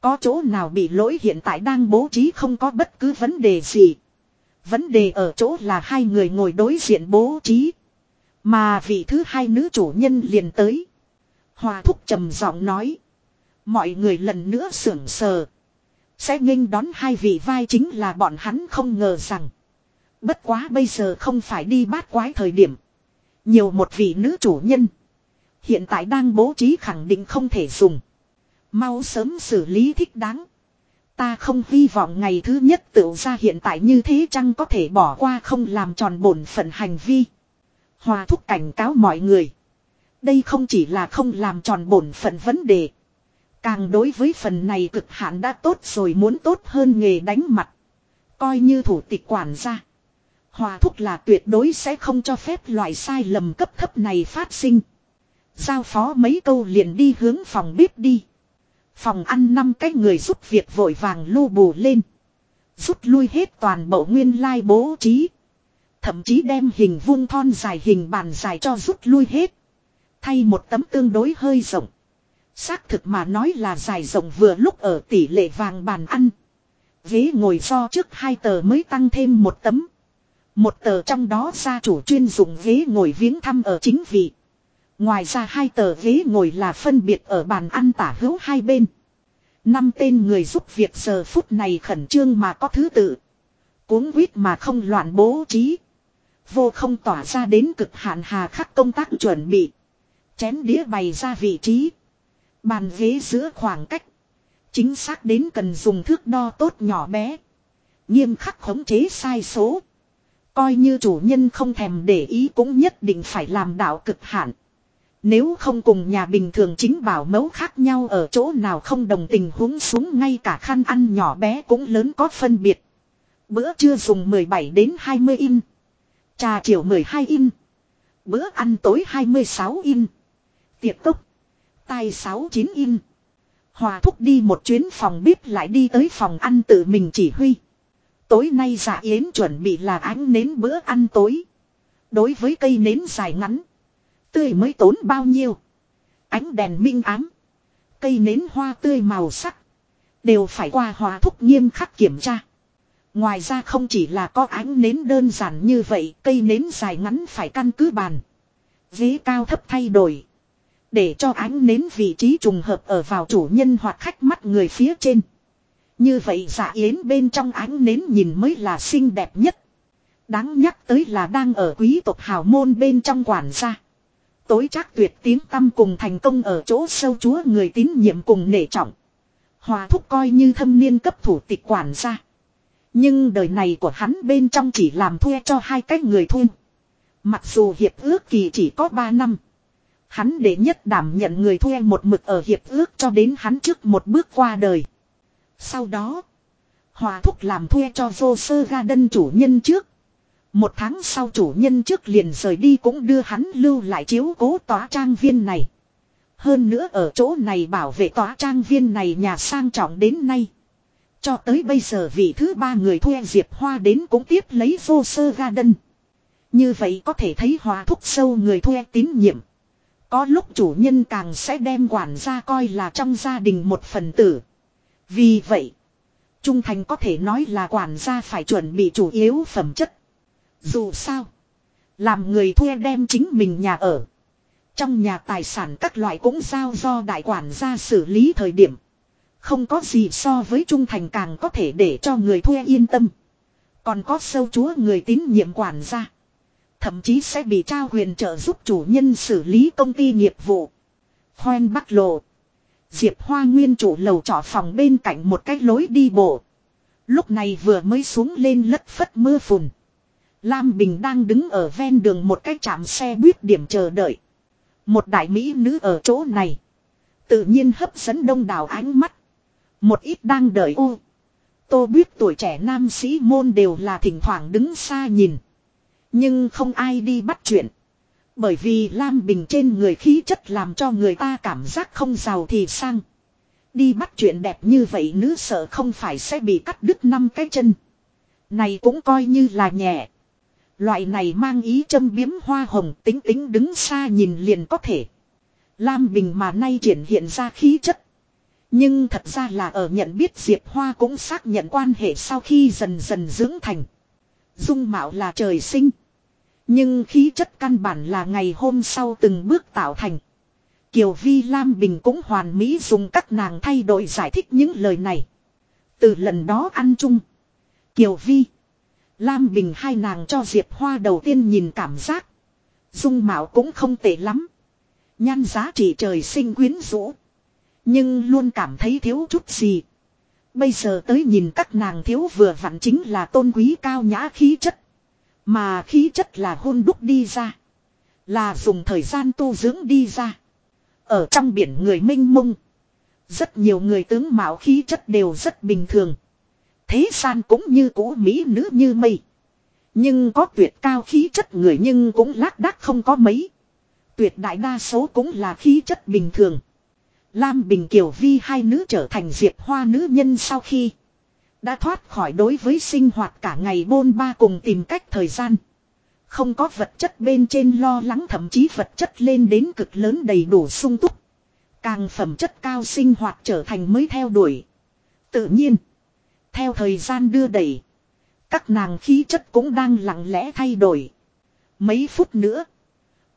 A: Có chỗ nào bị lỗi hiện tại đang bố trí không có bất cứ vấn đề gì. Vấn đề ở chỗ là hai người ngồi đối diện bố trí. Mà vị thứ hai nữ chủ nhân liền tới. Hòa thúc trầm giọng nói. Mọi người lần nữa sưởng sờ. Sẽ nghênh đón hai vị vai chính là bọn hắn không ngờ rằng. Bất quá bây giờ không phải đi bát quái thời điểm. Nhiều một vị nữ chủ nhân. Hiện tại đang bố trí khẳng định không thể dùng. Mau sớm xử lý thích đáng. Ta không hy vọng ngày thứ nhất tự ra hiện tại như thế chăng có thể bỏ qua không làm tròn bổn phận hành vi. Hòa thúc cảnh cáo mọi người. Đây không chỉ là không làm tròn bổn phận vấn đề. Càng đối với phần này cực hạn đã tốt rồi muốn tốt hơn nghề đánh mặt. Coi như thủ tịch quản gia. Hòa thúc là tuyệt đối sẽ không cho phép loại sai lầm cấp thấp này phát sinh. Giao phó mấy câu liền đi hướng phòng bếp đi. Phòng ăn năm cái người giúp việc vội vàng lưu bù lên. Rút lui hết toàn bộ nguyên lai bố trí. Thậm chí đem hình vuông thon dài hình bàn dài cho rút lui hết. Thay một tấm tương đối hơi rộng. Xác thực mà nói là dài rộng vừa lúc ở tỷ lệ vàng bàn ăn. Ghế ngồi do trước hai tờ mới tăng thêm một tấm. Một tờ trong đó gia chủ chuyên dùng ghế ngồi viếng thăm ở chính vị. Ngoài ra hai tờ ghế ngồi là phân biệt ở bàn ăn tả hữu hai bên. Năm tên người giúp việc giờ phút này khẩn trương mà có thứ tự. Cuốn quýt mà không loạn bố trí. Vô không tỏa ra đến cực hạn hà khắc công tác chuẩn bị. Chén đĩa bày ra vị trí. Bàn ghế giữa khoảng cách. Chính xác đến cần dùng thước đo tốt nhỏ bé. Nghiêm khắc khống chế sai số. Coi như chủ nhân không thèm để ý cũng nhất định phải làm đạo cực hạn. Nếu không cùng nhà bình thường chính bảo mẫu khác nhau ở chỗ nào không đồng tình huống xuống ngay cả khăn ăn nhỏ bé cũng lớn có phân biệt. Bữa trưa dùng 17 đến 20 in. Trà chiều 12 in. Bữa ăn tối 26 in. Tiệc tốc. Tai 69 in. Hòa thúc đi một chuyến phòng bếp lại đi tới phòng ăn tự mình chỉ huy. Tối nay giả yến chuẩn bị là ánh nến bữa ăn tối. Đối với cây nến dài ngắn. Tươi mới tốn bao nhiêu. Ánh đèn minh ám. Cây nến hoa tươi màu sắc. Đều phải qua hòa thúc nghiêm khắc kiểm tra. Ngoài ra không chỉ là có ánh nến đơn giản như vậy, cây nến dài ngắn phải căn cứ bàn. Ghế cao thấp thay đổi. Để cho ánh nến vị trí trùng hợp ở vào chủ nhân hoặc khách mắt người phía trên. Như vậy giả yến bên trong ánh nến nhìn mới là xinh đẹp nhất. Đáng nhắc tới là đang ở quý tộc hào môn bên trong quản gia. Tối chắc tuyệt tiếng tâm cùng thành công ở chỗ sâu chúa người tín nhiệm cùng nể trọng. Hòa thúc coi như thâm niên cấp thủ tịch quản gia. Nhưng đời này của hắn bên trong chỉ làm thuê cho hai cách người thuê. Mặc dù hiệp ước kỳ chỉ có 3 năm. Hắn để nhất đảm nhận người thuê một mực ở hiệp ước cho đến hắn trước một bước qua đời. Sau đó, Hòa Thúc làm thuê cho vô sơ ga đân chủ nhân trước. Một tháng sau chủ nhân trước liền rời đi cũng đưa hắn lưu lại chiếu cố tòa trang viên này. Hơn nữa ở chỗ này bảo vệ tòa trang viên này nhà sang trọng đến nay. Cho tới bây giờ vị thứ ba người thuê Diệp Hoa đến cũng tiếp lấy vô sơ ga đân. Như vậy có thể thấy hòa thúc sâu người thuê tín nhiệm. Có lúc chủ nhân càng sẽ đem quản gia coi là trong gia đình một phần tử. Vì vậy, trung thành có thể nói là quản gia phải chuẩn bị chủ yếu phẩm chất. Dù sao, làm người thuê đem chính mình nhà ở. Trong nhà tài sản các loại cũng giao do đại quản gia xử lý thời điểm. Không có gì so với trung thành càng có thể để cho người thuê yên tâm. Còn có sâu chúa người tín nhiệm quản gia. Thậm chí sẽ bị trao quyền trợ giúp chủ nhân xử lý công ty nghiệp vụ. Khoen bắt lộ. Diệp Hoa nguyên chủ lầu trọ phòng bên cạnh một cái lối đi bộ. Lúc này vừa mới xuống lên lất phất mưa phùn. Lam Bình đang đứng ở ven đường một cái trạm xe buýt điểm chờ đợi. Một đại mỹ nữ ở chỗ này. Tự nhiên hấp dẫn đông đảo ánh mắt. Một ít đang đợi u. Tô biết tuổi trẻ nam sĩ môn đều là thỉnh thoảng đứng xa nhìn. Nhưng không ai đi bắt chuyện. Bởi vì Lam Bình trên người khí chất làm cho người ta cảm giác không giàu thì sang. Đi bắt chuyện đẹp như vậy nữ sợ không phải sẽ bị cắt đứt năm cái chân. Này cũng coi như là nhẹ. Loại này mang ý châm biếm hoa hồng tính tính đứng xa nhìn liền có thể. Lam Bình mà nay triển hiện ra khí chất. Nhưng thật ra là ở nhận biết Diệp Hoa cũng xác nhận quan hệ sau khi dần dần dưỡng thành. Dung mạo là trời sinh. Nhưng khí chất căn bản là ngày hôm sau từng bước tạo thành. Kiều Vi Lam Bình cũng hoàn mỹ dùng các nàng thay đổi giải thích những lời này. Từ lần đó ăn chung. Kiều Vi. Lam Bình hai nàng cho Diệp Hoa đầu tiên nhìn cảm giác. Dung mạo cũng không tệ lắm. Nhan giá trị trời sinh quyến rũ. Nhưng luôn cảm thấy thiếu chút gì. Bây giờ tới nhìn các nàng thiếu vừa vặn chính là tôn quý cao nhã khí chất. Mà khí chất là hôn đúc đi ra. Là dùng thời gian tu dưỡng đi ra. Ở trong biển người minh mông. Rất nhiều người tướng mạo khí chất đều rất bình thường. Thế gian cũng như cũ mỹ nữ như mây. Nhưng có tuyệt cao khí chất người nhưng cũng lác đác không có mấy. Tuyệt đại đa số cũng là khí chất bình thường. Lam Bình Kiều Vi hai nữ trở thành diệp hoa nữ nhân sau khi đã thoát khỏi đối với sinh hoạt cả ngày bôn ba cùng tìm cách thời gian. Không có vật chất bên trên lo lắng thậm chí vật chất lên đến cực lớn đầy đủ sung túc. Càng phẩm chất cao sinh hoạt trở thành mới theo đuổi. Tự nhiên. Theo thời gian đưa đẩy. Các nàng khí chất cũng đang lặng lẽ thay đổi. Mấy phút nữa.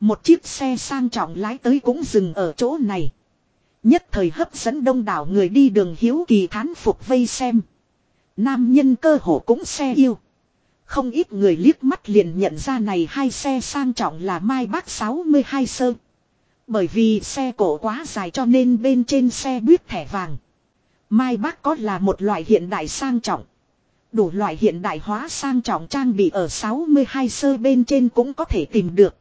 A: Một chiếc xe sang trọng lái tới cũng dừng ở chỗ này. Nhất thời hấp dẫn đông đảo người đi đường hiếu kỳ thán phục vây xem. Nam nhân cơ hồ cũng xe yêu. Không ít người liếc mắt liền nhận ra này hai xe sang trọng là Mai Bác 62 sơ. Bởi vì xe cổ quá dài cho nên bên trên xe buýt thẻ vàng. Mai Bác có là một loại hiện đại sang trọng. Đủ loại hiện đại hóa sang trọng trang bị ở 62 sơ bên trên cũng có thể tìm được.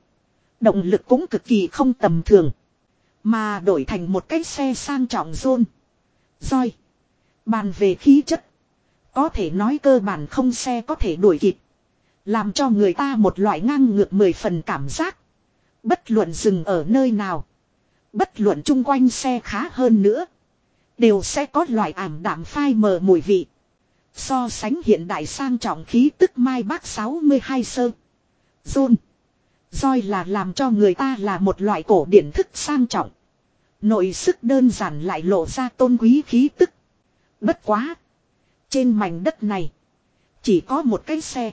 A: Động lực cũng cực kỳ không tầm thường. Mà đổi thành một cái xe sang trọng rôn. Roi. Bàn về khí chất. Có thể nói cơ bản không xe có thể đuổi kịp. Làm cho người ta một loại ngang ngược mười phần cảm giác. Bất luận dừng ở nơi nào. Bất luận chung quanh xe khá hơn nữa. Đều sẽ có loại ảm đạm phai mờ mùi vị. So sánh hiện đại sang trọng khí tức mai bác 62 sơ. John. Roi là làm cho người ta là một loại cổ điển thức sang trọng. Nội sức đơn giản lại lộ ra tôn quý khí tức. Bất quá. Trên mảnh đất này. Chỉ có một cái xe.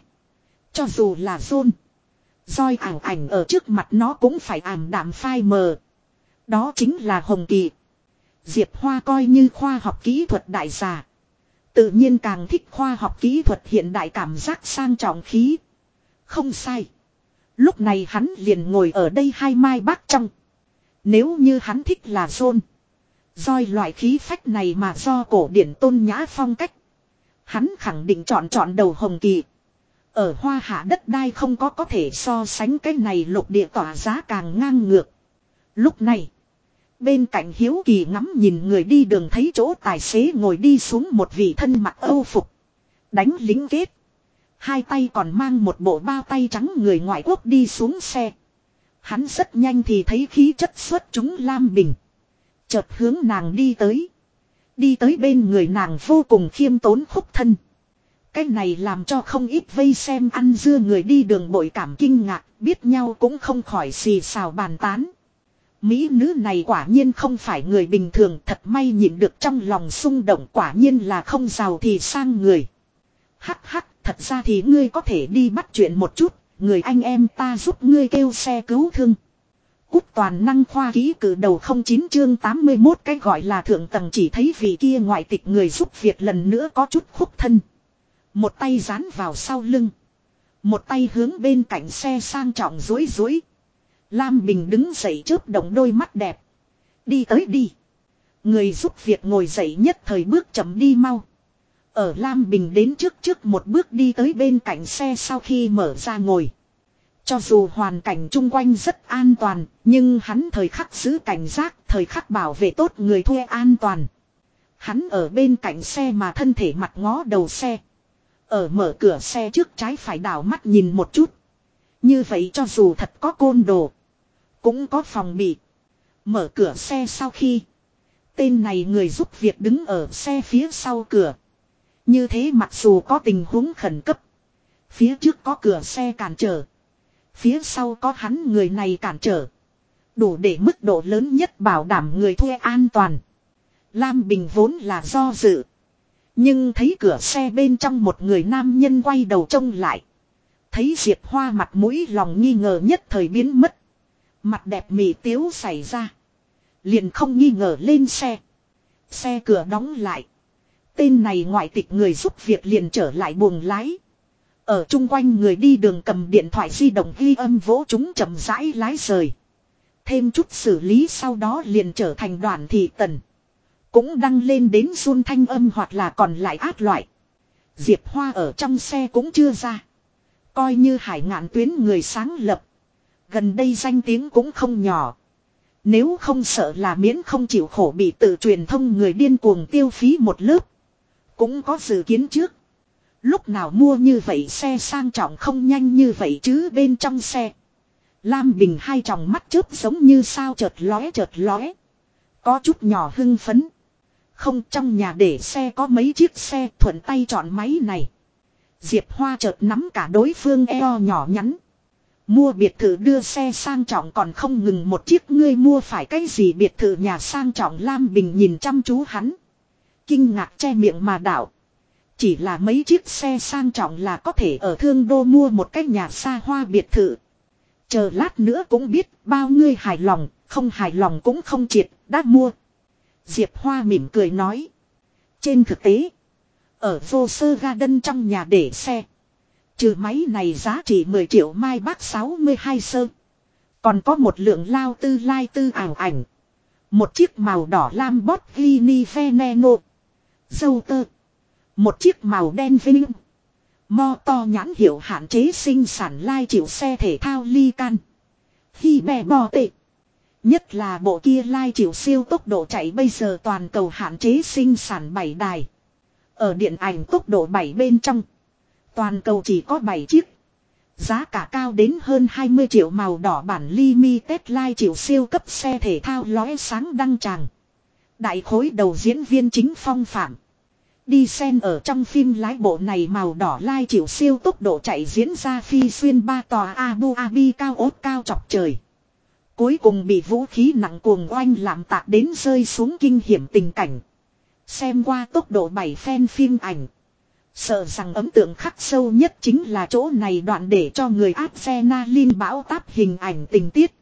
A: Cho dù là rôn. Roi ảo ảnh ở trước mặt nó cũng phải ảm đạm phai mờ. Đó chính là Hồng Kỳ. Diệp Hoa coi như khoa học kỹ thuật đại giả. Tự nhiên càng thích khoa học kỹ thuật hiện đại cảm giác sang trọng khí. Không sai. Lúc này hắn liền ngồi ở đây hai mai bác trong. Nếu như hắn thích là rôn. Doi loại khí phách này mà do cổ điển tôn nhã phong cách. Hắn khẳng định chọn chọn đầu hồng kỳ. Ở hoa hạ đất đai không có có thể so sánh cái này lục địa tỏa giá càng ngang ngược. Lúc này. Bên cạnh hiếu kỳ ngắm nhìn người đi đường thấy chỗ tài xế ngồi đi xuống một vị thân mặc âu phục. Đánh lính kết. Hai tay còn mang một bộ bao tay trắng người ngoại quốc đi xuống xe. Hắn rất nhanh thì thấy khí chất xuất chúng Lam Bình. Chợt hướng nàng đi tới. Đi tới bên người nàng vô cùng khiêm tốn khúc thân. Cái này làm cho không ít vây xem ăn dưa người đi đường bội cảm kinh ngạc, biết nhau cũng không khỏi xì xào bàn tán. Mỹ nữ này quả nhiên không phải người bình thường thật may nhịn được trong lòng xung động quả nhiên là không giàu thì sang người. Hắc hắc, thật ra thì ngươi có thể đi bắt chuyện một chút, người anh em ta giúp ngươi kêu xe cứu thương. Cúc toàn năng khoa ký cử đầu không chín chương 81 cái gọi là thượng tầng chỉ thấy vị kia ngoại tịch người giúp việc lần nữa có chút khúc thân. Một tay dán vào sau lưng. Một tay hướng bên cạnh xe sang trọng dối dối. Lam Bình đứng dậy chớp động đôi mắt đẹp. Đi tới đi. Người giúp việc ngồi dậy nhất thời bước chậm đi mau. Ở Lam Bình đến trước trước một bước đi tới bên cạnh xe sau khi mở ra ngồi. Cho dù hoàn cảnh chung quanh rất an toàn, nhưng hắn thời khắc giữ cảnh giác, thời khắc bảo vệ tốt người thuê an toàn. Hắn ở bên cạnh xe mà thân thể mặt ngó đầu xe. Ở mở cửa xe trước trái phải đảo mắt nhìn một chút. Như vậy cho dù thật có côn đồ, cũng có phòng bị. Mở cửa xe sau khi, tên này người giúp việc đứng ở xe phía sau cửa. Như thế mặc dù có tình huống khẩn cấp. Phía trước có cửa xe cản trở. Phía sau có hắn người này cản trở. Đủ để mức độ lớn nhất bảo đảm người thuê an toàn. Lam Bình vốn là do dự. Nhưng thấy cửa xe bên trong một người nam nhân quay đầu trông lại. Thấy Diệp Hoa mặt mũi lòng nghi ngờ nhất thời biến mất. Mặt đẹp mỉ tiếu xảy ra. Liền không nghi ngờ lên xe. Xe cửa đóng lại. Tên này ngoại tịch người giúp việc liền trở lại buồng lái. Ở chung quanh người đi đường cầm điện thoại di động ghi âm vỗ chúng chậm rãi lái rời. Thêm chút xử lý sau đó liền trở thành đoàn thị tần. Cũng đăng lên đến run thanh âm hoặc là còn lại át loại. Diệp Hoa ở trong xe cũng chưa ra. Coi như hải ngạn tuyến người sáng lập. Gần đây danh tiếng cũng không nhỏ. Nếu không sợ là miễn không chịu khổ bị tự truyền thông người điên cuồng tiêu phí một lớp. Cũng có dự kiến trước. Lúc nào mua như vậy xe sang trọng không nhanh như vậy chứ bên trong xe. Lam Bình hai tròng mắt chớp giống như sao chợt lóe chợt lóe. Có chút nhỏ hưng phấn. Không, trong nhà để xe có mấy chiếc xe thuận tay chọn máy này. Diệp Hoa chợt nắm cả đối phương eo nhỏ nhắn. Mua biệt thự đưa xe sang trọng còn không ngừng một chiếc, ngươi mua phải cái gì biệt thự nhà sang trọng, Lam Bình nhìn chăm chú hắn. Kinh ngạc che miệng mà đảo. Chỉ là mấy chiếc xe sang trọng là có thể ở thương đô mua một cái nhà xa hoa biệt thự. Chờ lát nữa cũng biết bao ngươi hài lòng, không hài lòng cũng không triệt, đã mua. Diệp Hoa mỉm cười nói. Trên thực tế. Ở vô sơ garden trong nhà để xe. Trừ máy này giá trị 10 triệu mai bác 62 sơ. Còn có một lượng lao tư lai tư ảo ảnh. Một chiếc màu đỏ lam bót gini ngộ, Dâu tơ. Một chiếc màu đen vinh. Mo to nhãn hiệu hạn chế sinh sản lai chịu xe thể thao ly can. Hi bè bò tệ. Nhất là bộ kia lai chịu siêu tốc độ chạy bây giờ toàn cầu hạn chế sinh sản 7 đài. Ở điện ảnh tốc độ 7 bên trong. Toàn cầu chỉ có 7 chiếc. Giá cả cao đến hơn 20 triệu màu đỏ bản limited lai chịu siêu cấp xe thể thao lóe sáng đăng tràng. Đại khối đầu diễn viên chính phong phạm. Đi sen ở trong phim lái bộ này màu đỏ lai chịu siêu tốc độ chạy diễn ra phi xuyên ba tòa Abu Dhabi cao ốt cao chọc trời. Cuối cùng bị vũ khí nặng cuồng oanh làm tạc đến rơi xuống kinh hiểm tình cảnh. Xem qua tốc độ 7 phen phim ảnh. Sợ rằng ấn tượng khắc sâu nhất chính là chỗ này đoạn để cho người adrenaline bão táp hình ảnh tình tiết.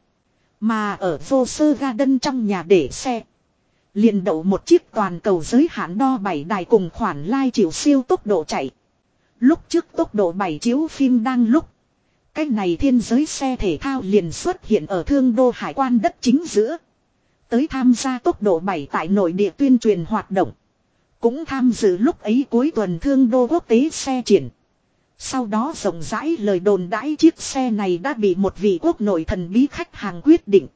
A: Mà ở vô sơ garden trong nhà để xe liền đậu một chiếc toàn cầu giới hạn đo 7 đài cùng khoản lai chịu siêu tốc độ chạy. Lúc trước tốc độ 7 chiếu phim đang lúc. cách này thiên giới xe thể thao liền xuất hiện ở thương đô hải quan đất chính giữa. Tới tham gia tốc độ 7 tại nội địa tuyên truyền hoạt động. Cũng tham dự lúc ấy cuối tuần thương đô quốc tế xe triển. Sau đó rộng rãi lời đồn đãi chiếc xe này đã bị một vị quốc nội thần bí khách hàng quyết định.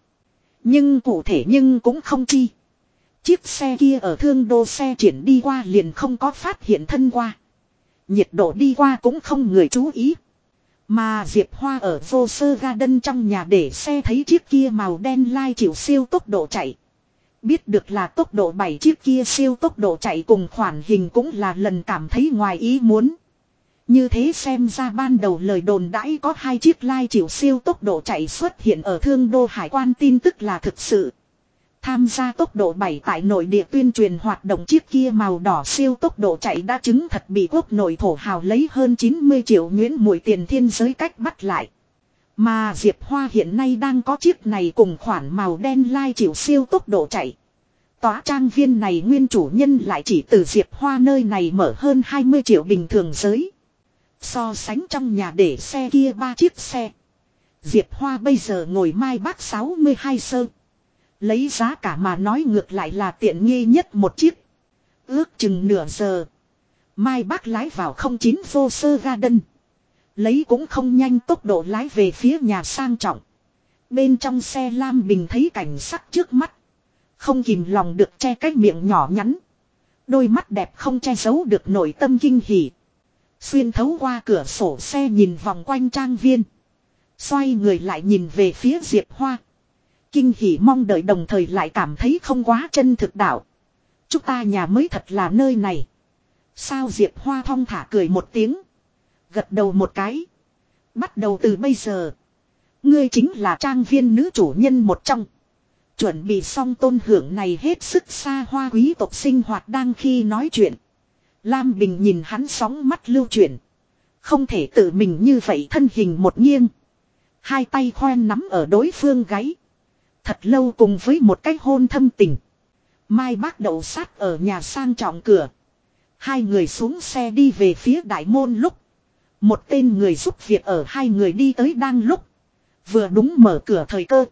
A: Nhưng cụ thể nhưng cũng không chi. Chiếc xe kia ở thương đô xe triển đi qua liền không có phát hiện thân qua. Nhiệt độ đi qua cũng không người chú ý. Mà Diệp Hoa ở vô sơ garden trong nhà để xe thấy chiếc kia màu đen lai chịu siêu tốc độ chạy. Biết được là tốc độ 7 chiếc kia siêu tốc độ chạy cùng khoản hình cũng là lần cảm thấy ngoài ý muốn. Như thế xem ra ban đầu lời đồn đãi có hai chiếc lai chịu siêu tốc độ chạy xuất hiện ở thương đô hải quan tin tức là thực sự. Tham gia tốc độ 7 tại nội địa tuyên truyền hoạt động chiếc kia màu đỏ siêu tốc độ chạy đã chứng thật bị quốc nội thổ hào lấy hơn 90 triệu nguyễn mũi tiền thiên giới cách bắt lại. Mà Diệp Hoa hiện nay đang có chiếc này cùng khoản màu đen lai chịu siêu tốc độ chạy. Tòa trang viên này nguyên chủ nhân lại chỉ từ Diệp Hoa nơi này mở hơn 20 triệu bình thường giới. So sánh trong nhà để xe kia ba chiếc xe. Diệp Hoa bây giờ ngồi mai bác 62 sơ. Lấy giá cả mà nói ngược lại là tiện nghi nhất một chiếc. Ước chừng nửa giờ. Mai bác lái vào không chín vô sơ garden. Lấy cũng không nhanh tốc độ lái về phía nhà sang trọng. Bên trong xe Lam Bình thấy cảnh sắc trước mắt. Không kìm lòng được che cái miệng nhỏ nhắn. Đôi mắt đẹp không che giấu được nội tâm kinh hỉ. Xuyên thấu qua cửa sổ xe nhìn vòng quanh trang viên. Xoay người lại nhìn về phía Diệp Hoa. Kinh hỉ mong đợi đồng thời lại cảm thấy không quá chân thực đạo. Chúng ta nhà mới thật là nơi này. Sao Diệp Hoa thong thả cười một tiếng. Gật đầu một cái. Bắt đầu từ bây giờ. Ngươi chính là trang viên nữ chủ nhân một trong. Chuẩn bị xong tôn hưởng này hết sức xa hoa quý tộc sinh hoạt đang khi nói chuyện. Lam Bình nhìn hắn sóng mắt lưu chuyển. Không thể tự mình như vậy thân hình một nghiêng. Hai tay khoen nắm ở đối phương gáy. Thật lâu cùng với một cái hôn thâm tình. Mai bác đậu sát ở nhà sang trọng cửa. Hai người xuống xe đi về phía đại môn lúc. Một tên người giúp việc ở hai người đi tới đang lúc. Vừa đúng mở cửa thời cơ.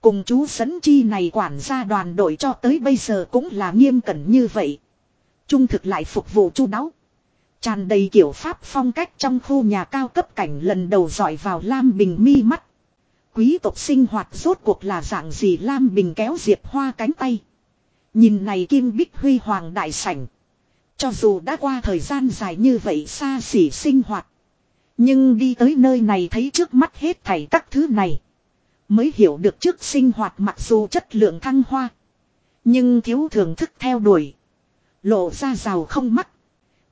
A: Cùng chú sấn chi này quản gia đoàn đội cho tới bây giờ cũng là nghiêm cẩn như vậy. Trung thực lại phục vụ chu đáo. Tràn đầy kiểu pháp phong cách trong khu nhà cao cấp cảnh lần đầu dọi vào Lam Bình mi mắt. Quý tộc sinh hoạt rốt cuộc là dạng gì Lam Bình kéo Diệp Hoa cánh tay. Nhìn này Kim Bích Huy Hoàng đại sảnh. Cho dù đã qua thời gian dài như vậy xa xỉ sinh hoạt. Nhưng đi tới nơi này thấy trước mắt hết thảy các thứ này. Mới hiểu được trước sinh hoạt mặc dù chất lượng thăng hoa. Nhưng thiếu thưởng thức theo đuổi. Lộ ra giàu không mắc.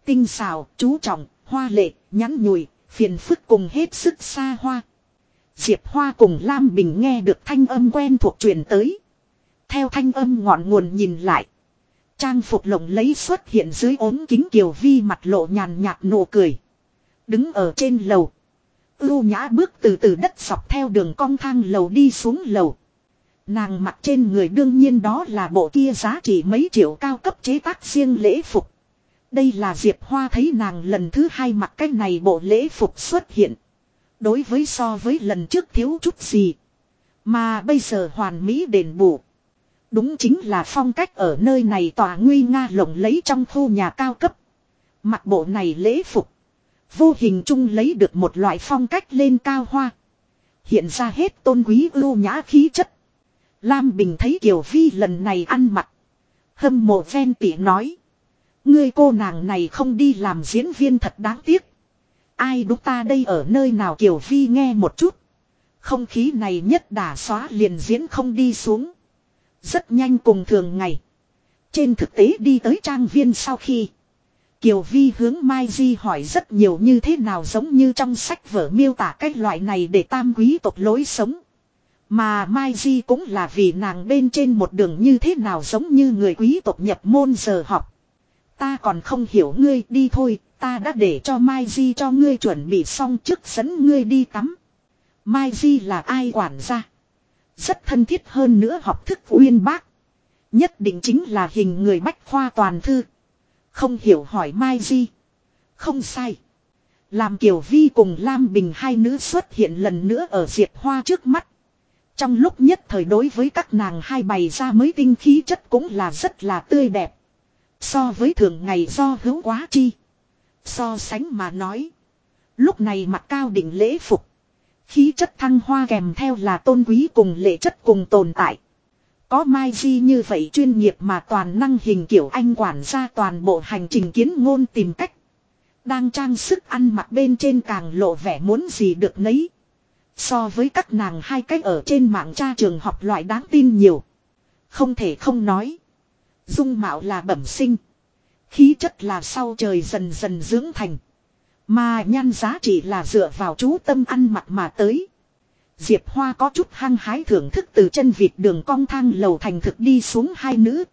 A: Tinh xào, chú trọng, hoa lệ, nhắn nhùi, phiền phức cùng hết sức xa hoa. Diệp Hoa cùng Lam Bình nghe được thanh âm quen thuộc truyền tới. Theo thanh âm ngọn nguồn nhìn lại. Trang phục lộng lấy xuất hiện dưới ốm kính kiều vi mặt lộ nhàn nhạt nụ cười. Đứng ở trên lầu. Ưu nhã bước từ từ đất dọc theo đường cong thang lầu đi xuống lầu. Nàng mặc trên người đương nhiên đó là bộ kia giá trị mấy triệu cao cấp chế tác riêng lễ phục. Đây là Diệp Hoa thấy nàng lần thứ hai mặc cái này bộ lễ phục xuất hiện. Đối với so với lần trước thiếu chút gì. Mà bây giờ hoàn mỹ đền bù. Đúng chính là phong cách ở nơi này tòa nguy nga lộng lấy trong khu nhà cao cấp. Mặc bộ này lễ phục. Vô hình chung lấy được một loại phong cách lên cao hoa. Hiện ra hết tôn quý ưu nhã khí chất. Lam Bình thấy Kiều Vi lần này ăn mặc. Hâm mộ ven tỉ nói. Ngươi cô nàng này không đi làm diễn viên thật đáng tiếc. Ai đúng ta đây ở nơi nào Kiều Vi nghe một chút. Không khí này nhất đả xóa liền diễn không đi xuống. Rất nhanh cùng thường ngày. Trên thực tế đi tới trang viên sau khi. Kiều Vi hướng Mai Di hỏi rất nhiều như thế nào giống như trong sách vở miêu tả cách loại này để tam quý tộc lối sống. Mà Mai Di cũng là vì nàng bên trên một đường như thế nào giống như người quý tộc nhập môn giờ học. Ta còn không hiểu ngươi đi thôi, ta đã để cho Mai Di cho ngươi chuẩn bị xong trước dẫn ngươi đi tắm. Mai Di là ai quản gia? Rất thân thiết hơn nữa học thức uyên bác. Nhất định chính là hình người bách khoa toàn thư. Không hiểu hỏi Mai Di. Không sai. Làm Kiều Vi cùng Lam Bình hai nữ xuất hiện lần nữa ở Diệt Hoa trước mắt. Trong lúc nhất thời đối với các nàng hai bày ra mới tinh khí chất cũng là rất là tươi đẹp. So với thường ngày do hữu quá chi. So sánh mà nói. Lúc này mặt cao đỉnh lễ phục. Khí chất thăng hoa kèm theo là tôn quý cùng lệ chất cùng tồn tại. Có Mai Di như vậy chuyên nghiệp mà toàn năng hình kiểu anh quản gia toàn bộ hành trình kiến ngôn tìm cách. Đang trang sức ăn mặc bên trên càng lộ vẻ muốn gì được nấy. So với các nàng hai cách ở trên mạng tra trường học loại đáng tin nhiều. Không thể không nói. Dung mạo là bẩm sinh. Khí chất là sau trời dần dần dưỡng thành. Mà nhan giá trị là dựa vào chú tâm ăn mặc mà tới. Diệp Hoa có chút hăng hái thưởng thức từ chân vịt đường cong thang lầu thành thực đi xuống hai nữ.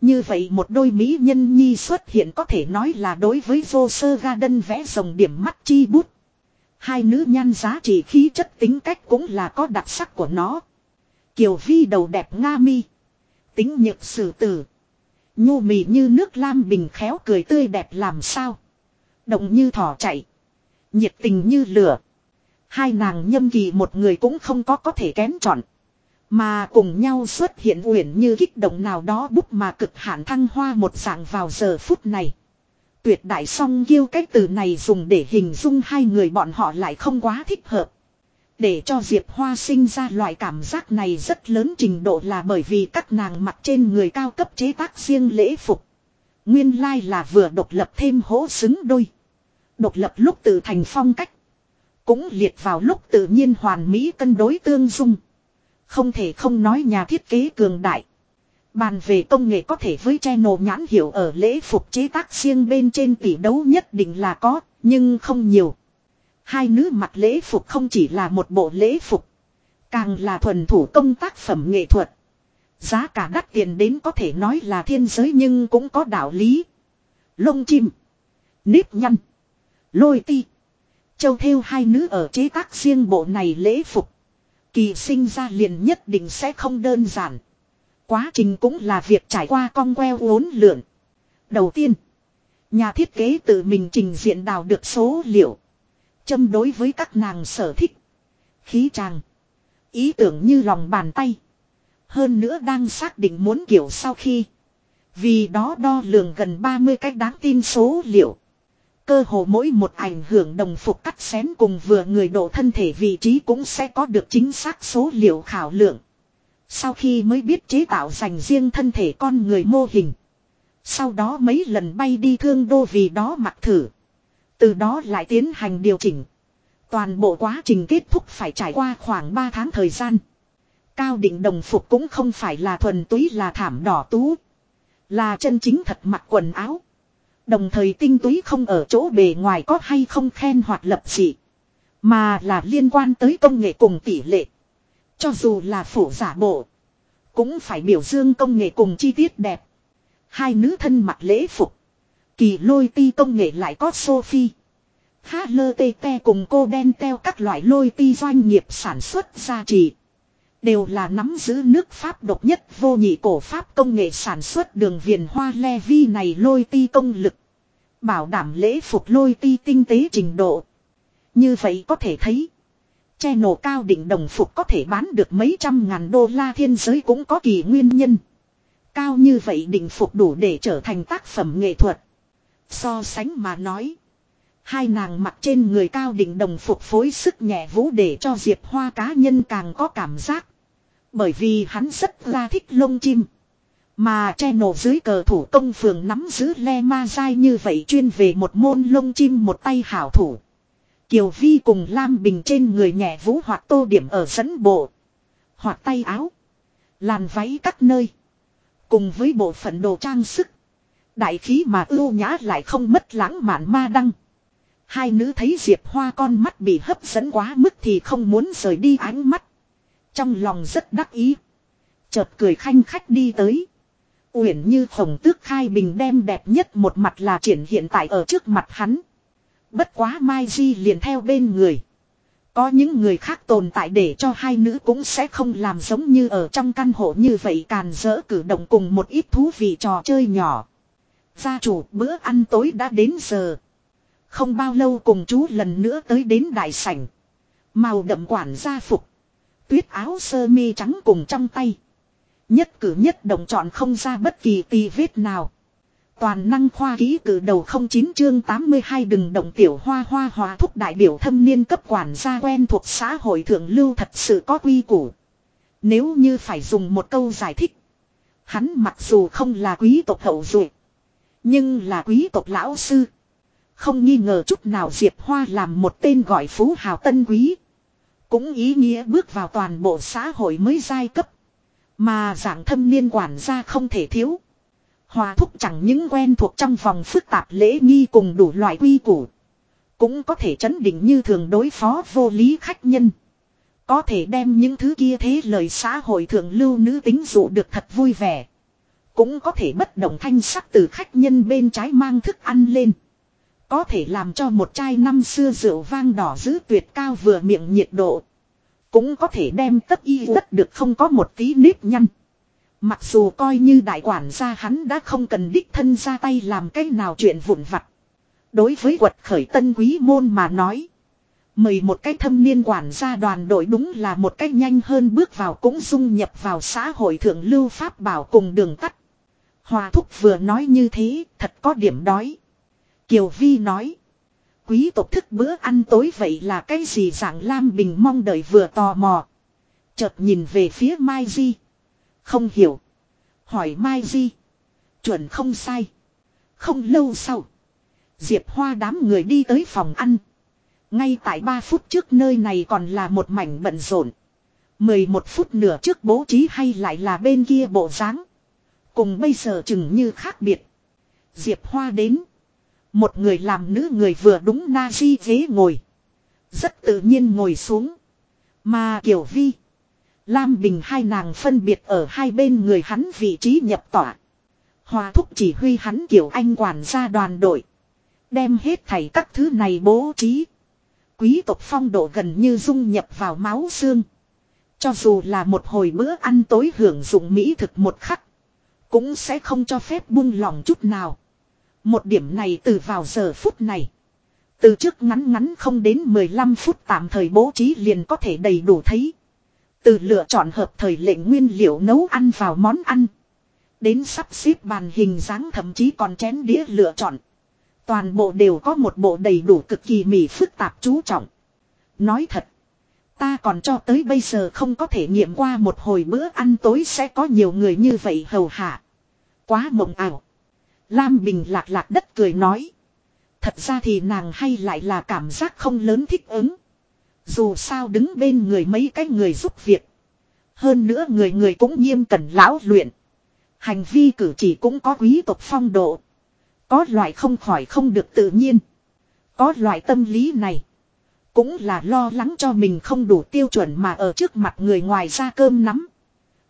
A: Như vậy một đôi mỹ nhân nhi xuất hiện có thể nói là đối với vô sơ ga đân vẽ rồng điểm mắt chi bút. Hai nữ nhan giá trị khí chất tính cách cũng là có đặc sắc của nó. Kiều Vi đầu đẹp nga mi. Tính nhược sử tử. Nhu mì như nước lam bình khéo cười tươi đẹp làm sao. Động như thỏ chạy. Nhiệt tình như lửa. Hai nàng nhâm kỳ một người cũng không có có thể kén chọn. Mà cùng nhau xuất hiện uyển như kích động nào đó bút mà cực hạn thăng hoa một dạng vào giờ phút này. Tuyệt đại song yêu cách từ này dùng để hình dung hai người bọn họ lại không quá thích hợp. Để cho Diệp Hoa sinh ra loại cảm giác này rất lớn trình độ là bởi vì các nàng mặc trên người cao cấp chế tác riêng lễ phục. Nguyên lai là vừa độc lập thêm hỗ xứng đôi. Độc lập lúc tự thành phong cách. Cũng liệt vào lúc tự nhiên hoàn mỹ cân đối tương dung. Không thể không nói nhà thiết kế cường đại. Bàn về công nghệ có thể với channel nhãn hiệu ở lễ phục chế tác riêng bên trên tỷ đấu nhất định là có, nhưng không nhiều. Hai nữ mặc lễ phục không chỉ là một bộ lễ phục, càng là thuần thủ công tác phẩm nghệ thuật. Giá cả đắt tiền đến có thể nói là thiên giới nhưng cũng có đạo lý. Lông chim, nếp nhăn, lôi ti. Châu theo hai nữ ở chế tác riêng bộ này lễ phục. Kỳ sinh ra liền nhất định sẽ không đơn giản. Quá trình cũng là việc trải qua cong queo uốn lượn. Đầu tiên, nhà thiết kế tự mình trình diện đào được số liệu. Châm đối với các nàng sở thích. Khí tràng. Ý tưởng như lòng bàn tay. Hơn nữa đang xác định muốn kiểu sau khi. Vì đó đo lường gần 30 cách đáng tin số liệu. Cơ hồ mỗi một ảnh hưởng đồng phục cắt xén cùng vừa người độ thân thể vị trí cũng sẽ có được chính xác số liệu khảo lượng. Sau khi mới biết chế tạo dành riêng thân thể con người mô hình. Sau đó mấy lần bay đi thương đô vì đó mặc thử. Từ đó lại tiến hành điều chỉnh. Toàn bộ quá trình kết thúc phải trải qua khoảng 3 tháng thời gian. Cao định đồng phục cũng không phải là thuần túy là thảm đỏ tú. Là chân chính thật mặc quần áo. Đồng thời tinh túy không ở chỗ bề ngoài có hay không khen hoặc lập dị. Mà là liên quan tới công nghệ cùng tỷ lệ. Cho dù là phủ giả bộ. Cũng phải biểu dương công nghệ cùng chi tiết đẹp. Hai nữ thân mặc lễ phục. Kỳ lôi ti công nghệ lại có Sophie. HLTT cùng cô đen teo các loại lôi ti doanh nghiệp sản xuất gia trì. Đều là nắm giữ nước Pháp độc nhất vô nhị cổ Pháp công nghệ sản xuất đường viền hoa le vi này lôi ti công lực. Bảo đảm lễ phục lôi ti tinh tế trình độ. Như vậy có thể thấy. Che nổ cao đỉnh đồng phục có thể bán được mấy trăm ngàn đô la thiên giới cũng có kỳ nguyên nhân. Cao như vậy đỉnh phục đủ để trở thành tác phẩm nghệ thuật. So sánh mà nói. Hai nàng mặc trên người cao đỉnh đồng phục phối sức nhẹ vũ để cho Diệp Hoa cá nhân càng có cảm giác. Bởi vì hắn rất ra thích lông chim. Mà che nổ dưới cờ thủ công phường nắm giữ le ma dai như vậy chuyên về một môn lông chim một tay hảo thủ. Kiều Vi cùng Lam Bình trên người nhẹ vũ hoặc tô điểm ở dẫn bộ. Hoặc tay áo. Làn váy các nơi. Cùng với bộ phận đồ trang sức. Đại khí mà ưu nhã lại không mất lãng mạn ma đăng. Hai nữ thấy Diệp Hoa con mắt bị hấp dẫn quá mức thì không muốn rời đi ánh mắt. Trong lòng rất đắc ý. Chợt cười khanh khách đi tới. Uyển như khổng tước khai bình đem đẹp nhất một mặt là triển hiện tại ở trước mặt hắn. Bất quá Mai Di liền theo bên người. Có những người khác tồn tại để cho hai nữ cũng sẽ không làm giống như ở trong căn hộ như vậy càn dỡ cử động cùng một ít thú vị trò chơi nhỏ. Gia chủ, bữa ăn tối đã đến giờ. Không bao lâu cùng chú lần nữa tới đến đại sảnh. Màu đậm quản gia phục. Tuyết áo sơ mi trắng cùng trong tay. Nhất cử nhất động chọn không ra bất kỳ tì vết nào. Toàn năng khoa ký cử đầu 09 chương 82 đừng động tiểu hoa hoa hòa thúc đại biểu thâm niên cấp quản gia quen thuộc xã hội thượng lưu thật sự có quy củ. Nếu như phải dùng một câu giải thích. Hắn mặc dù không là quý tộc hậu duệ nhưng là quý tộc lão sư. Không nghi ngờ chút nào Diệp Hoa làm một tên gọi phú hào tân quý. Cũng ý nghĩa bước vào toàn bộ xã hội mới giai cấp. Mà dạng thâm niên quản gia không thể thiếu. Hòa thúc chẳng những quen thuộc trong vòng phức tạp lễ nghi cùng đủ loại quy củ. Cũng có thể chấn định như thường đối phó vô lý khách nhân. Có thể đem những thứ kia thế lời xã hội thượng lưu nữ tính dụ được thật vui vẻ. Cũng có thể bất động thanh sắc từ khách nhân bên trái mang thức ăn lên. Có thể làm cho một chai năm xưa rượu vang đỏ giữ tuyệt cao vừa miệng nhiệt độ. Cũng có thể đem tất y tất được không có một tí nếp nhăn. Mặc dù coi như đại quản gia hắn đã không cần đích thân ra tay làm cái nào chuyện vụn vặt. Đối với quật khởi tân quý môn mà nói. Mời một cái thâm niên quản gia đoàn đội đúng là một cách nhanh hơn bước vào cũng dung nhập vào xã hội thượng lưu pháp bảo cùng đường tắt. Hòa thúc vừa nói như thế, thật có điểm đói. Kiều Vi nói. Quý tộc thức bữa ăn tối vậy là cái gì dạng Lam Bình mong đợi vừa tò mò. Chợt nhìn về phía Mai Di. Không hiểu. Hỏi Mai Di. Chuẩn không sai. Không lâu sau. Diệp Hoa đám người đi tới phòng ăn. Ngay tại 3 phút trước nơi này còn là một mảnh bận rộn. 11 phút nửa trước bố trí hay lại là bên kia bộ dáng Cùng bây giờ chừng như khác biệt. Diệp Hoa đến. Một người làm nữ người vừa đúng na di ghế ngồi. Rất tự nhiên ngồi xuống. Mà Kiều Vi. Lam Bình hai nàng phân biệt ở hai bên người hắn vị trí nhập tỏa. Hòa thúc chỉ huy hắn kiều anh quản gia đoàn đội. Đem hết thảy các thứ này bố trí. Quý tộc phong độ gần như dung nhập vào máu xương. Cho dù là một hồi bữa ăn tối hưởng dụng mỹ thực một khắc. Cũng sẽ không cho phép buông lòng chút nào. Một điểm này từ vào giờ phút này. Từ trước ngắn ngắn không đến 15 phút tạm thời bố trí liền có thể đầy đủ thấy. Từ lựa chọn hợp thời lệnh nguyên liệu nấu ăn vào món ăn. Đến sắp xếp bàn hình dáng thậm chí còn chén đĩa lựa chọn. Toàn bộ đều có một bộ đầy đủ cực kỳ mỉ phức tạp chú trọng. Nói thật. Ta còn cho tới bây giờ không có thể nghiệm qua một hồi bữa ăn tối sẽ có nhiều người như vậy hầu hạ. Quá mộng ảo. Lam Bình lạc lạc đất cười nói. Thật ra thì nàng hay lại là cảm giác không lớn thích ứng. Dù sao đứng bên người mấy cái người giúp việc. Hơn nữa người người cũng nghiêm cẩn lão luyện. Hành vi cử chỉ cũng có quý tộc phong độ. Có loại không khỏi không được tự nhiên. Có loại tâm lý này. Cũng là lo lắng cho mình không đủ tiêu chuẩn mà ở trước mặt người ngoài ra cơm nắm.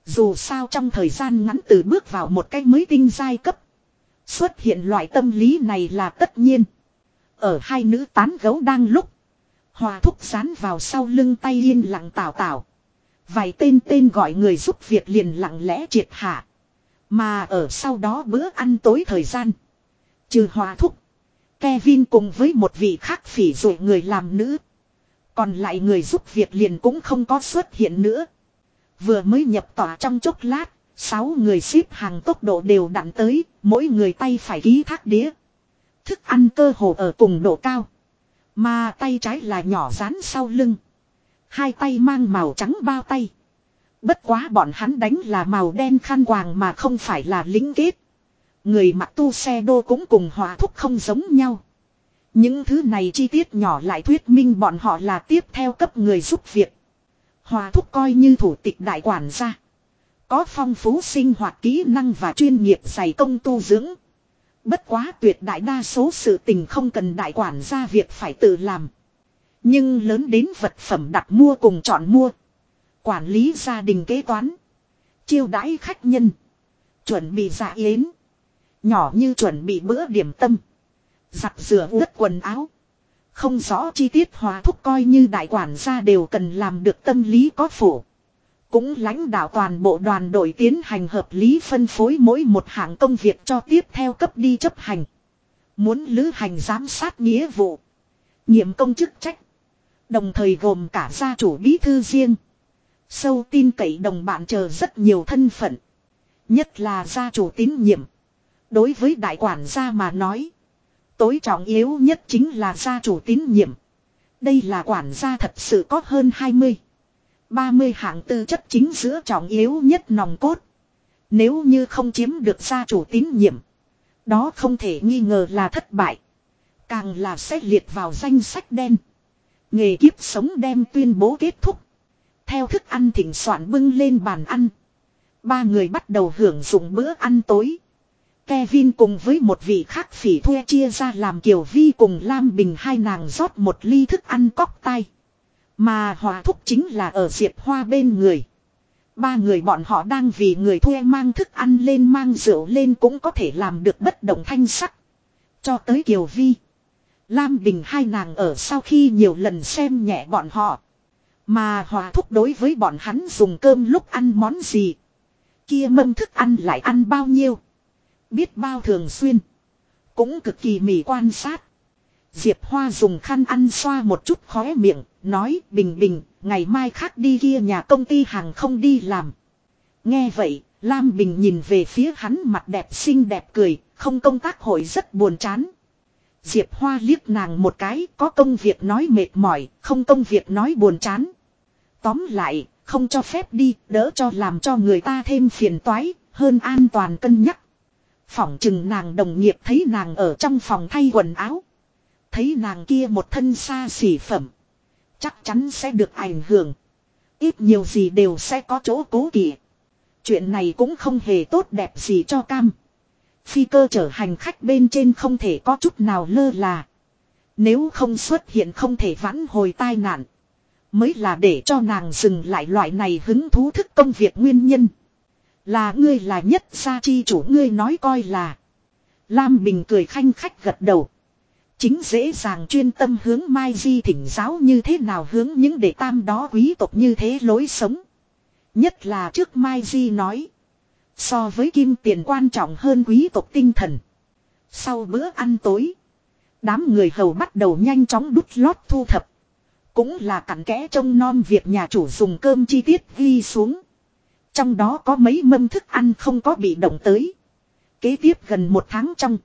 A: Dù sao trong thời gian ngắn từ bước vào một cái mới tinh giai cấp. Xuất hiện loại tâm lý này là tất nhiên. Ở hai nữ tán gấu đang lúc. Hòa thúc sán vào sau lưng tay yên lặng tảo tảo. Vài tên tên gọi người giúp việc liền lặng lẽ triệt hạ. Mà ở sau đó bữa ăn tối thời gian. Trừ hòa thúc. Kevin cùng với một vị khác phỉ dụ người làm nữ. Còn lại người giúp việc liền cũng không có xuất hiện nữa. Vừa mới nhập tỏa trong chốc lát, sáu người xếp hàng tốc độ đều đặn tới, mỗi người tay phải ký thác đĩa. Thức ăn cơ hồ ở cùng độ cao. Mà tay trái là nhỏ dán sau lưng. Hai tay mang màu trắng bao tay. Bất quá bọn hắn đánh là màu đen khăn quàng mà không phải là lính kết. Người mặc tu xe đô cũng cùng hòa thúc không giống nhau. Những thứ này chi tiết nhỏ lại thuyết minh bọn họ là tiếp theo cấp người giúp việc. Hòa thúc coi như thủ tịch đại quản gia. Có phong phú sinh hoạt kỹ năng và chuyên nghiệp dày công tu dưỡng. Bất quá tuyệt đại đa số sự tình không cần đại quản gia việc phải tự làm. Nhưng lớn đến vật phẩm đặt mua cùng chọn mua. Quản lý gia đình kế toán. Chiêu đãi khách nhân. Chuẩn bị dạ yến. Nhỏ như chuẩn bị bữa điểm tâm. Giặt rửa ướt quần áo. Không rõ chi tiết hòa thúc coi như đại quản gia đều cần làm được tâm lý có phủ. Cũng lãnh đạo toàn bộ đoàn đội tiến hành hợp lý phân phối mỗi một hạng công việc cho tiếp theo cấp đi chấp hành. Muốn lữ hành giám sát nghĩa vụ. Nhiệm công chức trách. Đồng thời gồm cả gia chủ bí thư riêng. Sâu tin cậy đồng bạn chờ rất nhiều thân phận. Nhất là gia chủ tín nhiệm. Đối với đại quản gia mà nói. Tối trọng yếu nhất chính là gia chủ tín nhiệm. Đây là quản gia thật sự có hơn 20. 30 hạng tư chất chính giữa trọng yếu nhất nòng cốt. Nếu như không chiếm được gia chủ tín nhiệm. Đó không thể nghi ngờ là thất bại. Càng là xét liệt vào danh sách đen. Nghề kiếp sống đem tuyên bố kết thúc. Theo thức ăn thỉnh soạn bưng lên bàn ăn. Ba người bắt đầu hưởng dụng bữa ăn tối. Kevin cùng với một vị khác phỉ thuê chia ra làm Kiều Vi cùng Lam Bình hai nàng rót một ly thức ăn cóc tay. Mà hòa thúc chính là ở Diệp Hoa bên người. Ba người bọn họ đang vì người thuê mang thức ăn lên mang rượu lên cũng có thể làm được bất động thanh sắc. Cho tới Kiều Vi. Lam Bình hai nàng ở sau khi nhiều lần xem nhẹ bọn họ. Mà hòa thúc đối với bọn hắn dùng cơm lúc ăn món gì. Kia mâm thức ăn lại ăn bao nhiêu. Biết bao thường xuyên. Cũng cực kỳ mỉ quan sát. Diệp Hoa dùng khăn ăn xoa một chút khóe miệng, nói bình bình, ngày mai khác đi kia nhà công ty hàng không đi làm. Nghe vậy, Lam Bình nhìn về phía hắn mặt đẹp xinh đẹp cười, không công tác hội rất buồn chán. Diệp Hoa liếc nàng một cái, có công việc nói mệt mỏi, không công việc nói buồn chán. Tóm lại, không cho phép đi, đỡ cho làm cho người ta thêm phiền toái, hơn an toàn cân nhắc. Phỏng chừng nàng đồng nghiệp thấy nàng ở trong phòng thay quần áo. Thấy nàng kia một thân xa xỉ phẩm. Chắc chắn sẽ được ảnh hưởng. Ít nhiều gì đều sẽ có chỗ cố kỵ. Chuyện này cũng không hề tốt đẹp gì cho cam. Phi cơ chở hành khách bên trên không thể có chút nào lơ là. Nếu không xuất hiện không thể vãn hồi tai nạn. Mới là để cho nàng dừng lại loại này hứng thú thức công việc nguyên nhân. Là ngươi là nhất gia chi chủ ngươi nói coi là. Lam Bình cười khanh khách gật đầu. Chính dễ dàng chuyên tâm hướng Mai Di thỉnh giáo như thế nào hướng những đệ tam đó quý tộc như thế lối sống. Nhất là trước Mai Di nói. So với kim tiền quan trọng hơn quý tộc tinh thần. Sau bữa ăn tối. Đám người hầu bắt đầu nhanh chóng đút lót thu thập. Cũng là cặn kẽ trông non việc nhà chủ dùng cơm chi tiết ghi xuống. Trong đó có mấy mâm thức ăn không có bị động tới. Kế tiếp gần một tháng trong.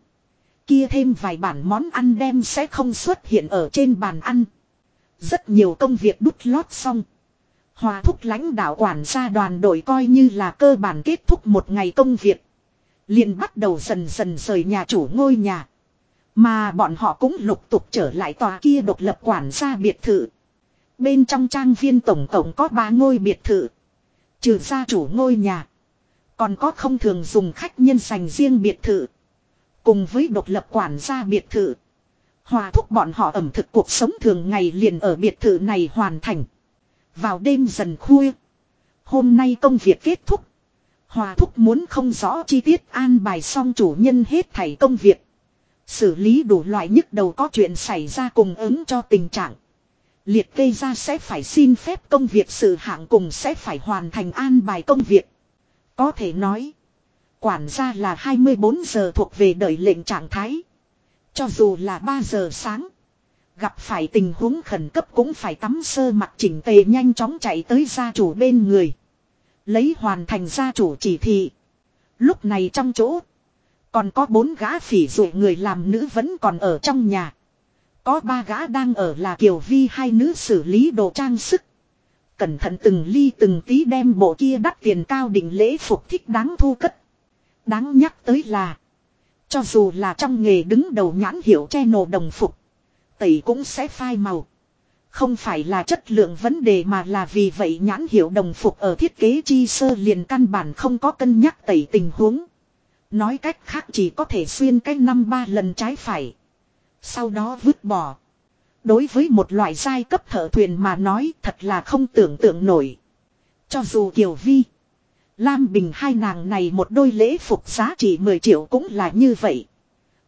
A: Kia thêm vài bản món ăn đem sẽ không xuất hiện ở trên bàn ăn. Rất nhiều công việc đút lót xong. Hòa thúc lãnh đạo quản gia đoàn đội coi như là cơ bản kết thúc một ngày công việc. liền bắt đầu dần dần rời nhà chủ ngôi nhà. Mà bọn họ cũng lục tục trở lại tòa kia độc lập quản gia biệt thự. Bên trong trang viên tổng tổng có ba ngôi biệt thự. Trừ gia chủ ngôi nhà. Còn có không thường dùng khách nhân dành riêng biệt thự. Cùng với độc lập quản gia biệt thự. Hòa thúc bọn họ ẩm thực cuộc sống thường ngày liền ở biệt thự này hoàn thành. Vào đêm dần khuya. Hôm nay công việc kết thúc. Hòa thúc muốn không rõ chi tiết an bài xong chủ nhân hết thảy công việc. Xử lý đủ loại nhức đầu có chuyện xảy ra cùng ứng cho tình trạng. Liệt kê ra sẽ phải xin phép công việc sự hạng cùng sẽ phải hoàn thành an bài công việc. Có thể nói. Quản gia là 24 giờ thuộc về đợi lệnh trạng thái. Cho dù là 3 giờ sáng. Gặp phải tình huống khẩn cấp cũng phải tắm sơ mặt chỉnh tề nhanh chóng chạy tới gia chủ bên người. Lấy hoàn thành gia chủ chỉ thị. Lúc này trong chỗ. Còn có bốn gã phỉ dụ người làm nữ vẫn còn ở trong nhà. Có ba gã đang ở là Kiều Vi hai nữ xử lý đồ trang sức. Cẩn thận từng ly từng tí đem bộ kia đắt tiền cao đỉnh lễ phục thích đáng thu cất. Đáng nhắc tới là. Cho dù là trong nghề đứng đầu nhãn hiệu che nổ đồng phục. Tẩy cũng sẽ phai màu. Không phải là chất lượng vấn đề mà là vì vậy nhãn hiệu đồng phục ở thiết kế chi sơ liền căn bản không có cân nhắc tẩy tình huống. Nói cách khác chỉ có thể xuyên cách năm ba lần trái phải. Sau đó vứt bỏ. Đối với một loại giai cấp thợ thuyền mà nói, thật là không tưởng tượng nổi. Cho dù Kiều Vi. Lam Bình hai nàng này một đôi lễ phục giá trị 10 triệu cũng là như vậy.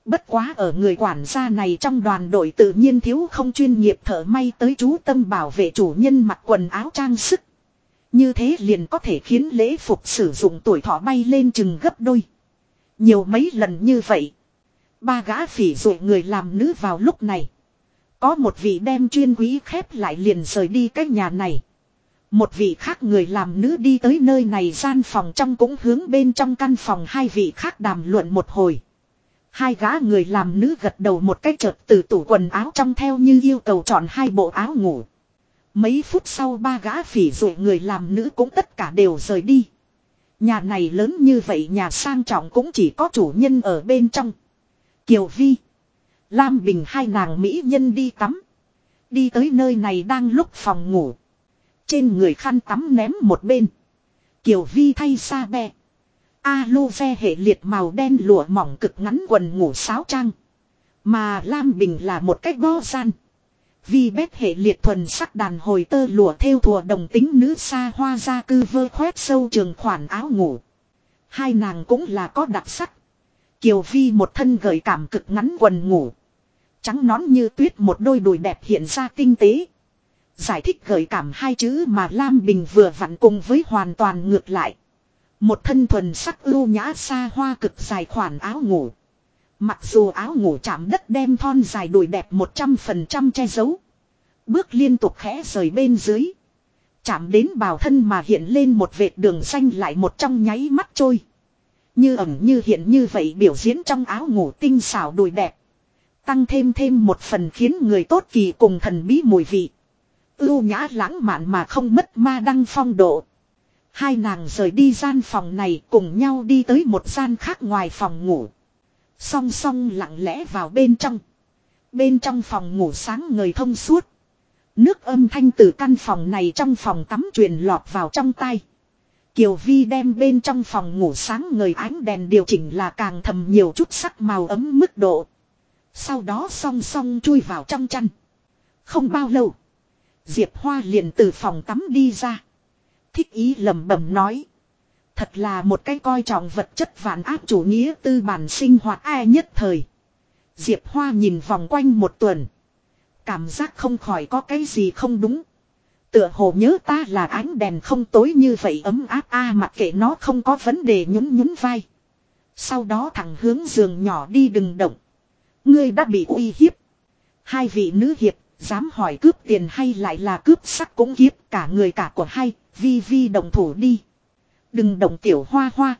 A: Bất quá ở người quản gia này trong đoàn đội tự nhiên thiếu không chuyên nghiệp thợ may tới chú tâm bảo vệ chủ nhân mặc quần áo trang sức. Như thế liền có thể khiến lễ phục sử dụng tuổi thọ bay lên chừng gấp đôi. Nhiều mấy lần như vậy. Ba gã phỉ dụ người làm nữ vào lúc này. Có một vị đem chuyên quý khép lại liền rời đi cái nhà này. Một vị khác người làm nữ đi tới nơi này gian phòng trong cũng hướng bên trong căn phòng hai vị khác đàm luận một hồi. Hai gã người làm nữ gật đầu một cách chợt từ tủ quần áo trong theo như yêu cầu chọn hai bộ áo ngủ. Mấy phút sau ba gã phỉ dụ người làm nữ cũng tất cả đều rời đi. Nhà này lớn như vậy, nhà sang trọng cũng chỉ có chủ nhân ở bên trong. Kiều Vi. Lam Bình hai nàng Mỹ nhân đi tắm. Đi tới nơi này đang lúc phòng ngủ. Trên người khăn tắm ném một bên. Kiều Vi thay xa bè. Alo ve hệ liệt màu đen lụa mỏng cực ngắn quần ngủ sáo trang. Mà Lam Bình là một cách bo gian. Vi bét hệ liệt thuần sắc đàn hồi tơ lụa theo thùa đồng tính nữ xa hoa gia cư vơ khoét sâu trường khoản áo ngủ. Hai nàng cũng là có đặc sắc. Kiều Vi một thân gợi cảm cực ngắn quần ngủ. Trắng nón như tuyết một đôi đùi đẹp hiện ra tinh tế. Giải thích gợi cảm hai chữ mà Lam Bình vừa vặn cùng với hoàn toàn ngược lại. Một thân thuần sắc ưu nhã xa hoa cực dài khoản áo ngủ. Mặc dù áo ngủ chạm đất đem thon dài đùi đẹp 100% che giấu. Bước liên tục khẽ rời bên dưới. Chạm đến bào thân mà hiện lên một vệt đường xanh lại một trong nháy mắt trôi. Như ẩn như hiện như vậy biểu diễn trong áo ngủ tinh xảo đùi đẹp. Tăng thêm thêm một phần khiến người tốt kỳ cùng thần bí mùi vị. Ưu nhã lãng mạn mà không mất ma đăng phong độ. Hai nàng rời đi gian phòng này cùng nhau đi tới một gian khác ngoài phòng ngủ. Song song lặng lẽ vào bên trong. Bên trong phòng ngủ sáng người thông suốt. Nước âm thanh từ căn phòng này trong phòng tắm truyền lọt vào trong tay. Kiều Vi đem bên trong phòng ngủ sáng người ánh đèn điều chỉnh là càng thầm nhiều chút sắc màu ấm mức độ. Sau đó song song chui vào trong chăn. Không bao lâu. Diệp Hoa liền từ phòng tắm đi ra. Thích ý lẩm bẩm nói. Thật là một cái coi trọng vật chất vạn áp chủ nghĩa tư bản sinh hoạt ai nhất thời. Diệp Hoa nhìn vòng quanh một tuần. Cảm giác không khỏi có cái gì không đúng. Tựa hồ nhớ ta là ánh đèn không tối như vậy ấm áp a à, mặc kệ nó không có vấn đề nhún nhún vai. Sau đó thẳng hướng giường nhỏ đi đừng động. Ngươi đã bị uy hiếp. Hai vị nữ hiệp dám hỏi cướp tiền hay lại là cướp sắc cũng kiếp cả người cả của hai vi vi đồng thủ đi. Đừng động tiểu hoa hoa.